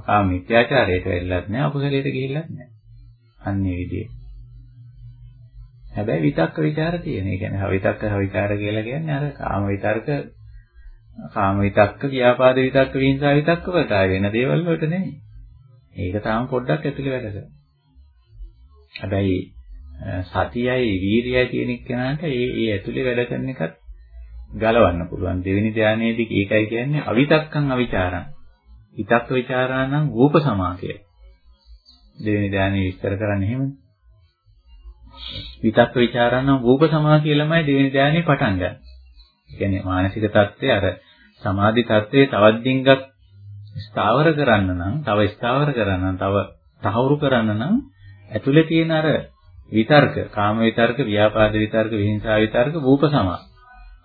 කාම මිත්‍යාචාරයට වෙල්ලත් නැහැ අකුසලයට ගිහිල්ලත් නැහැ. අන්නේ විදිහේ. හැබැයි විතක්ක ਵਿਚාර තියෙන. ඒ කියන්නේ විතක්ක විචාර කියලා කියන්නේ අර කාම විතර්ක කාම විතක්ක, ව්‍යාපාද විතක්ක, විහිංසා විතක්ක වලට වෙන දේවල් වලට නෙමෙයි. ඒක තාම පොඩ්ඩක් ඇතුලේ වැඩ කරනවා. හැබැයි සතියයි වීරියයි කියන එක්කනට ඒ ඒ ඇතුලේ වැඩ කරන එකත් ගලවන්න පුළුවන්. දෙවෙනි ධානයේදී ඒකයි කියන්නේ අවිතක්කං අවිචාරං. හිතක් ਵਿਚාරා නම් රූප සමාකය. දෙවෙනි ධානය විස්තර කරන්නේ එහෙමනේ. විතක් ਵਿਚාරා නම් රූප සමාධිය ළමයි දෙවෙනි ධානයේ පටන් ගන්න. ඒ කියන්නේ මානසික தත්ත්වය අර සමාධි தත්ත්වයේ තවත් දින්ගත් ස්ථාවර කරන්න නම්, තව ස්ථාවර කරන්න නම්, තව තහවුරු කරන්න නම් ඇතුලේ තියෙන අර විතර්ක, කාම විතර්ක, ව්‍යාපාද විතර්ක, විහිංසා විතර්ක, රූප සමා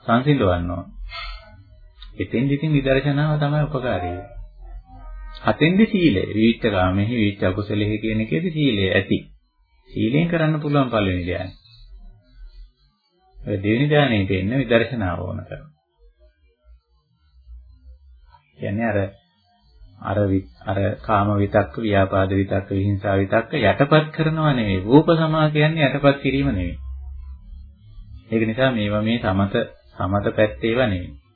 සංසිඳවන්න ඕන. එතෙන් ඉතින් විදර්ශනාව තමයි උපකාරී වෙන්නේ. හතෙන්දි සීලය. විවිච්ඡ කාමෙහි විවිච්ඡ අකුසලෙහි කියන එකේදී සීලය ඇති. සීලෙන් කරන්න පුළුවන් පළවෙනි ධ්‍යානය. ඔය දෙවෙනි ධ්‍යානෙට එන්න විදර්ශනාව ඕන කරනවා. කියන්නේ අර අර අර කාම විතක්ක, ව්‍යාපාද විතක්ක, විහිංසා විතක්ක යටපත් කරනවා නෙවෙයි. රූප සමා කියන්නේ යටපත් කිරීම නෙවෙයි. ඒක නිසා මේවා මේ සමත සමත පැත්තේ ඒවා නෙවෙයි.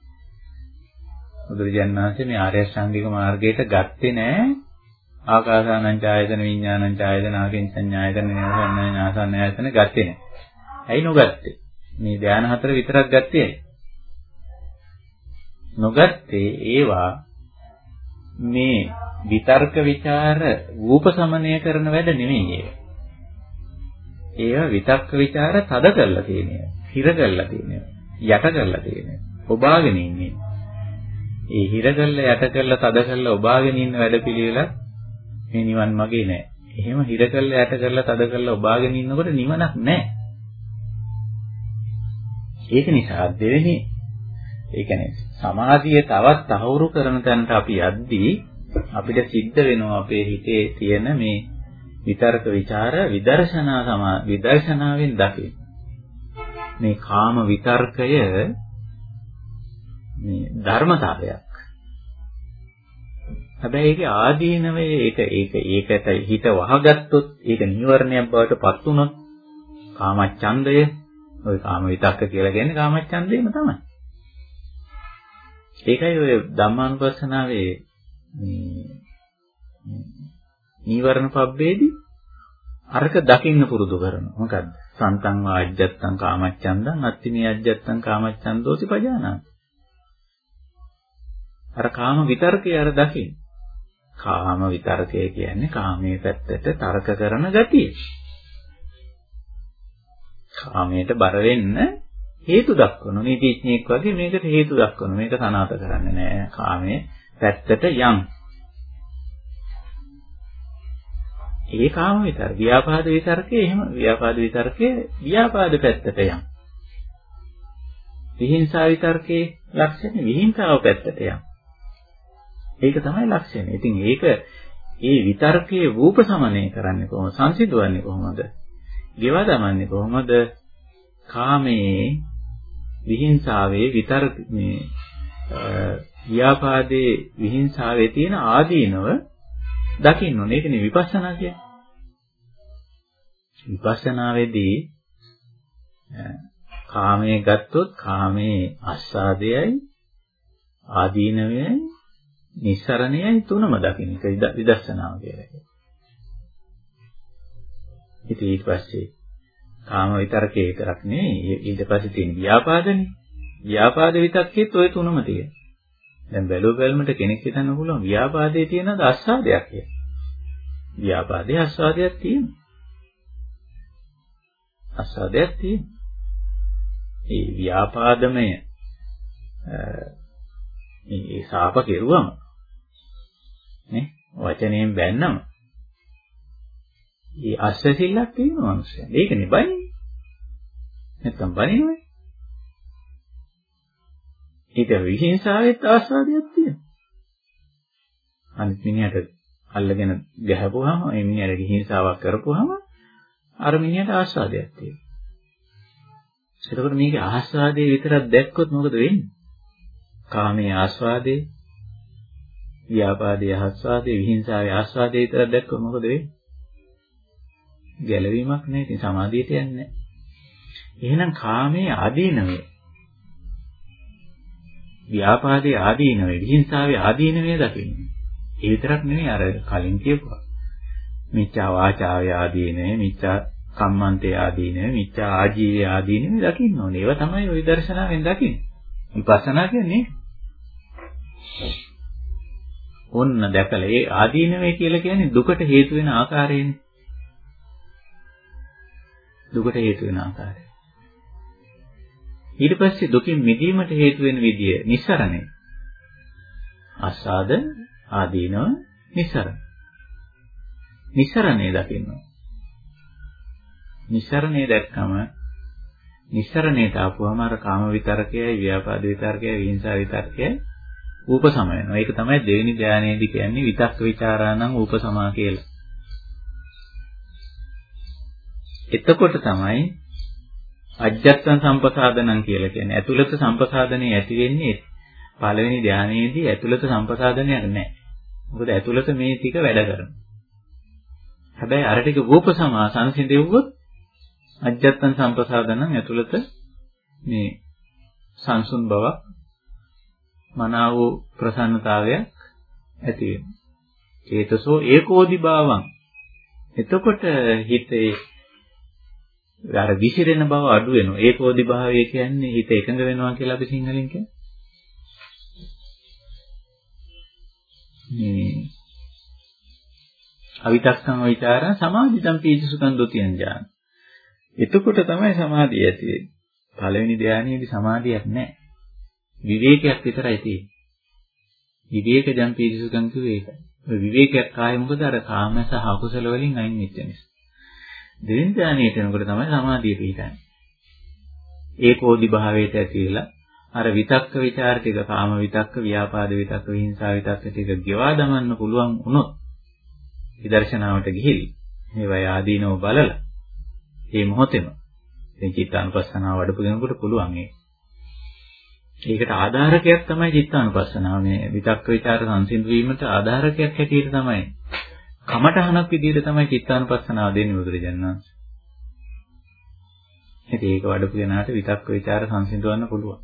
බුදුරජාණන් වහන්සේ මේ ආර්ය අෂ්ටාංගික මාර්ගයට ගත්තේ නෑ ආකාසානං ඡායතන විඥානං ඡායතන ආකින්චඤ්ඤායතන නේසන්න ඥාසන්නයතන ගත්තේ නෑ. ඇයි නොගත්තේ? මේ ධානය හතර විතරක් ගත්තේ ඇයි? නොගත්තේ ඒවා මේ විතර්ක ਵਿਚාර රූපසමනය කරන වැඩ නෙමෙයි ඒක. ඒවා විතක්ක ਵਿਚාර තද කරලා තියෙනවා. හිර කරලා තියෙනවා. යට කරලා තියෙනවා. ඔබාගෙන ඉන්නේ. ඒ හිර කරලා යට කරලා තද කරලා ඔබාගෙන ඉන්න වැඩපිළිවෙල මේ නිවන් මාගේ නෑ. එහෙම හිර කරලා යට කරලා තද කරලා ඔබාගෙන ඉන්නකොට නිවනක් නෑ. ඒක නිසා දෙවෙනි ඒ කියන්නේ සමාධිය තවත් තහවුරු කරන තැනට අපි යද්දී අපිට සිද්ධ වෙනවා අපේ හිතේ තියෙන මේ විතර්ක ਵਿਚාර විදර්ශනා සමා විදර්ශනාවෙන් දකින්න. මේ කාම විතර්කය මේ ධර්මතාවයක්. හැබැයි ඒකේ ආදීනවේ ඒක ඒක ඒකට හිත වහගත්තොත් ඒක නිවර්ණයක් බවට පත් වුණොත් කාමච්ඡන්දය ওই කාම විතක්ක කියලා කියන්නේ කාමච්ඡන්දේම තමයි. ඒකයි ඔය ධම්මානුපස්සනාවේ මේ නීවරණ පබ්බේදී අරක දකින්න පුරුදු කරනවා. මොකද්ද? සන්තං වාජ්ජත්තං කාමච්ඡන්දං අත්තිමේ අජ්ජත්තං කාමච්ඡන්දෝති පජානාති. අර කාම විතර්කය අර දකින්න. කාම විතර්කය කියන්නේ කාමයේ පැත්තට තර්ක කරන ගතිය. කාමයට බර වෙන්න හේතු දක්වන නීතිඥයෙක් වගේ මේකට හේතු දක්වන. මේක සනාත කරන්නේ නෑ. කාමයේ පැත්තට යම්. ඒ කාම විතර ව්‍යාපාද විතරකේ එහෙම. ව්‍යාපාද විතරකේ ව්‍යාපාද පැත්තට යම්. විහිංසාව විතරකේ ලක්ෂණ විහිංසාව පැත්තට යම්. ඒක තමයි ලක්ෂණය. ඉතින් ඒක ඒ විතර්කයේ රූප සමනය කරන්නේ කොහොමද? සංසිඳවන්නේ කොහොමද? ගෙවා දමන්නේ කොහොමද? කාමයේ විහිංසාවේ විතර්ක මේ ව්‍යාපාදේ විහිංසාවේ තියෙන ආදීනව දකින්න ඕනේ. ඒකනේ විපස්සනා කියන්නේ. විපස්සනාවේදී කාමයේ ගත්තොත් කාමයේ ආස්වාදයයි ආදීනවයයි නිස්සරණයයි තුනම දකින්න එක විදර්ශනාව කියලා කියනවා. ඉතින් ඊට පස්සේ කාම විතරකේ විතරක් නෙවෙයි ඊට පස්සේ තියෙන ව්‍යාපාදනේ. ව්‍යාපාද විතක්කෙත් ওই තුනම තියෙනවා. දැන් බැලුව බැලමට කෙනෙක් හිතන්න පුළුවන් ව්‍යාපාදයේ තියෙනද ආස්වාදයක් කියලා. ව්‍යාපාදයේ ආස්වාදයක් තියෙනවා. ආස්වාදයක් තියෙනවා. ඒ ව්‍යාපාදමය මේ සාප කෙරුවම නේ වචනයෙන් බැන්නම ඒ අස්සසිල්ලක් තියෙනවා මිනිස්සයා. ඒකනේ බයින්නේ. නැත්තම් බනිනවනේ. ඒක විහිංසාවෙත් ආස්වාදයක් තියෙනවා. අනිත් මිනිහට අල්ලගෙන ගැහපුවාම ඒ මිනිහට විහිංසාවක් කරපුවාම අර මිනිහට ආස්වාදයක් තියෙනවා. එතකොට මේකේ ආස්වාදයේ විතරක් දැක්කොත් මොකද වෙන්නේ? කාමයේ ආස්වාදේ, ව්‍යාපාදයේ ආස්වාදේ, විහිංසාවේ ආස්වාදේ විතරක් දැක්කොත් මොකද වෙන්නේ? ගැළවීමක් නැහැ. ඉතින් සමාධියට යන්නේ නැහැ. එහෙනම් කාමයේ ආදීනවේ ව්‍යාපාදයේ ආදීනවේ විහිංසාවේ ආදීනවේ දකින්නේ. ඒ විතරක් නෙමෙයි අර කලින් කියපුවා. මිච්ඡා වාචාවේ ආදීනවේ මිච්ඡා කම්මන්තේ ආදීනවේ මිච්ඡා ආජීවයේ ආදීනවේ දකින්න ඕනේ. ඒවා තමයි ওই දර්ශනාවෙන් දකින්නේ. විපස්සනා කියන්නේ ඔන්න දැකලා ඒ ආදීනවේ කියලා කියන්නේ දුකට හේතු වෙන ආකාරයනේ. දුකට හේතු වෙන ආකාරය. ඊට පස්සේ දුකින් මිදීමට හේතු වෙන විදිය නිස්සරණය. ආස්වාද ආදීනව නිස්සරණ. නිස්සරණය දකින්න. නිස්සරණය දැක්කම නිස්සරණයට ආපුවම අර කාම විතරකයයි ව්‍යාපාද විතරකයයි විහිංසා විතරකයයි උපසම වෙනවා. ඒක තමයි දෙවෙනි ධානයේදී කියන්නේ විතක්ක ਵਿਚාරාණං උපසමා කියලා. එතකොට තමයි අජ්ජත්සං සම්පසාදනං කියලා කියන්නේ. ඇතුළත සම්පසාදනයේ ඇති වෙන්නේ පළවෙනි ධානයේදී ඇතුළත සම්පසාදනයක් නැහැ. මොකද ඇතුළත මේ ටික වැඩ කරනවා. හැබැයි අර ටික රූපසමා සංසිඳෙව්වොත් අජ්ජත්සං සම්පසාදනං ඇතුළත මේ සංසුන් බවක් මනාව ප්‍රසන්නතාවයක් ඇති වෙනවා. චේතසෝ ඒකෝදි භාවං. එතකොට හිතේ අර විසිරෙන බව අඩු වෙනවා. ඒකෝදි භාවය කියන්නේ හිත එකඟ වෙනවා කියලා අපි සිංහලෙන් කියන්නේ. මේ අවිතක්කම් විචාරා සමාධිතම් පීචසුකම් දුතියං ඥාන. එතකොට තමයි සමාධිය ඇති වෙන්නේ. පළවෙනි ධානයේදී සමාධියක් නැහැ. විවේකයක් විතරයි තියෙන්නේ. විවේක ජම් පීචසුකම් කිව්වේ ඒකයි. ඔය විවේකයක් කායේ මොකද අර කාම සහ අකුසල වලින් අයින් වෙච්ච නිසා. දෙවෙනි ධානයට එනකොට තමයි සමාධිය පිහිටන්නේ. ඒකෝදි භාවයට ඇතිලා අර විතක්ක ਵਿਚාර ටික කාම විතක්ක, ව්‍යාපාද විතක්ක, විහිංසා විතක්ක ටික ගෙවා දමන්න පුළුවන් වුණොත් විදර්ශනාවට ගිහිලි. මේවා ආදීනව බලලා මේ මොහොතේම දැන් චිත්තානුපස්සනාව වඩපු කෙනෙකුට පුළුවන් ඒක. ඒකට ආධාරකයක් තමයි චිත්තානුපස්සනාව. මේ විතක්ක ਵਿਚාර සංසිඳ වීමට ආධාරකයක් හැටියට තමයි කමඨහනක් විදිහට තමයි චිත්තානුපස්සනාව දෙන්නේ බුදුරජාණන් වහන්සේ. ඉතින් ඒක වඩපු කෙනාට විතක්ක ਵਿਚාර සංසිඳවන්න පුළුවන්.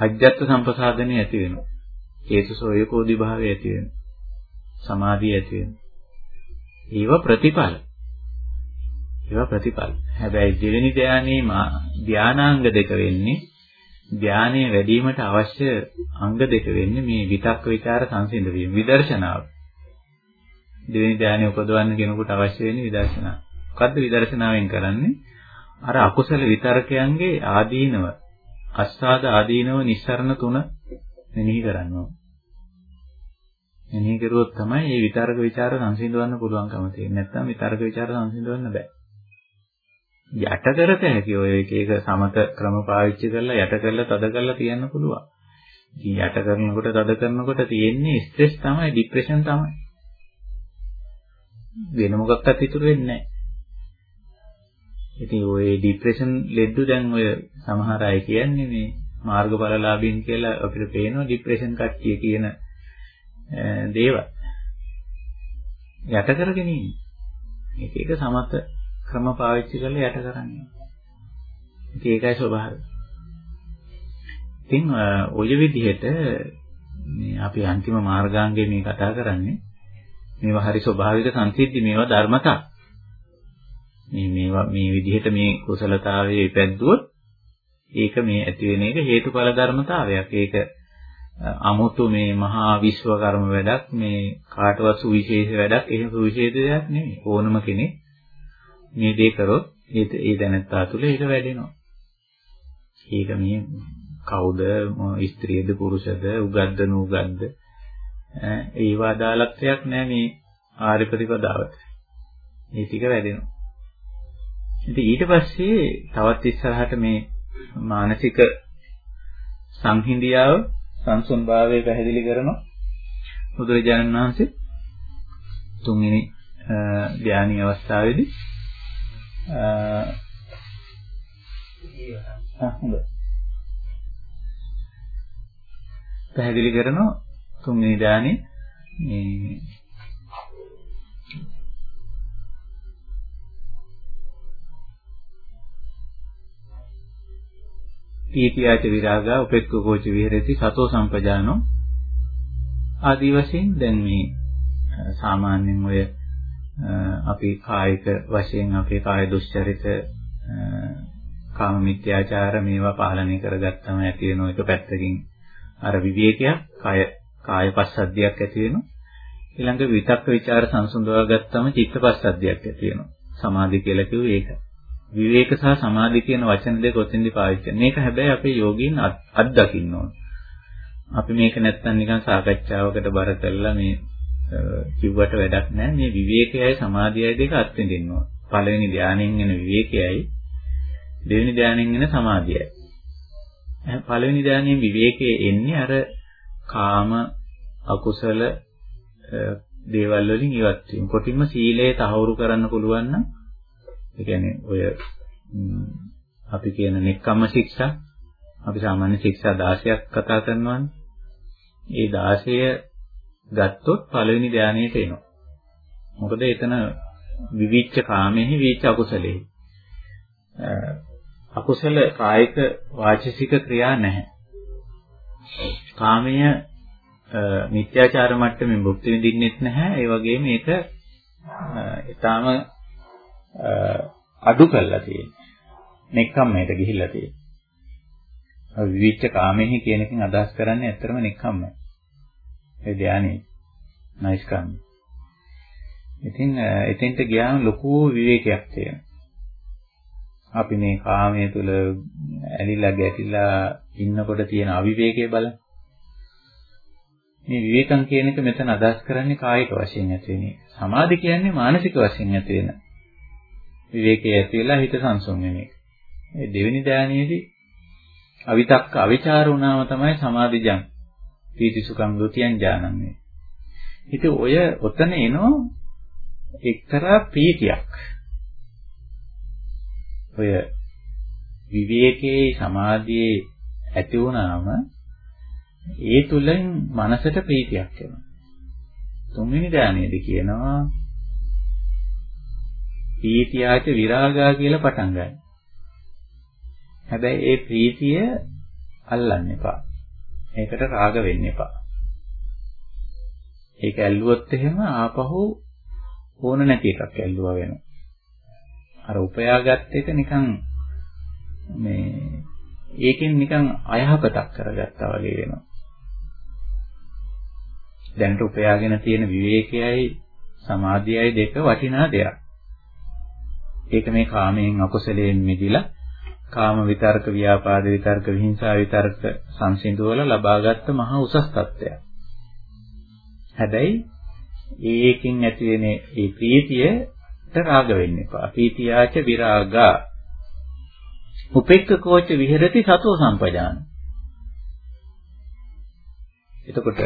අජ්ජත් සම්පසාදනය ඇති වෙනවා. හේතුසෝයකෝදි භාවය ඇති වෙනවා. සමාධිය ඇති වෙනවා. ඒව ප්‍රතිඵල. ඒවා ප්‍රතිඵල. හැබැයි දෙවෙනි ධානයේ ධානාංග දෙක වෙන්නේ ධානය වැඩිවීමට අවශ්‍ය අංග දෙක වෙන්නේ මේ විතක්ක ਵਿਚාර සංසිඳ වීම විදර්ශනාව. දෙවෙනි ධානය උපදවන්න කෙනෙකුට අවශ්‍ය වෙන්නේ විදර්ශනාව. මොකද්ද විදර්ශනාවෙන් කරන්නේ? අර අකුසල විතරකයන්ගේ ආදීනව අස්සාද ආදීනව නිස්සරණ තුන මෙනෙහි කරනවා. මෙනෙහි කරුවොත් තමයි මේ විතරක ਵਿਚාර සංසිඳවන්න පුළුවන්කම තියෙන්නේ. නැත්නම් විතරක ਵਿਚාර සංසිඳවන්න බෑ. යට කරත හැකි ඔය එක එක සමත ක්‍රම පාවිච්චි කරලා යට කරලා තද කරලා තියන්න පුළුවන්. ඉතින් යට කරනකොට තද කරනකොට තියෙන්නේ ස්ට්‍රෙස් තමයි ડિප්‍රෙෂන් තමයි. වෙන මොකක්වත් ඉතුරු වෙන්නේ නැහැ. ඉතින් ওই ડિප්‍රෙෂන් ලෙඩු දැන් ඔය සමහර අය කියන්නේ මේ මාර්ගඵලලාභීන් කියලා අපිට පේනවා ડિප්‍රෙෂන් කට්ටිය කියන දේවල්. යට කරගෙන ඉන්නේ. ඒක එක සමත ක්‍රම පාවිච්චි කරලා යට කරන්නේ. ඉතින් ඒකයි ස්වභාවය. ඉතින් ඔය විදිහට මේ අපි අන්තිම මාර්ගාංගයේ මේ කතා කරන්නේ මේවා හරි ස්වභාවික සංසිද්ධි මේවා ධර්මතා. මේ මේවා මේ විදිහට මේ කුසලතාවයේ ඉපැද්දුවොත් ඒක මේ ඇති වෙන එක හේතුඵල ධර්මතාවයක්. ඒක අමුතු මේ මහා විශ්වකර්ම වැඩක් මේ කාටවත් සුවිශේෂ වැඩක් එහෙම සුවිශේෂ දෙයක් නෙමෙයි. ඕනම කෙනෙක් මේ දේ කරොත් ඒ ඒ දැනත්තා තුළ ඒක වැඩෙනවා. ඒක මේ කවුද ස්ත්‍රියද පුරුෂද උගත්ද නුගත්ද ඒව අදාළත්වයක් නැහැ මේ ආර්ය ප්‍රතිපදාවට. මේ ටික වැඩෙනවා. ඉතින් ඊට පස්සේ තවත් ඉස්සරහට මේ මානසික සංහිඳියාව සංසුන්භාවය පැහැදිලි කරනවා බුදුරජාණන් වහන්සේ තුන්වෙනි ධානීය අවස්ථාවේදී හොඳයි පැහැදිලි කරනවා තුන්වෙනි ධානයේ මේ පීතියාච විරාගා උපෙක්ඛ කෝච විහෙරති සතෝ සම්පජානෝ. ආදී වශයෙන් දැන් මේ සාමාන්‍යයෙන් ඔය අපි කායික වශයෙන් අපේ කාය දුස්චරිත කාම මිත්‍යාචාර මේවා පාලනය කරගත්තම ඇති වෙන එක පැත්තකින් අර විවේකයක් කාය කාය පස්සද්ධියක් ඇති වෙනවා ඊළඟ විතක්ක ਵਿਚාර සංසුන්දවා ගත්තම චිත්ත පස්සද්ධියක් ඇති වෙනවා සමාධි කියලා කිව්වේ ඒක විවේක සහ සමාධි කියන වචන දෙක ඔතෙන්දි පාවිච්චි කරනවා. මේක හැබැයි අපේ යෝගීන් අත්දකින්න ඕන. අපි මේක නැත්තම් නිකන් සාකච්ඡාවකට බර කරලා මේ කිව්වට වැඩක් නැහැ. මේ විවේකයයි සමාධියයි දෙක අත්විඳින්න ඕන. පළවෙනි ධානයෙන් එන විවේකයයි දෙවෙනි ධානයෙන් එන සමාධියයි. පළවෙනි ධානයෙන් විවේකයේ එන්නේ අර කාම අකුසල දේවල් වලින් ඉවත් වීම. කොටින්ම සීලය තහවුරු කරන්න පුළුවන් නම් ඒ කියන්නේ ඔය අපි කියන නෙක්කම්ම ශික්ෂා අපි සාමාන්‍ය ශික්ෂා 16ක් කතා කරනවානේ. ඒ 16 ගත්තොත් පළවෙනි ධානයට එනවා. මොකද එතන විවිච්ඡ කාමෙහි විවිච්ඡ අකුසලෙහි. අකුසල කායික වාචසික ක්‍රියා නැහැ. කාමය මිත්‍යාචාර මට්ටමින් භුක්ති විඳින්නෙත් නැහැ. ඒ වගේම ඒක ඊටාම අඩු කරලා තියෙන්නේ. නෙක්ඛම්මයට ගිහිල්ලා තියෙන්නේ. විවිච්ඡ කාමෙහි කියන එකෙන් අදහස් කරන්නේ ඇත්තටම නෙක්ඛම්ම. ඒ ධානයේ නයිස්කම්. ඉතින් එතෙන්ට ගියාම ලොකු විවේකයක් තියෙනවා. අපි මේ කාමයේ තුල ඇලිලා ගැටිලා ඉන්නකොට තියෙන අවිවේකයේ බලන්න. මේ විවේකම් කියන එක මෙතන අදහස් කරන්නේ කායික වශයෙන් ඇති වෙන එක. සමාධි කියන්නේ මානසික වශයෙන් ඇති වෙන විවේකයේ ඇති වෙලා හිත සංසුන් වෙන එක. මේ දෙවෙනි ධානයේදී අවිතක්ක අවිචාර වුණාම තමයි සමාධිජං පීති සුඛං ဒ ුතියං ඥානං ඉතින් ඔය ඔතන එනෝ එක්තරා ප්‍රීතියක්. ඔය විවේකයේ සමාධියේ ඇති වුණාම ඒ තුලින් මනසට ප්‍රීතියක් එනවා. තුන්වෙනි ධානයේදී කියනවා ප්‍රීතියාච විරාගා කියලා පටන් ගන්න. හැබැයි ඒ ප්‍රීතිය අල්ලන්න එපා. ඒකට රාග වෙන්න එපා. ඒක ඇල්ලුවොත් එහෙම ආපහු ඕන නැති එකක් ඇල්ලුවා වෙනවා. අර උපයාගත් එක නිකන් මේ ඒකෙන් නිකන් අයහපතක් කරගත්තා වගේ වෙනවා. දැනට උපයාගෙන තියෙන විවේකයයි සමාධියයි දෙක වටිනා දෙයක්. ඒක මේ කාමයෙන් අකුසලයෙන් මිදිලා කාම විතර්ක, ව්‍යාපාද විතර්ක, විහිංසා විතර්ක සංසිඳුවල ලබාගත් මහ උසස් තත්ත්වයක්. හැබැයි ඒකෙන් ඇතිවෙන ඒ ප්‍රීතියට රාග වෙන්න එපා. ප්‍රීතියාච විරාගා. උපේක්ඛකෝච විහෙරති සතෝ සම්පජාන. එතකොට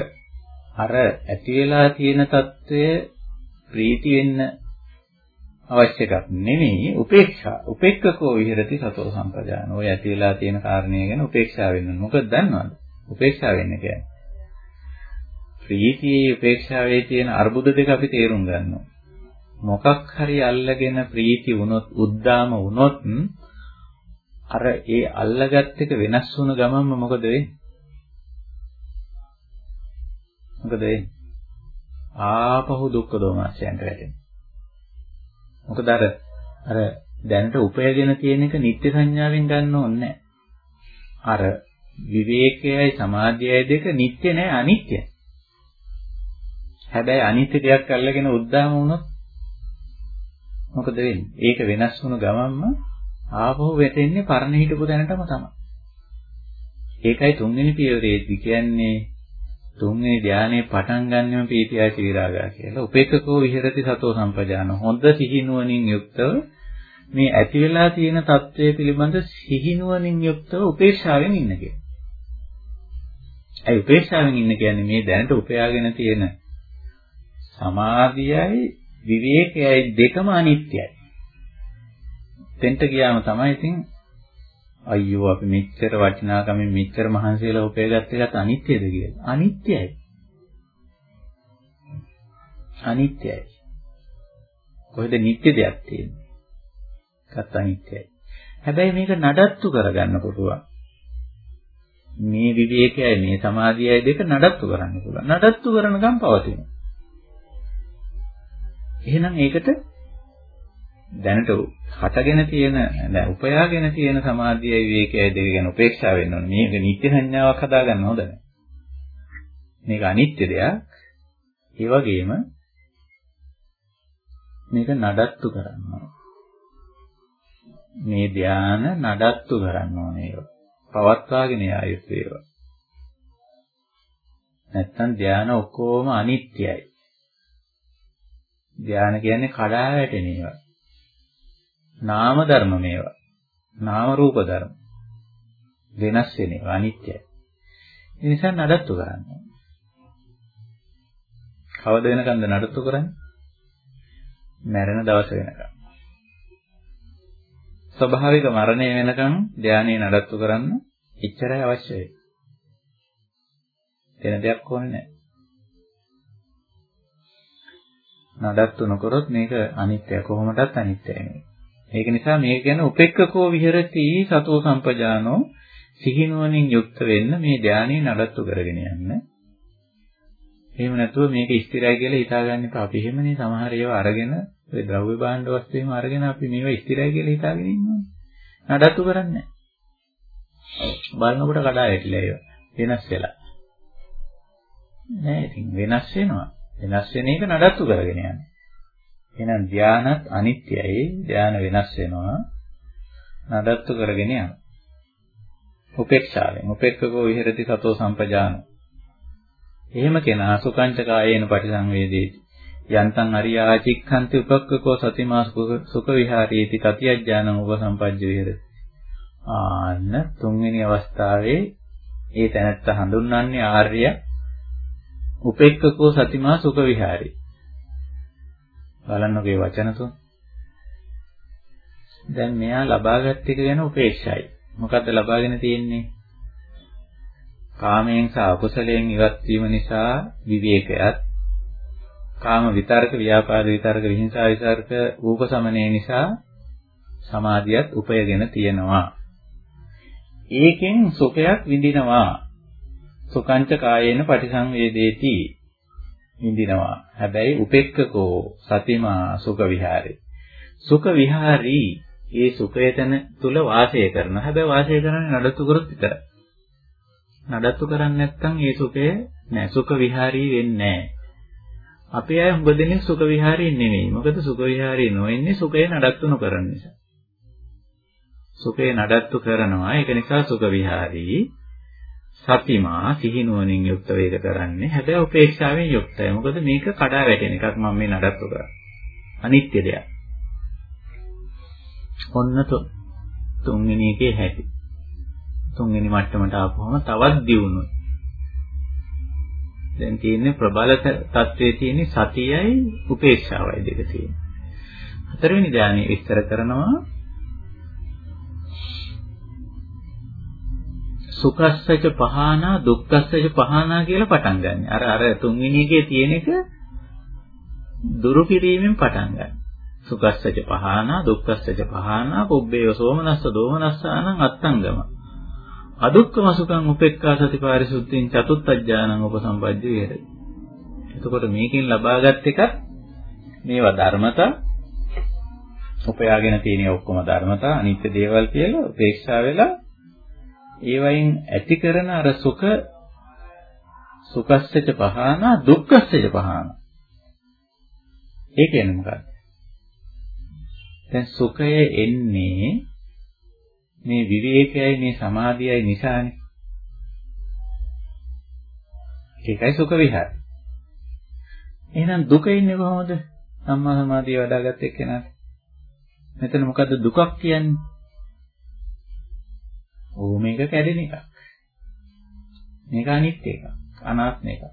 අර ඇති වෙලා තියෙන తত্ত্বය ප්‍රීති වෙන්න අවශ්‍ය එකක් නෙමෙයි උපේක්ෂා. උපේක්ඛකෝ විහෙරති සතෝ සම්පජාන. ඔය ඇති වෙලා තියෙන කාරණේ ගැන උපේක්ෂා වෙන්න. මොකද දන්නවද? උපේක්ෂා වෙන්න කියන්නේ. ප්‍රීතියේ උපේක්ෂාවේ තියෙන අර්බුද දෙක අපි තේරුම් ගන්නවා. මොකක් හරි අල්ලගෙන ප්‍රීති වුණොත් උද්දාම වුණොත් අර ඒ අල්ලගත් එක වෙනස් වුණ ගමන්ම මොකද වෙන්නේ? මොකද වෙන්නේ? ආපහු දුක්ඛ දෝමනස්යන්ට වැටෙනවා. මොකද අර අර දැනට උපයගෙන තියෙන එක නිත්‍ය සංඥාවෙන් ගන්න ඕනේ අර විවේකයයි සමාධියයි දෙක නිත්‍ය නෑ අනිත්‍යයි. හැබැයි අනිත්‍ය දෙයක් අල්ලගෙන උද්දාම වුණොත් මොකද වෙන්නේ? ඒක වෙනස් වුණු ගමන්ම ආපහු වැටෙන්නේ පරණ හිටපු තැනටම තමයි. ඒකයි තුන්වෙනි පියවරේදී කියන්නේ තුන්වෙනි ධානයේ පටන් ගන්නෙම පීතිආච විරාගා කියලා. උපේක්ඛකෝ විහෙරති සතෝ සම්පජාන. හොඳ සිහිනුවණින් යුක්තව මේ ඇති වෙලා තියෙන தත්ත්වය පිළිබඳ සිහිනුවණින් යුක්තව උපේක්ෂාවෙන් ඉන්න කියලා. ඒ උපේක්ෂාවෙන් ඉන්න කියන්නේ මේ දැනට උපයාගෙන තියෙන සමාධියයි විවේකයයි දෙකම අනිත්‍යයි. තෙන්ට ගියාම තමයි ඉතින් අයියෝ අපි මෙච්චර වටිනාකමින් මෙච්චර මහන්සි වෙලා උපයගත්ත එකත් අනිත්‍යද කියලා. අනිත්‍යයි. අනිත්‍යයි. කොහෙද නිත්‍ය දෙයක් තියෙන්නේ? ඒකත් අනිත්‍යයි. හැබැයි මේක නඩත්තු කරගන්න පුළුවන්. මේ විවේකයයි මේ සමාධියයි දෙක නඩත්තු කරන්න පුළුවන්. නඩත්තු කරනකම් පවතිනවා. එහෙනම් ඒකට දැනට හටගෙන තියෙන දැන් උපයාගෙන තියෙන සමාධියයි විවේකයයි දෙක ගැන උපේක්ෂා වෙන්න ඕනේ. මේක නිත්‍ය සංඥාවක් හදාගන්න හොඳ නැහැ. මේක අනිත්‍ය දෙයක්. ඒ වගේම මේක නඩත්තු කරන්න මේ ධාන නඩත්තු කරන්න ඕනේ ඒවා. පවත්වාගෙන යා යුතු ඒවා. නැත්තම් ධාන ඔක්කොම අනිත්‍යයි. ධාන කියන්නේ කඩා වැටෙන ඒවා. නාම ධර්ම මේවා. නාම රූප ධර්ම. වෙනස් වෙන ඒවා අනිත්‍යයි. ඒ නිසා නඩත්තු කරන්න. කවද වෙනකන්ද නඩත්තු කරන්නේ? මැරෙන දවස වෙනකන්. ස්වභාවික මරණය වෙනකන් ධානයේ නඩත්තු කරන්න ඉච්චරයි අවශ්‍යයි. වෙන දෙයක් ඕනේ නැහැ. නඩත්තු නොකරොත් මේක අනිත්‍ය කොහොමදත් අනිත්‍යයි මේක. ඒක නිසා මේක ගැන උපෙක්කකෝ විහෙරති සතෝ සම්පජානෝ සිහිනුවණින් යුක්ත වෙන්න මේ ධානයේ නඩත්තු කරගෙන යන්න. එහෙම නැතුව මේක ස්ථිරයි කියලා හිතාගන්න එපා. අපි එහෙමනේ සමහර ඒවා අරගෙන ඒ ද්‍රව්‍ය භාණ්ඩ වස්තු එහෙම අරගෙන අපි මේවා ස්ථිරයි කියලා හිතාගෙන ඉන්නවා. නඩත්තු කරන්නේ බලනකොට කඩා වැටිලා ඒවා වෙනස් වෙලා. නෑ ඉතින් වෙනස් වෙනවා. වෙනස් වෙන එක නඩත්තු කරගෙන යන්න. එහෙනම් ධානත් අනිත්‍යයි. ධාන වෙනස් වෙනවා. නඩත්තු කරගෙන යනවා. උපේක්ෂාවෙන් උපේක්ඛකෝ විහෙරති සතෝ සම්පජාන. එහෙම කෙනා සුකංච කායේන පටිසංවේදේති. යන්තං අරියා චික්ඛන්ති උපක්ඛකෝ සතිමා සුඛ විහාරීති තතියඥානං උපසම්පජ්ජ විහෙරති. ආන්න තුන්වෙනි අවස්ථාවේ ඒ තැනත්ත හඳුන්වන්නේ ආර්ය උපේක්ඛකෝ සතිමා සුඛ විහාරී. බලන්නකෝ මේ වචන තුන. දැන් මෙයා ලබාගත් එක ගැන උපේක්ෂයි. මොකද්ද ලබාගෙන තියෙන්නේ? කාමයෙන් සහ අකුසලයෙන් ඉවත් වීම නිසා විවේකයත් කාම විතරක ව්‍යාපාද විතරක විහිංසා විතරක ූපසමනය නිසා සමාධියත් උපයගෙන තියෙනවා. ඒකෙන් සුඛයක් විඳිනවා. සුකංච කායේන පටිසංවේදේති විඳිනවා. හැබැයි උපෙක්කකෝ සතිමා සුඛ විහාරේ. සුඛ විහාරී ඒ සුඛයතන තුල වාසය කරනවා. හැබැයි වාසය කරන්නේ නඩත්තු කරොත් විතරයි. නඩත්තු කරන්නේ නැත්නම් ඒ සුඛය නෑ සුඛ විහාරී වෙන්නේ නෑ. අපි අය හුඟ දෙනෙක් සුඛ විහාරී නෙමෙයි. මොකද සුඛ විහාරී නොවෙන්නේ සුඛය නඩත්තු නොකරන නිසා. සුඛය නඩත්තු කරනවා. ඒක නිසා සුඛ විහාරී සතිමා සිහිනුවණින් යුක්ත වේද කරන්නේ. හැබැයි උපේක්ෂාවෙන් යුක්තයි. මොකද මේක කඩා වැටෙන එකක් මම මේ නඩත්තු කරන්නේ. අනිත්‍ය දෙයක්. ඔන්න තුන්වෙනි එකේ හැටි. තුන්වෙනි මට්ටමට ආපුවම තවත් දියුණුවයි. දැන් තියෙන්නේ ප්‍රබල තත්වයේ තියෙන්නේ සතියයි උපේක්ෂාවයි දෙක තියෙන්නේ. හතරවෙනි ධානය විස්තර කරනවා සුඛස්සච පහනා දුක්ඛස්සච පහනා කියලා පටන් ගන්න. අර අර තුන්වෙනි එකේ තියෙන එක දුරු කිරීමෙන් පටන් ගන්න. සුඛස්සච පහනා දුක්ඛස්සච පහනා පුබ්බේව සෝමනස්ස දෝමනස්සානං අත්තංගම. අදුක්කම සුඛං උපේක්ඛා සති පාරිසුද්ධින් චතුත්ථඥානං උපසම්පජ්ජ විහෙරති. එතකොට මේකෙන් ලබාගත් එක මේවා ධර්මතා උපයාගෙන තියෙන ඔක්කොම ධර්මතා අනිත්‍ය දේවල් කියලා උපේක්ෂා වෙලා ඒ වයින් ඇති කරන අර සුඛ සුඛස්සච පහනා දුක්ඛස්සච පහනා. ඒ කියන්නේ මොකක්ද? දැන් සුඛය එන්නේ මේ විවේකයයි මේ සමාධියයි නිසානේ. ඒකයි සුඛ විහාරය එහෙනම් දුක ඉන්නේ කොහොමද? සම්මා සමාධිය වඩාගත් එක්කෙනාට මෙතන මොකද්ද දුකක් කියන්නේ? ඕ මේක කැඩෙන එකක්. මේක අනිත්‍ය එකක්. අනාත්ම එකක්.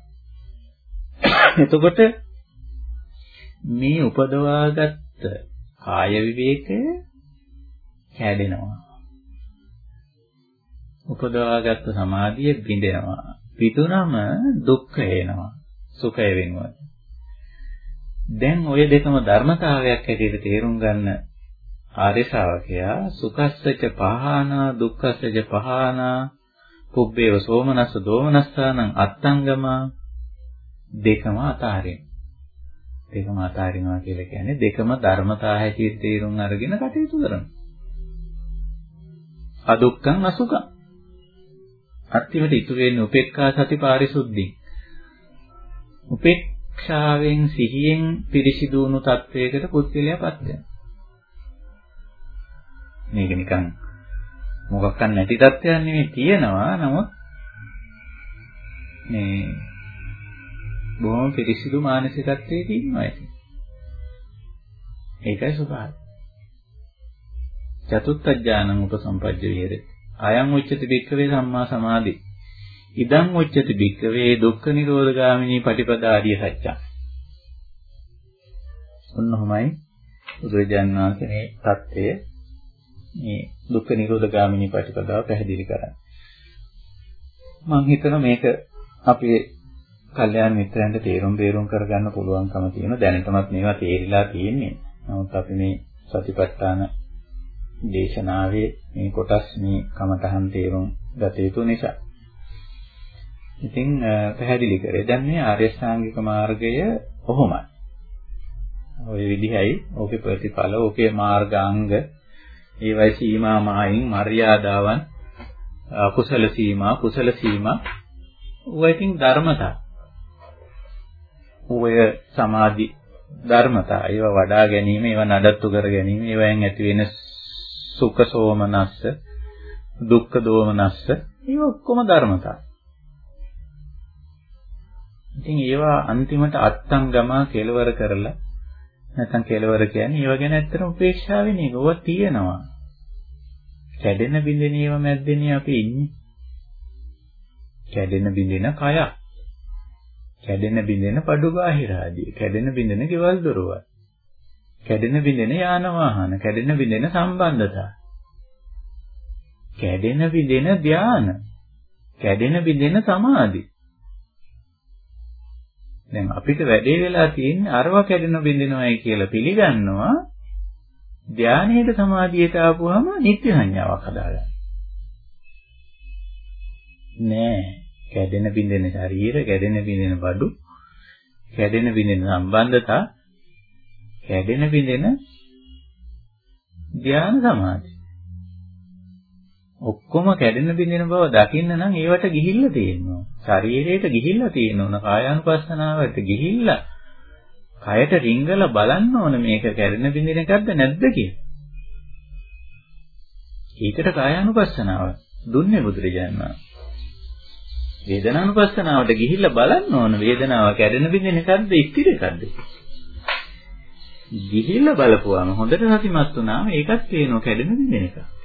එතකොට මේ උපදවාගත්ත කාය විවේකය කැඩෙනවා. උපදවාගත්ත සමාධිය බිඳෙනවා. පිටුනම දුක්ඛ එනවා. සුඛය වෙනවා. දැන් ওই දෙකම ධර්මතාවයක් හැටියට තේරුම් ගන්න ආර්ය ශ්‍රාවකයා සුඛස්සච පහානා දුක්ඛස්සච පහානා පුබ්බේව සෝමනස්ස දෝමනස්සානං අත්තංගම දෙකම අතාරින්. දෙකම අතාරිනවා කියලා කියන්නේ දෙකම ධර්මතා හැටියට තේරුම් අරගෙන කටයුතු කරනවා. අදුක්ඛං අසුඛං. අත්‍යවට ඉතුරු වෙන්නේ උපේක්ඛා සති පාරිසුද්ධි උපේක්ෂාවෙන් සිහියෙන් පිරිසිදු වුණු තත්වයකට පුද්ගලයාපත් වෙනවා. මේක නිකන් මොකක්වත් නැති තත්ත්වයක් නෙමෙයි තියෙනවා නමුත් මේ බොහොම පිරිසිදු මානසිකත්වයක ඉන්නවා ඒක. ඒකයි ස්වභාවය. චතුත්ථ ඥානං උපසම්පජ්ජ විහෙරති. අයං උච්චති භික්ඛවේ සම්මා සමාධි. ඉදං උච්චති භික්ඛවේ දුක්ඛ නිරෝධ ගාමිනී පටිපදා ආර්ය සත්‍යං. ඔන්නෝමයි බුදුරජාණන් වහන්සේ මේ தත්ත්වය මේ දුක්ඛ නිරෝධ ගාමිනී ප්‍රතිපදාව පැහැදිලි කරන්නේ. මම හිතනවා මේක අපේ කල්යාණ මිත්‍රයන්ට තේරුම් බේරුම් කරගන්න පුළුවන්කම තියෙන දැනටමත් මේවා තේරිලා තියෙන්නේ. නමුත් අපි මේ සතිපට්ඨාන දේශනාවේ මේ කොටස් මේ කමතහන් තේරුම් ගත යුතු නිසා. ඉතින් පැහැදිලි කරේ. දැන් මේ ආර්ය ශ්‍රාංගික මාර්ගය කොහොමයි? ওই විදිහයි ඕකේ ප්‍රතිඵල, ඕකේ මාර්ගාංග ඒවයි සීමා මායින් මර්යාදාවන් කුසල සීමා කුසල සීමා. ඔය ඉතින් ධර්මතා. ඔය සමාධි ධර්මතා. ඒවා වඩා ගැනීම ඒවා නඩත්තු කර ගැනීම ඒවෙන් ඇති වෙන සුඛ සෝමනස්ස දුක්ඛ දෝමනස්ස ඒ ඔක්කොම ධර්මතා. ඉතින් ඒවා අන්තිමට අත්තංගම කෙලවර කරලා නැත්නම් කෙලවර කියන්නේ ඒව ගැන ඇත්තටම උපේක්ෂාවෙන් ඒක ඕවා තියෙනවා. කැඩෙන බින්දෙන ඒව මැද්දේනේ අපි ඉන්නේ. කැඩෙන බින්දෙන කය. කැඩෙන බින්දෙන පඩු බාහිර ආදී. කැඩෙන බින්දෙන කෙවල් දොරවල්. කැඩෙන බින්දෙන යාන වාහන. කැඩෙන බින්දෙන සම්බන්ධතා. කැඩෙන බින්දෙන ධාන. කැඩෙන බින්දෙන සමාධි. දැන් අපිට වැඩේ වෙලා තියෙන්නේ අරව කැඩෙන බින්දිනවයි කියලා පිළිගන්නවා ධානයේද සමාධියට ආපුවම නිත්‍ය සංඥාවක් හදාගන්න. නෑ කැඩෙන බින්දෙන ශරීර, කැඩෙන බින්දෙන බඩු, කැඩෙන බින්දෙන සම්බන්ධතා, කැඩෙන බින්දෙන ධ්‍යාන සමාධි. ඔක්කොම කැඩෙන බින්දෙන බව දකින්න නම් ඒවට ගිහිල්ලා තියෙනවා. ශරීරයට ගිහිල්ලා තියෙනවා. කායානුපස්සනාවට ගිහිල්ලා කයට රිංගලා බලන්න ඕන මේක කැඩෙන බින්දෙන එකක්ද නැද්ද කියලා. ඒකට කායානුපස්සනාව දුන්නේ බුදුරජාණන් වහන්සේ. වේදනානුපස්සනාවට ගිහිල්ලා බලන්න ඕන වේදනාව කැඩෙන බින්දෙන එකක්ද ස්ථිර එකක්ද ගිහිල්ලා බලපුවාම හොඳට සතිමත් වුණාම ඒකත් පේනවා කැඩෙන බින්දෙන එකක්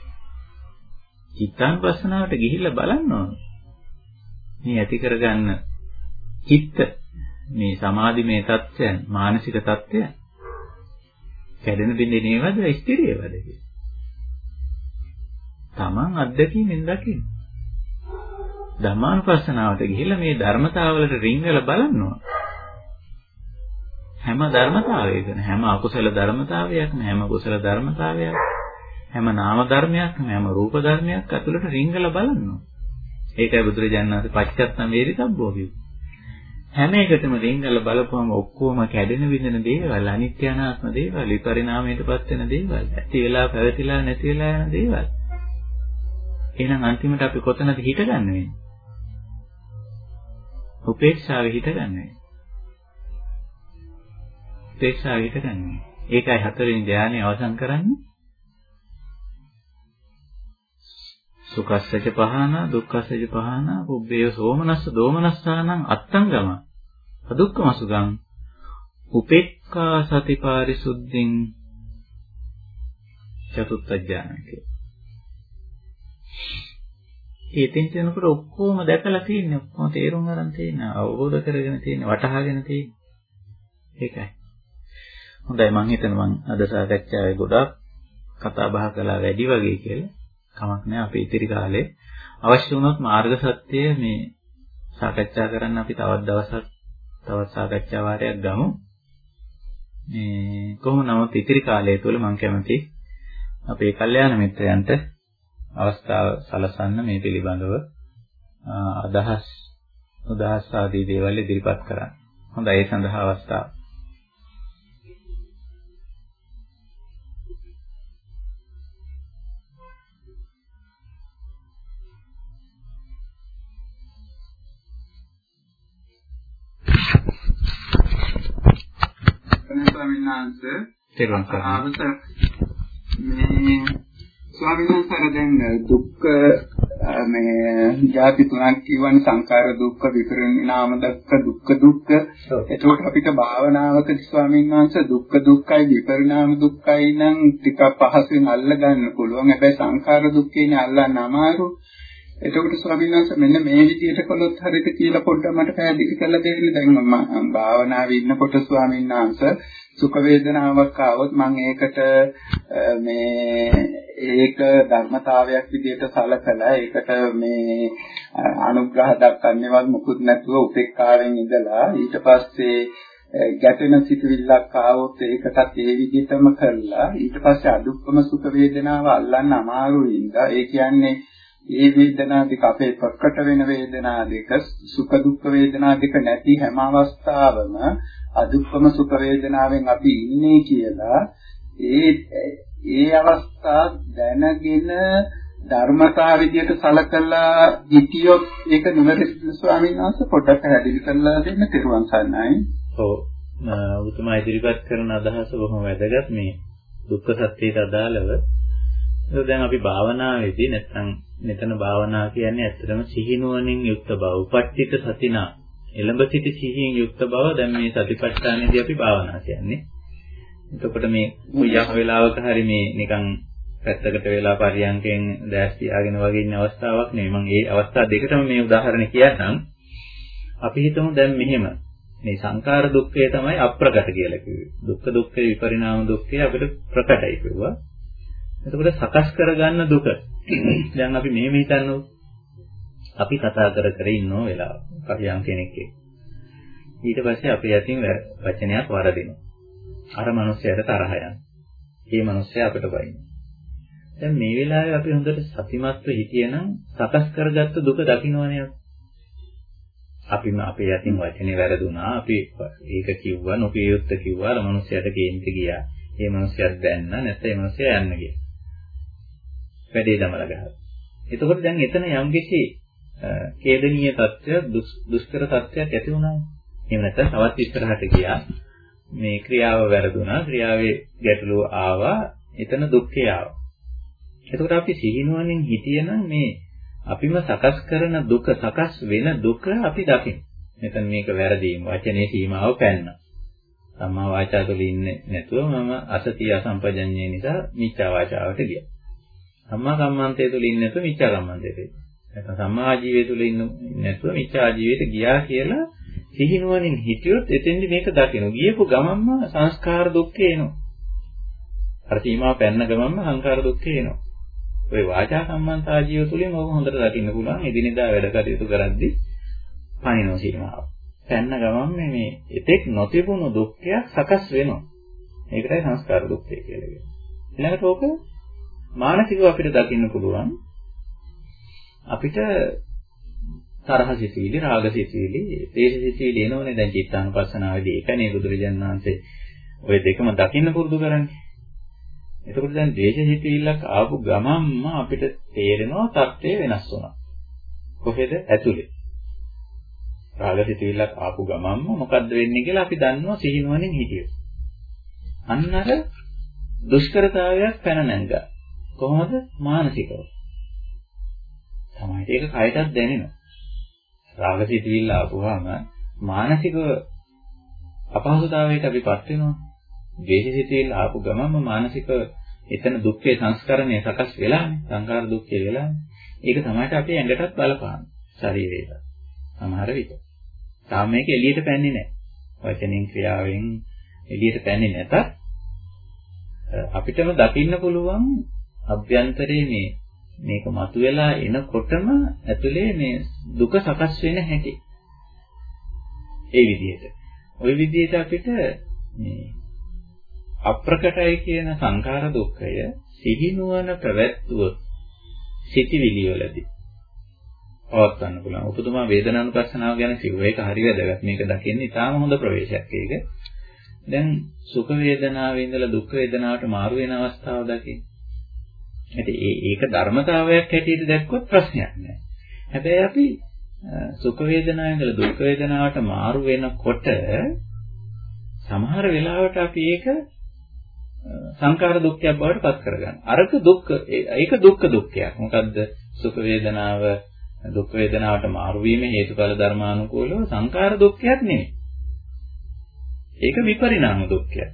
චිත්තානුපස්සනාවට ගිහිල්ලා බලන්න ඕන. මේ ඇති කරගන්න චිත්ත මේ සමාධිමය தත්ත්වයන් මානසික தත්ත්වයන් කැඩෙන බින්දෙන ඒවද ස්ථිරේවද කියලා. තමන් අත්දැකීමෙන් දකින්න. ධර්මානුපස්සනාවට ගිහිල්ලා මේ ධර්මතාවලට රිංගලා බලන්න ඕන. හැම ධර්මතාවයකම හැම අකුසල ධර්මතාවයක්ම හැම කුසල ධර්මතාවයක් හැම නාම ධර්මයක්ම හැම රූප ධර්මයක් ඇතුළට රිංගලා බලන්න ඕන. ඒකයි බුදුරජාණන් වහන්සේ පච්චත්තම් වේදිතබ්බෝ කිව්වේ. හැම එකටම රිංගලා බලපුවම ඔක්කොම කැඩෙන විදින දේවල් අනිත්‍ය අනාත්ම දේවල් විපරිණාමයටපත් වෙන දේවල් ඇති වෙලා පැවතිලා නැති වෙලා යන දේවල් එහෙනම් අන්තිමට අපි කොතනද හිටගන්නේ වෙන්නේ උපේක්ෂාවේ හිතගන්නේ. උපේක්ෂාවේ හිතගන්නේ. ඒකයි හතරවෙනි ධානය අවසන් කරන්නේ. සුඛස්සච පහන දුක්ඛස්සච පහන පුබ්බේ සෝමනස්ස දෝමනස්සානං අත්තංගම. අදුක්ඛම සුගං උපේක්ඛා සතිපාරිසුද්ධින් චතුත්ථ ඥානකේ ඒතෙන් යනකොට ඔක්කොම දැකලා තියෙන්නේ ඔක්කොම තේරුම් ගන්න තියෙන අවබෝධ කරගෙන තියෙන වටහාගෙන තියෙන ඒකයි. හොඳයි මම හිතනවා මම අද සාකච්ඡාවේ ගොඩක් කතා බහ කළා වැඩි වගේ කියලා. කමක් නැහැ අපි ඉතිරි කාලේ අවශ්‍ය වුණොත් මාර්ග සත්‍ය මේ සාකච්ඡා කරන්න අපි තවත් දවසක් තවත් සාකච්ඡා වාරයක් ගමු මේ කොහොම නමුත් ඉතිරි කාලය තුළ මම කැමති අපේ කල්යාණ මිත්‍රයන්ට අවස්ථාව සලසන්න මේ පිළිබඳව අදහස් උදාහස් ආදී දේවල් ඉදිරිපත් කරන්න. හොඳයි ඒ සඳහා අවස්ථාව. ස්වාමීන් වහන්සේ. තෙරුවන්. මේ ස්වාමීන් වහන්සේ දැන් දුක්ඛ මේ ಜಾති තුනක් කියවන සංඛාර දුක්ඛ විපරිණාම දුක්ඛ දුක්ඛ දුක්ඛ. එතකොට අපිට භාවනාවකදී ස්වාමීන් වහන්සේ දුක්ඛ දුක්ඛයි විපරිණාම දුක්ඛයි නම් ටිකක් පහසුවෙන් අල්ලගන්න පුළුවන්. හැබැයි සංඛාර දුක්ඛේනේ අල්ලන්න අමාරු. එතකොට ස්වාමීන් වහන්සේ මෙන්න මේ විදිහට කළොත් හරියට කියලා පොඩ්ඩක් මට පැහැදිලි කරලා දෙන්න. දැන් මම භාවනාවේ ඉන්නකොට ස්වාමීන් වහන්සේ සුඛ වේදනාවක් ආවොත් මම ඒකට මේ ඒක ධර්මතාවයක් විදිහට සලකලා ඒකට මේ අනුග්‍රහ දක්වන්නේවත් මුකුත් නැතුව උපේක්ඛාවෙන් ඉඳලා ඊට පස්සේ ගැටෙන සිතුවිල්ලක් ආවොත් ඒකටත් ඒ විදිහටම කරලා ඊට පස්සේ අදුක්කම සුඛ වේදනාව අල්ලන්න අමාරුයි ඉඳා ඒ කියන්නේ ඒ වේදනා දෙක අපේ ප්‍රකට වෙන වේදනා දෙක සුඛ දුක්ඛ වේදනා දෙක නැති හැම අවස්ථාවම අදුක්කම සුඛ වේදනාවෙන් අපි ඉන්නේ කියලා ඒ ඒ අවස්ථා දැනගෙන ධර්මතා විදියට සලකලා හිටියොත් ඒක නිවැරදි ස්වාමීන් වහන්සේ පොඩ්ඩක් පැහැදිලි කරලා දෙන්න තිරුවන් සරණයි. ඔව්. ඔබතුමා ඉදිරිපත් කරන අදහස බොහොම වැදගත් මේ දුක්ඛ සත්‍යයට අදාළව. ඒක දැන් අපි භාවනාවේදී නැත්නම් මෙතන භාවනා කියන්නේ ඇත්තටම සිහිනුවණින් යුක්ත බව. උපට්ඨිත සතිනා එළඹ සිටි සිහියෙන් යුක්ත බව දැන් මේ සතිපට්ඨානයේදී අපි භාවනා කියන්නේ. එතකොට මේ කොයියක් වෙලාවක හරි මේ නිකන් පැත්තකට වෙලා පරියන්කෙන් දැස් තියාගෙන වගේ ඉන්න අවස්ථාවක් නෙවෙයි. මම ඒ අවස්ථා දෙකටම මේ උදාහරණ කියන්නම්. අපි හිතමු දැන් මෙහෙම මේ සංකාර දුක්ඛය තමයි අප්‍රකට කියලා කිව්වේ. දුක්ඛ දුක්ඛ විපරිණාම දුක්ඛය අපිට ප්‍රකටයි කිව්වා. එතකොට සකස් කරගන්න දුක. දැන් අපි මෙහෙම හිතන්නු. අපි කතා කර කර ඉන්නෝ වෙලාව. පරියන් කෙනෙක් එක්ක. ඊට පස්සේ අපි යටින් වචනයක් වරදිනවා. අර මනුස්සයාට තරහ යනවා. ඒ මනුස්සයා අපිට බයිනවා. දැන් මේ වෙලාවේ අපි හොඳට සතිමත්ව හිටියනම් සකස් කරගත්ත දුක දකින්නවනේ අපිම අපේ යටින් වචනේ වැරදුනා අපි ඒක කිව්වා නොකිය යුත්ත කිව්වා අර මනුස්සයාට කේන්ති ගියා ඒ මනුස්සයාත් දැන්න නැත්නම් ඒ මනුස්සයා යන්න ගියා වැඩේ දමලා ගහලා. එතකොට දැන් එතන යම්කිසි කේදනීය තත්ත්වයක් දුෂ්කර තත්ත්වයක් ඇති වුණානේ. එහෙම නැත්නම් තවත් ඉස්සරහට ගියා. මේ ක්‍රියාව වැරදුනා. ක්‍රියාවේ ගැටලුව ආවා. එතන දුක්ඛය ආවා. එතකොට අපි සිහිනුවණින් හිටියනම් මේ අපිම සකස් කරන දුක සකස් වෙන දුක අපි දකින්න. මෙතන මේක වැරදීම වචනේ සීමාව පැන්න. සම්මා වාචා තුළ ඉන්නේ නැතුව මම අසතිය අසම්පජඤ්ඤේ නිසා මිච්ඡා වාචාවට ගියා. සම්මා කම්මන්තය තුළ ඉන්නේ නැතුව මිච්ඡා කම්මන්තයට ගියා. නැත්නම් සම්මා ආජීවය තුළ ඉන්නේ නැතුව මිච්ඡා ආජීවයට ගියා කියලා සිහිනුවණින් හිටියොත් එතෙන්දි මේක දකින්න. ගියපු ගමන්ම සංස්කාර දුක්ඛේ එනවා. අර සීමාව පැන්න ගමන්ම සංස්කාර දුක්ඛේ එනවා. ওই වාචා සම්මන්තා ජීව තුලින් ඕක හොඳට දකින්න පුළුවන්. එදිනෙදා වැඩ කටයුතු කරද්දී පණිනෝ සීමාව. පැන්න ගමන් මේ එතෙක් නොතිබුණු දුක්ඛයක් සකස් වෙනවා. ඒකටයි සංස්කාර දුක්ඛය කියලා කියන්නේ. ඊළඟට ඕක මානසිකව අපිට දකින්න පුළුවන්. අපිට තරහ සිතුවිලි, රාග සිතුවිලි, දේශ සිතුවිලි එනවනේ දැන් චිත්තානුපස්සනාවේදී ඒකනේ බුදුරජාණන් වහන්සේ ඔය දෙකම දකින්න පුරුදු කරන්නේ. එතකොට දැන් දේශ සිතුවිල්ලක් ආපු ගමන්ම අපිට තේරෙනවා தත්ත්වය වෙනස් වුණා. කොහෙද ඇතුලේ? රාග සිතුවිල්ලක් ආපු ගමන්ම මොකද්ද වෙන්නේ කියලා අපි දන්නවා සිහිනුවණින් හිටියොත්. අන්න අර දුෂ්කරතාවයක් පැන නැංගා. කොහොමද? මානසිකව. තමයි ඒක කයටත් දැනෙනවා. රාග සිතිවිල්ල ආපුවාම මානසිකව අපහසුතාවයට අපිපත් වෙනවා. ද්වේෂ සිතිවිල්ල ආපු ගමන්ම මානසික එතන දුක්ඛේ සංස්කරණය සකස් වෙලානේ. සංකාර දුක්ඛේ වෙලානේ. ඒක තමයි අපේ ඇඟටත් බලපාන ශරීරයට. සමහර විට. තාම මේක එළියට පැන්නේ නැහැ. වචනෙන් ක්‍රියාවෙන් එළියට පැන්නේ නැතත් අපිටම දකින්න පුළුවන් අභ්‍යන්තරයේ මේ මේක මතුවලා එනකොටම ඇතුලේ මේ දුක සකස් වෙන හැටි. ඒ විදිහට. ওই විදිහට අපිට මේ අප්‍රකටයි කියන සංඛාර දුක්ඛය සිහිනුවන පැවැත්වුවොත් සිටිවිලි වලදී පවත්වන්න පුළුවන්. උපතුමා වේදනානුපස්සනාව ගැන කිව්ව එක හරි වැදගත්. මේක දකින්නේ ඉතාම හොඳ ප්‍රවේශයක් ඒක. දැන් සුඛ වේදනාවේ ඉඳලා දුක් වේදනාවට මාරු වෙන අවස්ථාව දකින්න. ඉතින් ඒක ධර්මතාවයක් හැටියට දැක්කොත් ප්‍රශ්නයක් නෑ. හැබැයි අපි සුඛ වේදනාවේ ඉඳලා දුක් වේදනාවට මාරු වෙනකොට සමහර වෙලාවට අපි ඒක සංකාර දුක්ඛයක් බවට පත් කරගන්න. අරක දුක්ඛ ඒක දුක්ඛ දුක්ඛයක්. මොකද්ද? සුඛ වේදනාව දුක් වේදනාවට මාරු වීම හේතුඵල ධර්මානුකූලව සංකාර දුක්ඛයක් නෙමෙයි. ඒක විපරිණාම දුක්ඛයක්.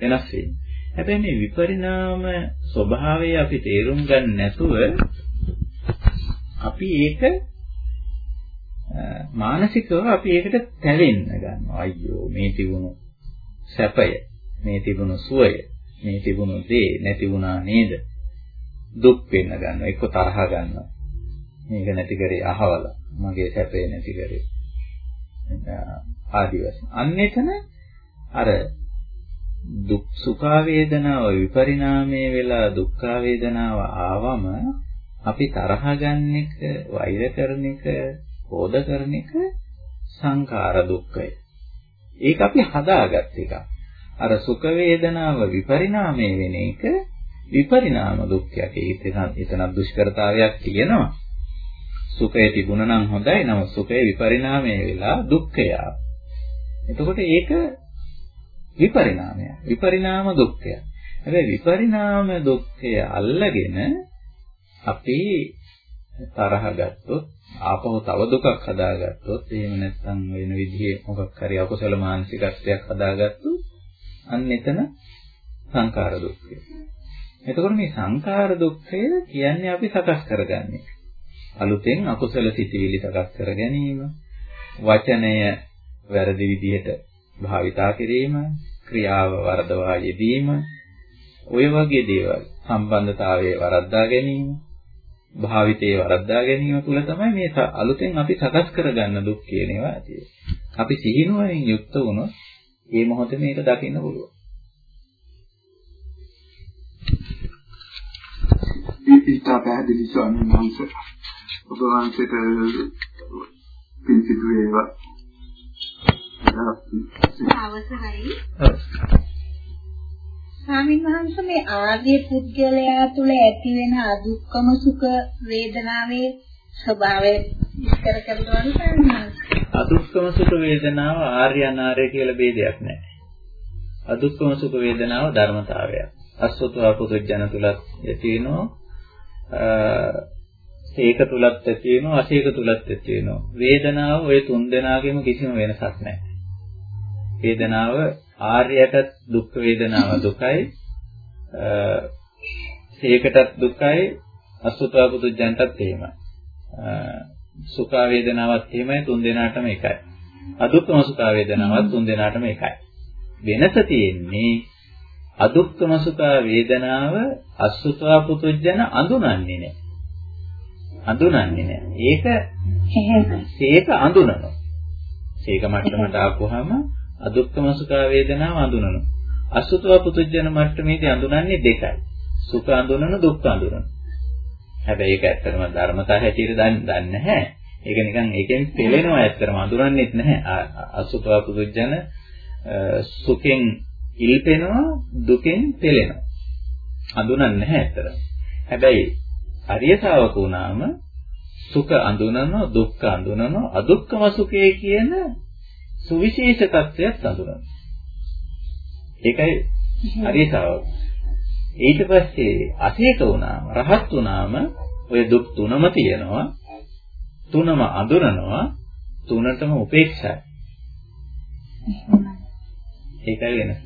වෙනස් වීම. හැබැයි මේ විපරිණාම ස්වභාවය අපි තේරුම් ගන්න නැතුව අපි ඒක මානසිකව අපි ඒකට තැවෙන්න ගන්නවා. අයියෝ මේ තිබුණු සැපය, මේ තිබුණු සුවය, මේ තිබුණු දේ නැති වුණා නේද? දුක් වෙන්න ගන්නවා. එක්ක තරහ ගන්නවා. මේක නැති කරේ අහවල. මගේ සැපේ නැති කරේ. ආදි වශයෙන්. අන්න එතන අර දුක් සුඛ වේදනාව විපරිණාමයේ වෙලා දුක්ඛ වේදනාව ආවම අපි තරහ ගන්න එක, වෛර කරන එක, කෝධ කරන එක සංඛාර දුක්ඛය. ඒක අපි හදාගත් එක. අර සුඛ වේදනාව විපරිණාමයේ වෙන එක විපරිණාම දුක්ඛයක්. ඒක එතන දුෂ්කරතාවයක් තියෙනවා. සුඛය තිබුණා නම් හොඳයි. නමුත් සුඛේ විපරිණාමයේ වෙලා දුක්ඛය. එතකොට ඒක විපරිණාමය. විපරිණාම දුක්ඛය. හැබැයි විපරිණාම දුක්ඛය අල්ලගෙන අපි තරහ ගත්තොත් ආපහු තව දුකක් හදාගත්තොත් එහෙම නැත්නම් වෙන විදිහේ මොකක් හරි අකුසල මානසිකත්වයක් හදාගත්තොත් අන්න එතන සංඛාර දුක්ඛය. එතකොට මේ සංඛාර දුක්ඛය කියන්නේ අපි සකස් කරගන්නේ. අලුතෙන් අකුසල සිතිවිලි සකස් කර ගැනීම, වචනය වැරදි විදිහට භාවිතා කිරීම, ක්‍රියාව වරදවා යෙදීම, ඔය වගේ දේවල් සම්බන්ධතාවයේ වරද්දා ගැනීම, භාවිතයේ වරද්දා ගැනීම තුළ තමයි මේ අලුතෙන් අපි සකස් කරගන්න දුක් කියන ඒවා ඇති අපි සිහිනුවණින් යුක්ත වුණොත් මේ මොහොතේ මේක දකින්න පුළුවන්. ඉස්තා පැහැදිලි ස්වාමීන් වහන්සේ. ඔබ වහන්සේට පිළිසිදු වේවා. අවසරයි. ස්වාමීන් වහන්සේ මේ ආර්ය පුද්ගලයා තුල ඇති වෙන අදුක්කම සුඛ වේදනාවේ ස්වභාවය විස්තර කරනවා අදුක්කම සුඛ වේදනාව ආර්ය අනාර්ය කියලා ભેදයක් නැහැ. අදුක්කම සුඛ වේදනාව ධර්මතාවයක්. අසුතෝ අපුදුජන තුලත් ඇති වෙනවා. ඒක තුලත් ඇති වෙනවා, අසීක තුලත් ඇති වෙනවා. වේදනාව ওই තුන් දෙනාගෙම කිසිම වෙනසක් නැහැ. වේදනාව ආර්යයටත් දුක් වේදනාව දුකයි සීකටත් දුකයි අසුතවා පුදුජනටත් එහෙමයි. සුඛ වේදනාවත් එහෙමයි තුන් දෙනාටම එකයි. අදුක්කම සුඛ වේදනාවත් තුන් දෙනාටම එකයි. වෙනස තියෙන්නේ අදුක්කම සුඛ වේදනාව අසුඛ පුතුජන අඳුනන්නේ නැහැ. අඳුනන්නේ නැහැ. ඒක ඒක අඳුනනවා. ඒක මට්ටමට ආපුවාම අදුක්කම සුඛ වේදනාව අඳුනනවා. අසුඛ පුතුජන මට්ටමේදී අඳුනන්නේ දෙකයි. සුඛ අඳුනන දුක්ඛ අඳුනන. හැබැයි ඒක ඇත්තටම ධර්මතා හැටියට දන්නේ නැහැ. ඒක නිකන් ඒකෙන් පෙළෙනවා ඇත්තටම අඳුරන්නේත් නැහැ. අසුඛ පුදුජන සුඛෙන් ඉල්පෙනවා දුකෙන් පෙළෙනවා. අඳුනන්නේ නැහැ ඇත්තටම. හැබැයි අරිය ශාවක වුණාම සුඛ අඳුනනවා දුක්ඛ අඳුනනවා අදුක්ඛම සුඛය කියන සුවිශේෂ තත්ත්වයක් අඳුනනවා. ඒකයි ශාවක. ඊට පස්සේ අසේක වුණාම රහත් වුණාම ඔය දුක් තුනම තියෙනවා තුනම අඳුරනවා තුනටම උපේක්ෂයි ඒකයි වෙනස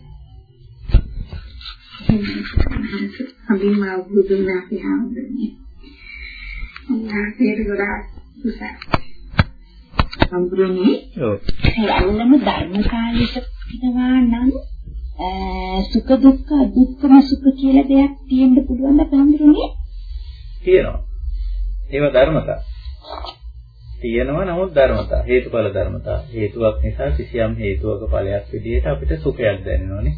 හම්බින් මා බුදුන් අපි හම්බුනේ නාසයට ගොඩාක් හම්බුනේ ඔව් ඒ අල්ලම ධර්මකාලික පිටවා නම් සුඛ දුක්ඛ දුක්ඛම සුඛ කියලා දෙයක් තියෙන්න පුළුවන් ද පැහැදිලිනේ? තියෙනවා. ඒවා ධර්මතා. තියෙනවා නමුත් ධර්මතා හේතුඵල ධර්මතා. හේතුවක් නිසා කිසියම් හේතුවක ඵලයක් විදිහට අපිට සුඛයක් දැනෙනවනේ.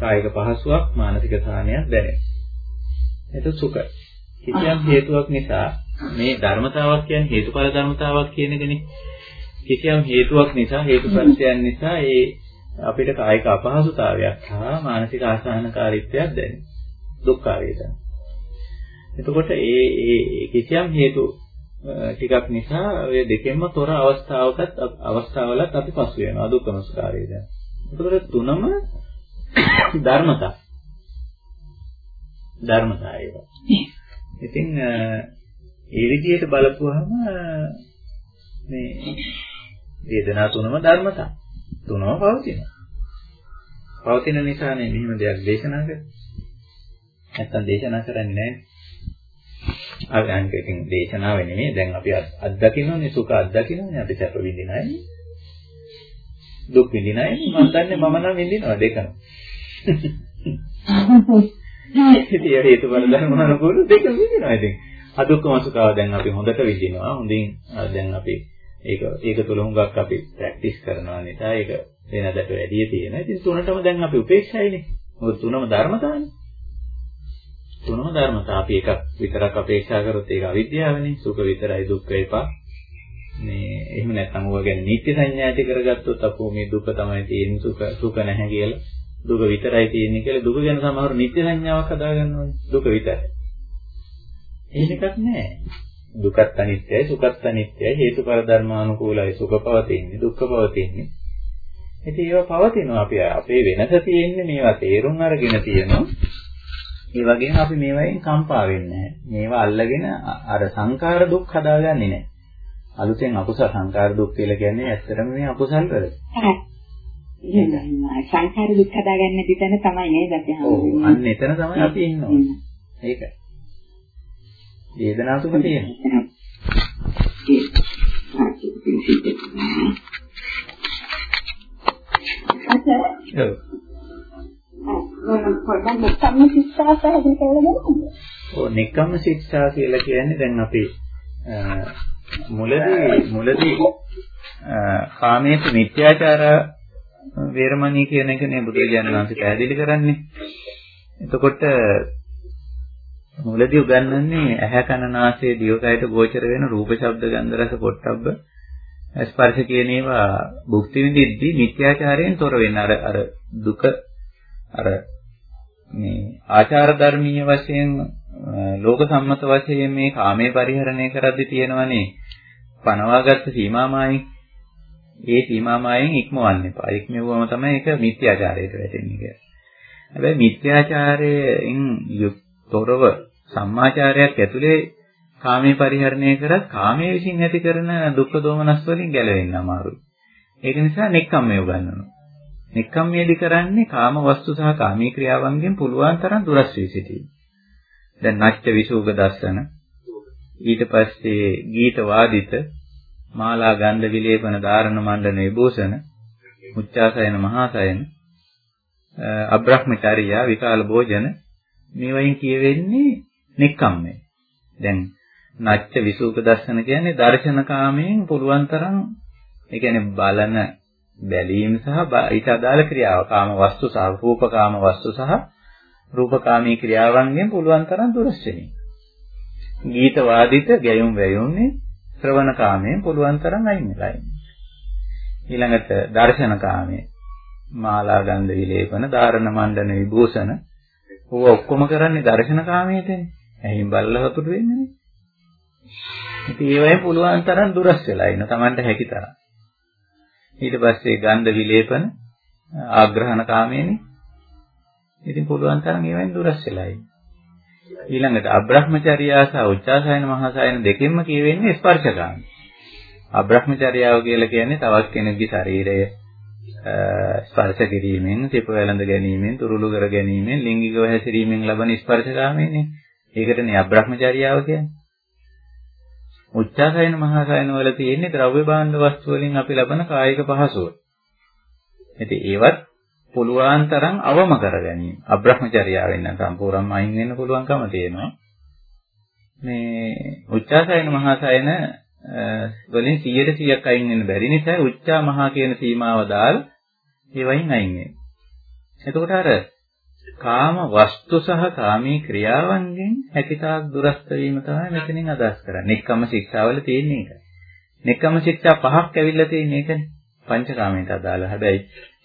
කායික පහසුවක් මානසික සාහනයක් දැනෙනවා. ඒක සුඛ. කිසියම් හේතුවක් නිසා මේ ධර්මතාවක් කියන්නේ හේතුඵල ධර්මතාවක් කියන එකනේ. කිසියම් හේතුවක් නිසා හේතුපත්‍යයන් නිසා ඒ අපිට කායික අපහසුතාවයක් හා මානසික අසහනකාරීත්වයක් දැනෙනවා. දුක් වේදනා. එතකොට ඒ ඒ කිසියම් හේතු ටිකක් නිසා ඔය දෙකෙන්ම තොර අවස්ථාවකත් අවස්ථාවලත් අපි පසු වෙනවා දුක්ඛම සුඛ වේදනා. එතකොට තුනම ධර්මතා. ධර්මතා ඒවා. ඉතින් ඒ විදිහට බලපුවහම මේ වේදනා තුනම ධර්මතා. තුනම පවතිනවා. පවතින නිසානේ මෙහෙම දෙයක් දේශනා කරන්නේ. නැත්තම් දේශනා කරන්නේ නැහැ. අපි අනික ඉතින් දේශනාව නෙමෙයි දැන් අපි අත්දකින්නනේ සුඛ අත්දකින්නනේ අපි සැප විඳිනයි. දුක් විඳිනයි මම දන්නේ මම නම් විඳිනවා දෙකම. ඉතින් හේතුඵල ධර්ම අනුකූල දෙක විඳිනවා ඉතින්. අදුක්කම සුඛාව දැන් අපි හොඳට විඳිනවා. හොඳින් දැන් අපි ඒක ඒක තුල හුඟක් අපි ප්‍රැක්ටිස් කරනවා නිසා ඒක වෙනදට වැඩි තියෙනවා. ඉතින් තුනටම දැන් අපි උපේක්ෂයිනේ. මොකද තුනම ධර්මතාවනේ. තුනම ධර්මතා අපි එකක් විතරක් අපේක්ෂා කරොත් ඒක අවිද්‍යාවනේ. සුඛ විතරයි දුක්ඛ එපා. මේ එහෙම නැත්නම් ඕවා ගැන නිත්‍ය සංඥාති කරගත්තොත් අපෝ මේ දුක තමයි තියෙන්නේ සුඛ සුඛ නැහැ කියලා. දුක විතරයි තියෙන්නේ කියලා දුක ගැන සමහර නිත්‍ය සංඥාවක් හදාගන්නවා. දුක විතරයි. එහෙම එකක් නැහැ. දුකත් අනිත්‍යයි සුඛත් අනිත්‍යයි හේතුඵල ධර්මානුකූලයි සුඛ පවතින්නේ දුක්ඛ පවතින්නේ ඉතින් ඒවා පවතිනවා. අපි අපේ වෙනස තියෙන්නේ මේවා තේරුම් අරගෙන තියෙනවා. ඒ වගේම අපි මේවායින් කම්පා වෙන්නේ මේවා අල්ලගෙන අර සංකාර දුක් හදාගන්නේ නැහැ. අලුතෙන් අකුසල සංකාර දුක් කියලා කියන්නේ ඇත්තටම මේ අකුසල් වල. සංකාර දුක් හදාගන්න දෙතන තමයි නේද අපි හම්බෙන්නේ. අන්න එතන තමයි අපි ඉන්නේ. ඒකයි වේදනාව තුන තියෙනවා. ඔව් නිකම්ම ශික්ෂා කියලා කියන්නේ දැන් අපි මුලදී මුලදී කාමයේ මිත්‍යාචාර වේරමණී කියන එකනේ බුදුරජාණන් වහන්සේ පැහැදිලි කරන්නේ. එතකොට මුලදී උගන්වන්නේ ඇහැ කන නාසය දිවකයට ගෝචර වෙන රූප ශබ්ද ගන්ධ රස පොට්ටබ්බ ස්පර්ශ කියන ඒවා භුක්ති විඳිද්දී මිත්‍යාචාරයෙන් තොර වෙන අර අර දුක අර මේ ආචාර ධර්මීය වශයෙන් ලෝක සම්මත වශයෙන් මේ කාමයේ පරිහරණය කරද්දී තියෙනවනේ පනවාගත්ත සීමාමායින් ඒ සීමාමායින් ඉක්මවන්න එපා. ඉක්මවුවම තමයි ඒක මිත්‍යාචාරයට වැටෙන්නේ කියලා. හැබැයි මිත්‍යාචාරයෙන් යුක්තව සම්මාචාරයක් ඇතුලේ කාමයේ පරිහරණය කරත් කාමයේ විසින් ඇති කරන දුක්ඛ දෝමනස් වලින් ගැලවෙන්න අමාරුයි. ඒක නිසා නෙක්ඛම්මය උගන්වනවා. නෙක්ඛම්මයේදී කරන්නේ කාම වස්තු සහ කාමී ක්‍රියාවන්ගෙන් පුළුවන් තරම් දුරස් වී සිටීම. දැන් නැච්ච විසුග දස්සන ඊට පස්සේ ගීත වාදිත මාලා ගන්ධ විලේපන ධාරණ මණ්ඩන විභූෂණ උච්චාසයන මහාසයන අබ්‍රහ්මචාරියා විකාල භෝජන මේවයින් කියවෙන්නේ නෙක්ඛම්මය. දැන් නැච්ච විසුක දර්ශන කියන්නේ දර්ශන කාමයෙන් පුළුවන් තරම් ඒ කියන්නේ බලන බැලීම සහ ඊට අදාළ ක්‍රියාව කාම වස්තු සහ රූපකාම වස්තු සහ රූපකාමී ක්‍රියාවන්ගෙන් පුළුවන් තරම් දුරස් වෙන්නේ. ගීත වාදිත ගැයුම් වැයුම්නේ ශ්‍රවණ කාමයෙන් පුළුවන් තරම් අයින් වෙලා ඉන්නේ. ඊළඟට දර්ශන කාමයේ මාලා ගන්ධ විලේපන, ධාරණ මණ්ඩන විභූෂණ ඕවා ඔක්කොම කරන්නේ දර්ශන කාමයේදනේ. ඇහිම් බල්ල වතුර වෙන්නේ නේ. ඉතින් ඒවයි පුළුවන් තරම් දුරස් වෙලා ඉන්න Tamanට හැකි තරම්. ඊට පස්සේ ගන්ධ විලේපන ආග්‍රහණ කාමයේනේ. ඉතින් පුළුවන් තරම් ඒවෙන් දුරස් වෙලා ඉන්න. ඊළඟට අබ්‍රහ්මචර්යා සහ උච්චාසයන මහාසයන දෙකෙන්ම කියවෙන්නේ ස්පර්ශකාම. අබ්‍රහ්මචර්යාව කියලා කියන්නේ තවත් කෙනෙකුගේ ශරීරය ස්පර්ශ කිරීමෙන්, සිප වැළඳ ගැනීමෙන්, තුරුළු කර ගැනීමෙන්, ලිංගිකව හැසිරීමෙන් ලබන ස්පර්ශකාමයනේ. ඒකටනේ අබ්‍රහ්මචර්යාව කියන්නේ. උච්චාසයන මහාසයන වල තියෙන්නේ ද්‍රව්‍ය භාණ්ඩ වස්තු වලින් අපි ලබන කායික පහසුව. ඉතින් ඒවත් පුළුවන් තරම් අවම කර ගැනීම. අබ්‍රහ්මචර්යාවෙන් නම් සම්පූර්ණයෙන්ම අයින් වෙන්න පුළුවන්කම තියෙනවා. මේ උච්චාසයන මහාසයන වලින් 100%ක් අයින් වෙන්න බැරි නිසා උච්චා මහා කියන සීමාව දාලා ඒවයින් අයින් වෙනවා. එතකොට අර කාම වස්තු සහ කාමී ක්‍රියාවන්ගෙන් හැකිතාක් දුරස්ත වීම තමයි මෙතනින් අදහස් කරන්නේ. නික්කම ශික්ෂාවල තියෙන එක. නික්කම ශික්ෂා පහක් ඇවිල්ලා තියෙන එකනේ. පංචකාමයට අදාළ. හැබැයි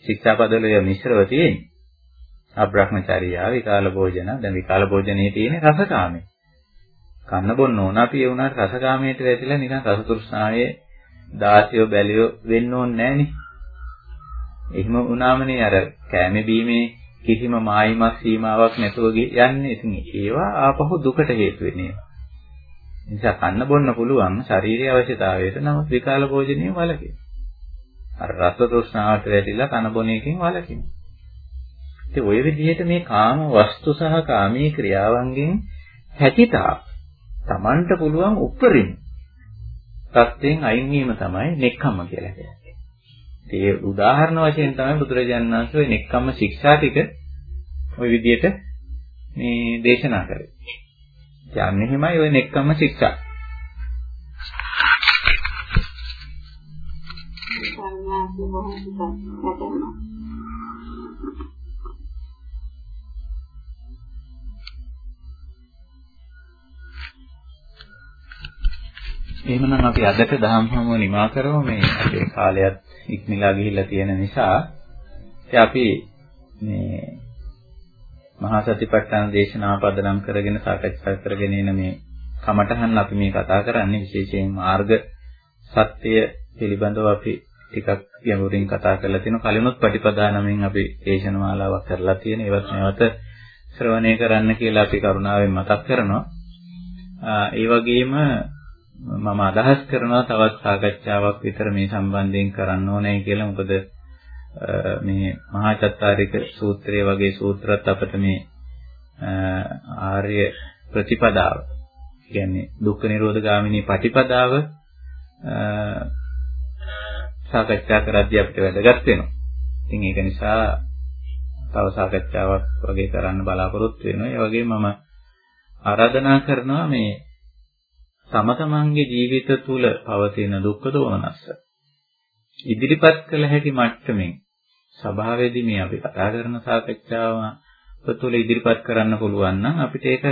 ශික්ෂාපදවල මිශ්‍රව තියෙන්නේ. අබ්‍රහ්මචාරියා විකාල භෝජන. දැන් විකාල භෝජනයේ තියෙන රසකාමයේ. කන්න බොන්න ඕන අපි ඒ උනාට රසකාමයට වැටිලා නිකන් රස තෘෂ්ණාවේ දාසියෝ බැලියෝ වෙන්න ඕනේ නෑනේ. එහෙම වුණාමනේ අර කෑමේ බීමේ කිසිම මායිමක් සීමාවක් නැතුව යන්නේ. ඉතින් ඒවා ආපහු දුකට හේතු වෙන්නේ. නිසා කන්න බොන්න පුළුවන් ශාරීරික අවශ්‍යතාවයට නමුත් විකාල භෝජනයේ වලකින. අර රස තෘෂ්ණාවට වැටිලා කන බොන එකෙන් වලකින. ඉතින් ওই විදිහට මේ කාම වස්තු සහ කාමී ක්‍රියාවන්ගෙන් හැකිතා Tamanට පුළුවන් උපරිම තත්යෙන් අයින් වීම තමයි නෙක්ඛම්ම කියලා කියන්නේ. ඒ උදාහරණ වශයෙන් තමයි බුදුරජාණන් වහන්සේ ওই නෙක්ඛම්ම ශික්ෂා ටික ওই විදිහට මේ දේශනා කරේ. කියන්නේ එහෙමයි ওই නෙක්ඛම්ම ශික්ෂා. එහෙමනම් අපි අදට දහම් හමුව නිමා කරමු. මේ අපේ කාලයත් ඉක්මලා ගිහිල්ලා තියෙන නිසා. ඉතින් අපි මේ මහා සතිපට්ඨාන දේශනාව පදනම් කරගෙන සාකච්ඡා කරගෙන එන මේ කමඨහන් අපි මේ කතා කරන්නේ. විශේෂයෙන් මාර්ග සත්‍ය පිළිබඳව අපි ටිකක් ගැඹුරින් කතා කරලා තියෙනවා. කලිනුත් ප්‍රතිපදා නමින් අපි දේශනමාලාවක් කරලා තියෙන. ඒවත් නැවත ශ්‍රවණය කරන්න කියලා අපි කරුණාවෙන් මතක් කරනවා. ඒ වගේම මම අදහස් කරනවා තවත් සාකච්ඡාවක් විතර මේ සම්බන්ධයෙන් කරන්න ඕනේ කියලා මොකද මේ මහා චත්තාරික සූත්‍රය වගේ සූත්‍රات අපිට මේ ආර්ය ප්‍රතිපදාව කියන්නේ දුක්ඛ නිරෝධ ගාමිනී ප්‍රතිපදාව සාකච්ඡා කරද්දී අපිට වැදගත් වෙනවා. ඉතින් ඒක නිසා තව සාකච්ඡාවක් වගේ කරන්න බලාපොරොත්තු වෙනවා. ඒ වගේම මම ආරාධනා කරනවා මේ තම තමන්ගේ ජීවිත තුළ පවතින දුක්ඛ දෝමනස්ස ඉදිරිපත් කළ හැකි මට්ටමින් සභාවේදී මේ අපි කතා කරන සාකච්ඡාව තුළ ඉදිරිපත් කරන්න පුළුවන් නම් අපිට ඒක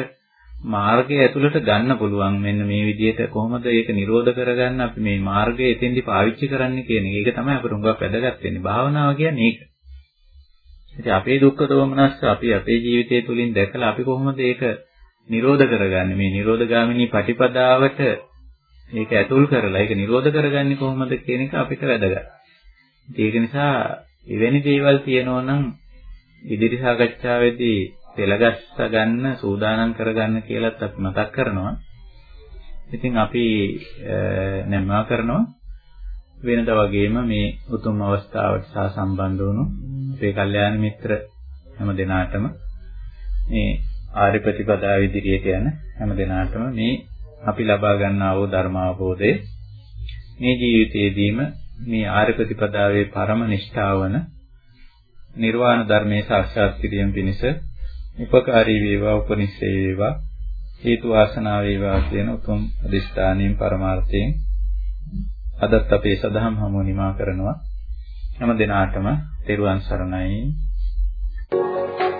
මාර්ගය ඇතුළට ගන්න පුළුවන් මෙන්න මේ විදිහට කොහොමද ඒක නිරෝධ කරගන්න අපි මේ මාර්ගය එතෙන්දි පාවිච්චි කරන්න කියන එක. ඒක තමයි අපිට උඟක් වැදගත් වෙන්නේ. භාවනාව කියන්නේ ඒක. ඉතින් අපේ දුක්ඛ දෝමනස්ස අපි අපේ ජීවිතය තුළින් දැකලා අපි කොහොමද ඒක නිරෝධ කරගන්නේ? මේ නිරෝධගාමිනී පටිපදාවට ඒක ඇතුල් කරලා ඒක නිරෝධ කරගන්නේ කොහොමද කියන එක අපිට වැදගත්. ඒක නිසා එවැනි දේවල් තියෙනවා නම් ඉදිරි සාකච්ඡාවේදී පෙළගස්ස ගන්න සූදානම් කරගන්න කියලාත් අපි මතක් කරනවා. ඉතින් අපි නැම්මා කරනවා වෙනද වගේම මේ උතුම් අවස්ථාවට සහ සම්බන්ධ වුණු අපේ කල්යාණ මිත්‍ර හැම දෙනාටම මේ ආර්ය ප්‍රතිපදාව ඉදිරියට යන හැම දෙනාටම මේ අපි ලබා ගන්නා වූ ධර්ම අවබෝධය මේ ජීවිතයේදීම මේ ආර්ය ප්‍රතිපදාවේ පරම නිෂ්ඨාවන නිර්වාණ ධර්මයේ සාක්ෂාත් කිරීම පිණිස උපකාරී වේවා උපනිශ්‍රේ වේවා හේතු වාසනා වේවා කියන උතුම් අදිස්ථානයෙන් පරමාර්ථයෙන් අදත් අපේ සදහම් හමුව නිමා කරනවා හැම දිනාටම තෙරුවන් සරණයි Thank you.